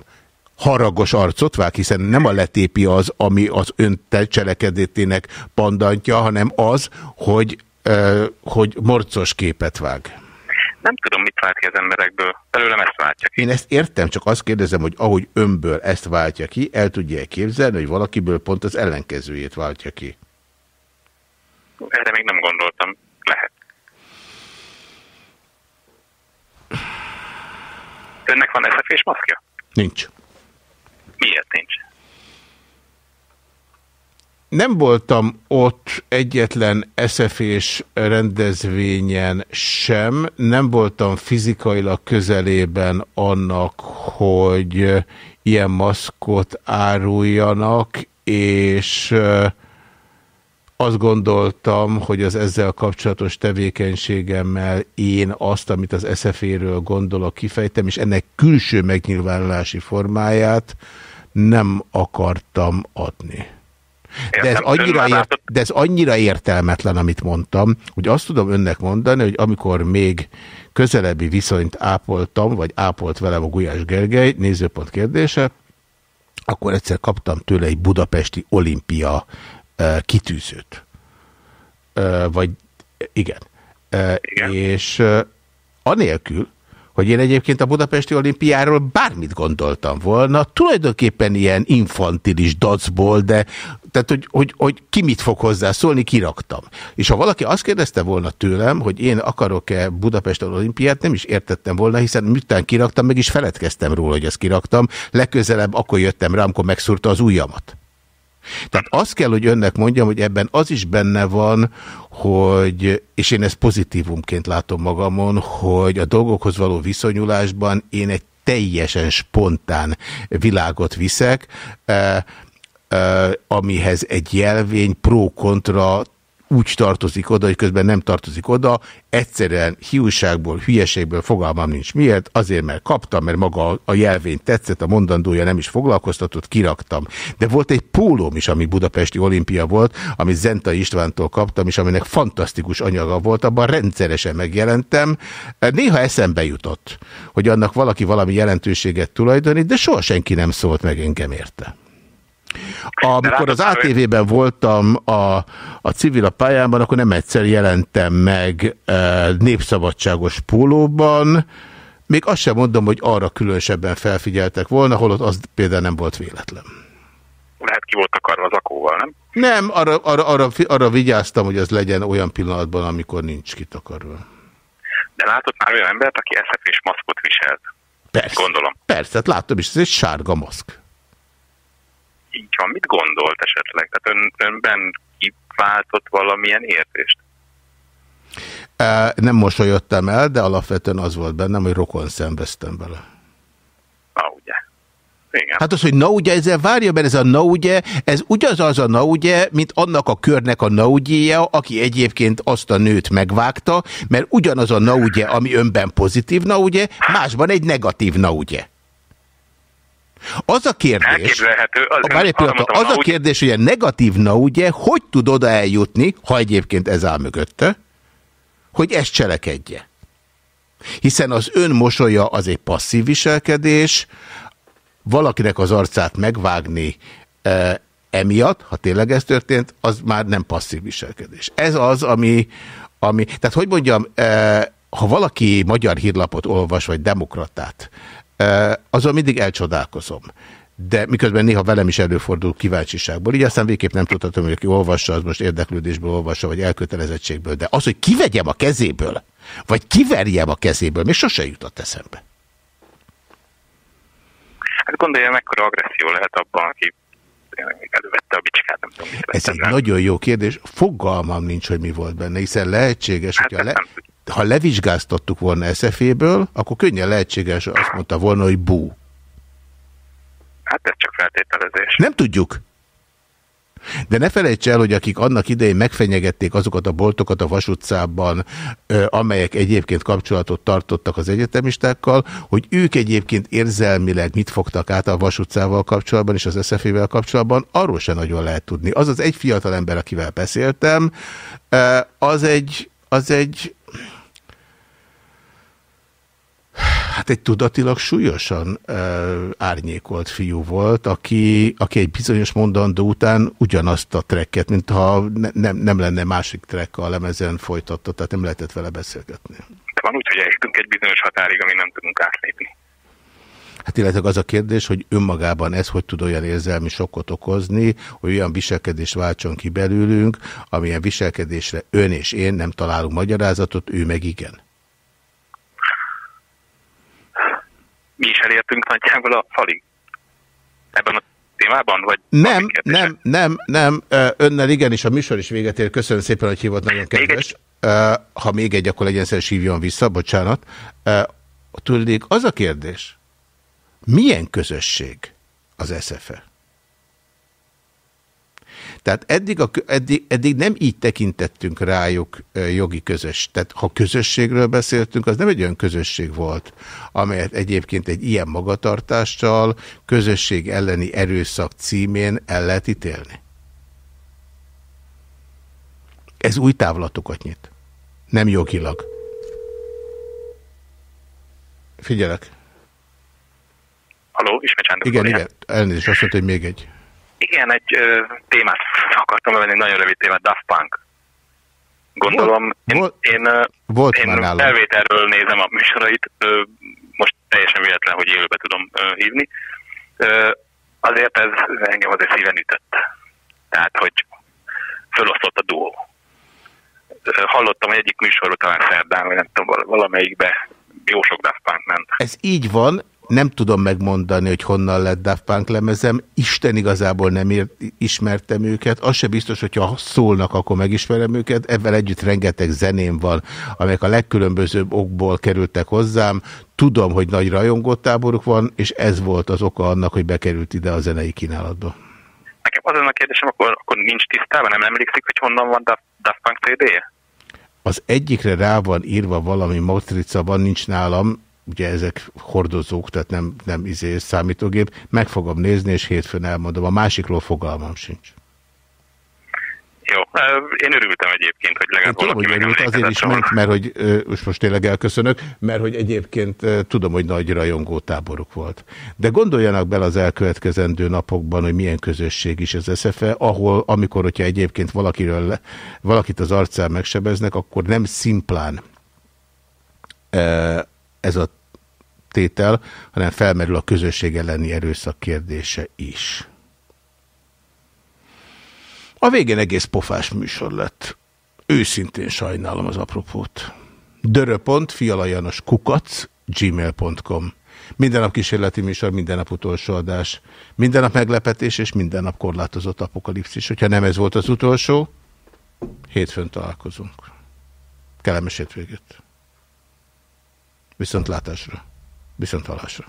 A: haragos arcot vág, hiszen nem a letépi az, ami az ön cselekedetének pandantja, hanem az, hogy, uh, hogy morcos képet vág
M: nem tudom, mit vált ki az emberekből. Belőlem ezt váltja ki.
A: Én ezt értem, csak azt kérdezem, hogy ahogy önből ezt váltja ki, el tudja -e képzelni, hogy valakiből pont az ellenkezőjét váltja ki?
M: Erre még nem gondoltam. Lehet. Önnek van SZF-és maszkja?
A: Nincs.
M: Miért nincs?
A: Nem voltam ott egyetlen eszefés rendezvényen sem, nem voltam fizikailag közelében annak, hogy ilyen maszkot áruljanak, és azt gondoltam, hogy az ezzel kapcsolatos tevékenységemmel én azt, amit az SZF-ről gondolok, kifejtem, és ennek külső megnyilvánulási formáját nem akartam adni. De ez, annyira ért, de ez annyira értelmetlen, amit mondtam, hogy azt tudom önnek mondani, hogy amikor még közelebbi viszonyt ápoltam, vagy ápolt velem a Gulyás Gergely, nézőpont kérdése, akkor egyszer kaptam tőle egy budapesti olimpia kitűzőt. Vagy igen. igen. És anélkül, hogy én egyébként a Budapesti Olimpiáról bármit gondoltam volna, tulajdonképpen ilyen infantilis dacból, de tehát, hogy, hogy, hogy ki mit fog hozzászólni, kiraktam. És ha valaki azt kérdezte volna tőlem, hogy én akarok-e Budapest Olimpiát, nem is értettem volna, hiszen miután kiraktam, meg is feledkeztem róla, hogy ezt kiraktam. Legközelebb akkor jöttem rá, amikor megszúrta az ujjamat. Tehát azt kell, hogy önnek mondjam, hogy ebben az is benne van, hogy, és én ezt pozitívumként látom magamon, hogy a dolgokhoz való viszonyulásban én egy teljesen spontán világot viszek, eh, amihez egy jelvény pro-kontra úgy tartozik oda, hogy közben nem tartozik oda, egyszerűen hiúságból, hülyeségből fogalmam nincs miért, azért mert kaptam, mert maga a jelvény tetszett, a mondandója nem is foglalkoztatott, kiraktam. De volt egy pólóm is, ami Budapesti olimpia volt, amit Zenta Istvántól kaptam, és aminek fantasztikus anyaga volt, abban rendszeresen megjelentem. Néha eszembe jutott, hogy annak valaki valami jelentőséget tulajdonít, de soha senki nem szólt meg engem érte. Amikor az ATV-ben voltam a, a civil a pályában, akkor nem egyszer jelentem meg e, népszabadságos pólóban, még azt sem mondom, hogy arra különösebben felfigyeltek volna, holott az például nem volt véletlen.
M: Lehet ki volt akarva az akóval, nem?
A: Nem, arra, arra, arra, arra vigyáztam, hogy az legyen olyan pillanatban, amikor nincs kitakarva.
M: De látott már olyan embert, aki SZF-és maszkot viselt?
A: Persze.
M: Gondolom.
A: Persze, hát láttam is, ez egy sárga maszk
M: így van, mit gondolt esetleg? Tehát ön, önben kiváltott valamilyen érzést?
A: Nem mosolyodtam el, de alapvetően az volt bennem, hogy rokon szembeztem bele.
M: Na ugye. Igen.
A: Hát az, hogy na ugye, ezzel várja, mert ez a na ugye, ez ugyanaz a na ugye, mint annak a körnek a na ugye, aki egyébként azt a nőt megvágta, mert ugyanaz a na ugye, ami önben pozitív na ugye, másban egy negatív na ugye. Az a kérdés, az, a, pillanat, az a kérdés, hogy a negatív na ugye, hogy tud oda eljutni, ha egyébként ez áll mögötte, hogy ezt cselekedje. Hiszen az ön mosolya az egy passzív viselkedés, valakinek az arcát megvágni e, emiatt, ha tényleg ez történt, az már nem passzív viselkedés. Ez az, ami, ami tehát hogy mondjam, e, ha valaki magyar hírlapot olvas, vagy demokratát, azon mindig elcsodálkozom. De miközben néha velem is előfordul kíváncsiságból. Így aztán végképp nem tudhatom, hogy aki olvassa, az most érdeklődésből olvassa, vagy elkötelezettségből. De az, hogy kivegyem a kezéből, vagy kiverjem a kezéből, még sose jutott eszembe.
M: Hát gondolja, mekkora agresszió lehet abban, aki elővette a bicskát, nem tudom, mit
A: Ez egy rá. nagyon jó kérdés. Fogalmam nincs, hogy mi volt benne, hiszen lehetséges, hát hogyha le ha levizsgáztattuk volna SZF-ből, akkor könnyen lehetséges, azt mondta volna, hogy bú.
M: Hát ez csak feltételezés.
A: Nem tudjuk. De ne felejts el, hogy akik annak idején megfenyegették azokat a boltokat a Vas utcában, amelyek egyébként kapcsolatot tartottak az egyetemistákkal, hogy ők egyébként érzelmileg mit fogtak át a Vas utcával kapcsolatban és az SZF-vel kapcsolatban, arról se nagyon lehet tudni. Az az egy fiatal ember, akivel beszéltem, az egy, az egy Hát egy tudatilag súlyosan uh, árnyékolt fiú volt, aki, aki egy bizonyos mondandó után ugyanazt a trekket, mintha ne, nem, nem lenne másik trek a lemezen folytatta, tehát nem lehetett vele beszélgetni.
M: De van úgy, hogy eljutunk egy bizonyos határig, ami nem tudunk átlépni.
A: Hát illetve az a kérdés, hogy önmagában ez hogy tud olyan érzelmi sokkot okozni, hogy olyan viselkedés váltson ki belőlünk, amilyen viselkedésre ön és én nem találunk magyarázatot, ő meg igen.
M: Mi is elértünk nagyjából a falig. Ebben a témában? Vagy
A: nem, nem, nem, nem. Önnel igenis a műsor is véget ér. Köszönöm szépen, hogy hívott, nagyon kedves. Még ha még egy, akkor legyen szeres hívjon vissza, bocsánat. Tudnék, az a kérdés, milyen közösség az SZFE? Tehát eddig, a, eddig, eddig nem így tekintettünk rájuk jogi közös. Tehát ha közösségről beszéltünk, az nem egy olyan közösség volt, amelyet egyébként egy ilyen magatartással közösség elleni erőszak címén el lehet ítélni. Ez új távlatokat nyit. Nem jogilag. Figyelek.
M: Haló, ismét Sándor
A: Igen, igen, elnézést, azt mondta, hogy még egy.
M: Igen, egy ö, témát akartam venni, nagyon rövid témát, Daft Punk. Gondolom, volt, én, én,
A: volt
M: én felvételről nézem a műsorait, ö, most teljesen véletlen, hogy élőbe tudom ö, hívni. Ö, azért ez engem azért szíven ütött. Tehát, hogy fölosztott a duó. Hallottam, hogy egyik műsorban talán szerdán, vagy nem tudom, valamelyikbe jó sok Daft Punk ment.
A: Ez így van, nem tudom megmondani, hogy honnan lett Daft Punk lemezem. Isten igazából nem ért, ismertem őket. Az se biztos, hogyha szólnak, akkor megismerem őket. Ebben együtt rengeteg zeném van, amelyek a legkülönbözőbb okból kerültek hozzám. Tudom, hogy nagy rajongótáboruk van, és ez volt az oka annak, hogy bekerült ide a zenei kínálatba.
M: Nekem az a kérdésem, akkor, akkor nincs tisztában, nem emlékszik, hogy honnan van Daft, Daft Punk CD-je?
A: Az egyikre rá van írva valami matrica, van, nincs nálam, ugye ezek hordozók, tehát nem, nem izé számítógép, meg fogom nézni, és hétfőn elmondom. A másikról fogalmam sincs.
M: Jó, én örültem egyébként, hogy legalább
A: tudom, hogy örült, azért is ment, mert hogy most, most tényleg elköszönök, mert hogy egyébként tudom, hogy nagy rajongó táboruk volt. De gondoljanak bele az elkövetkezendő napokban, hogy milyen közösség is az SZFE, ahol, amikor, hogyha egyébként valakiről, valakit az arcán megsebeznek, akkor nem szimplán ez a tétel, hanem felmerül a közösség elleni erőszak kérdése is. A végén egész pofás műsor lett. Őszintén sajnálom az apropót. Döröpont, fialajanos kukac, gmail.com. Minden nap kísérleti műsor, minden nap utolsó adás. Minden nap meglepetés, és minden nap korlátozott apokalipszis. Hogyha nem ez volt az utolsó, hétfőn találkozunk. Kellemes hétvégét. Viszont látásra. Viszont hallásra.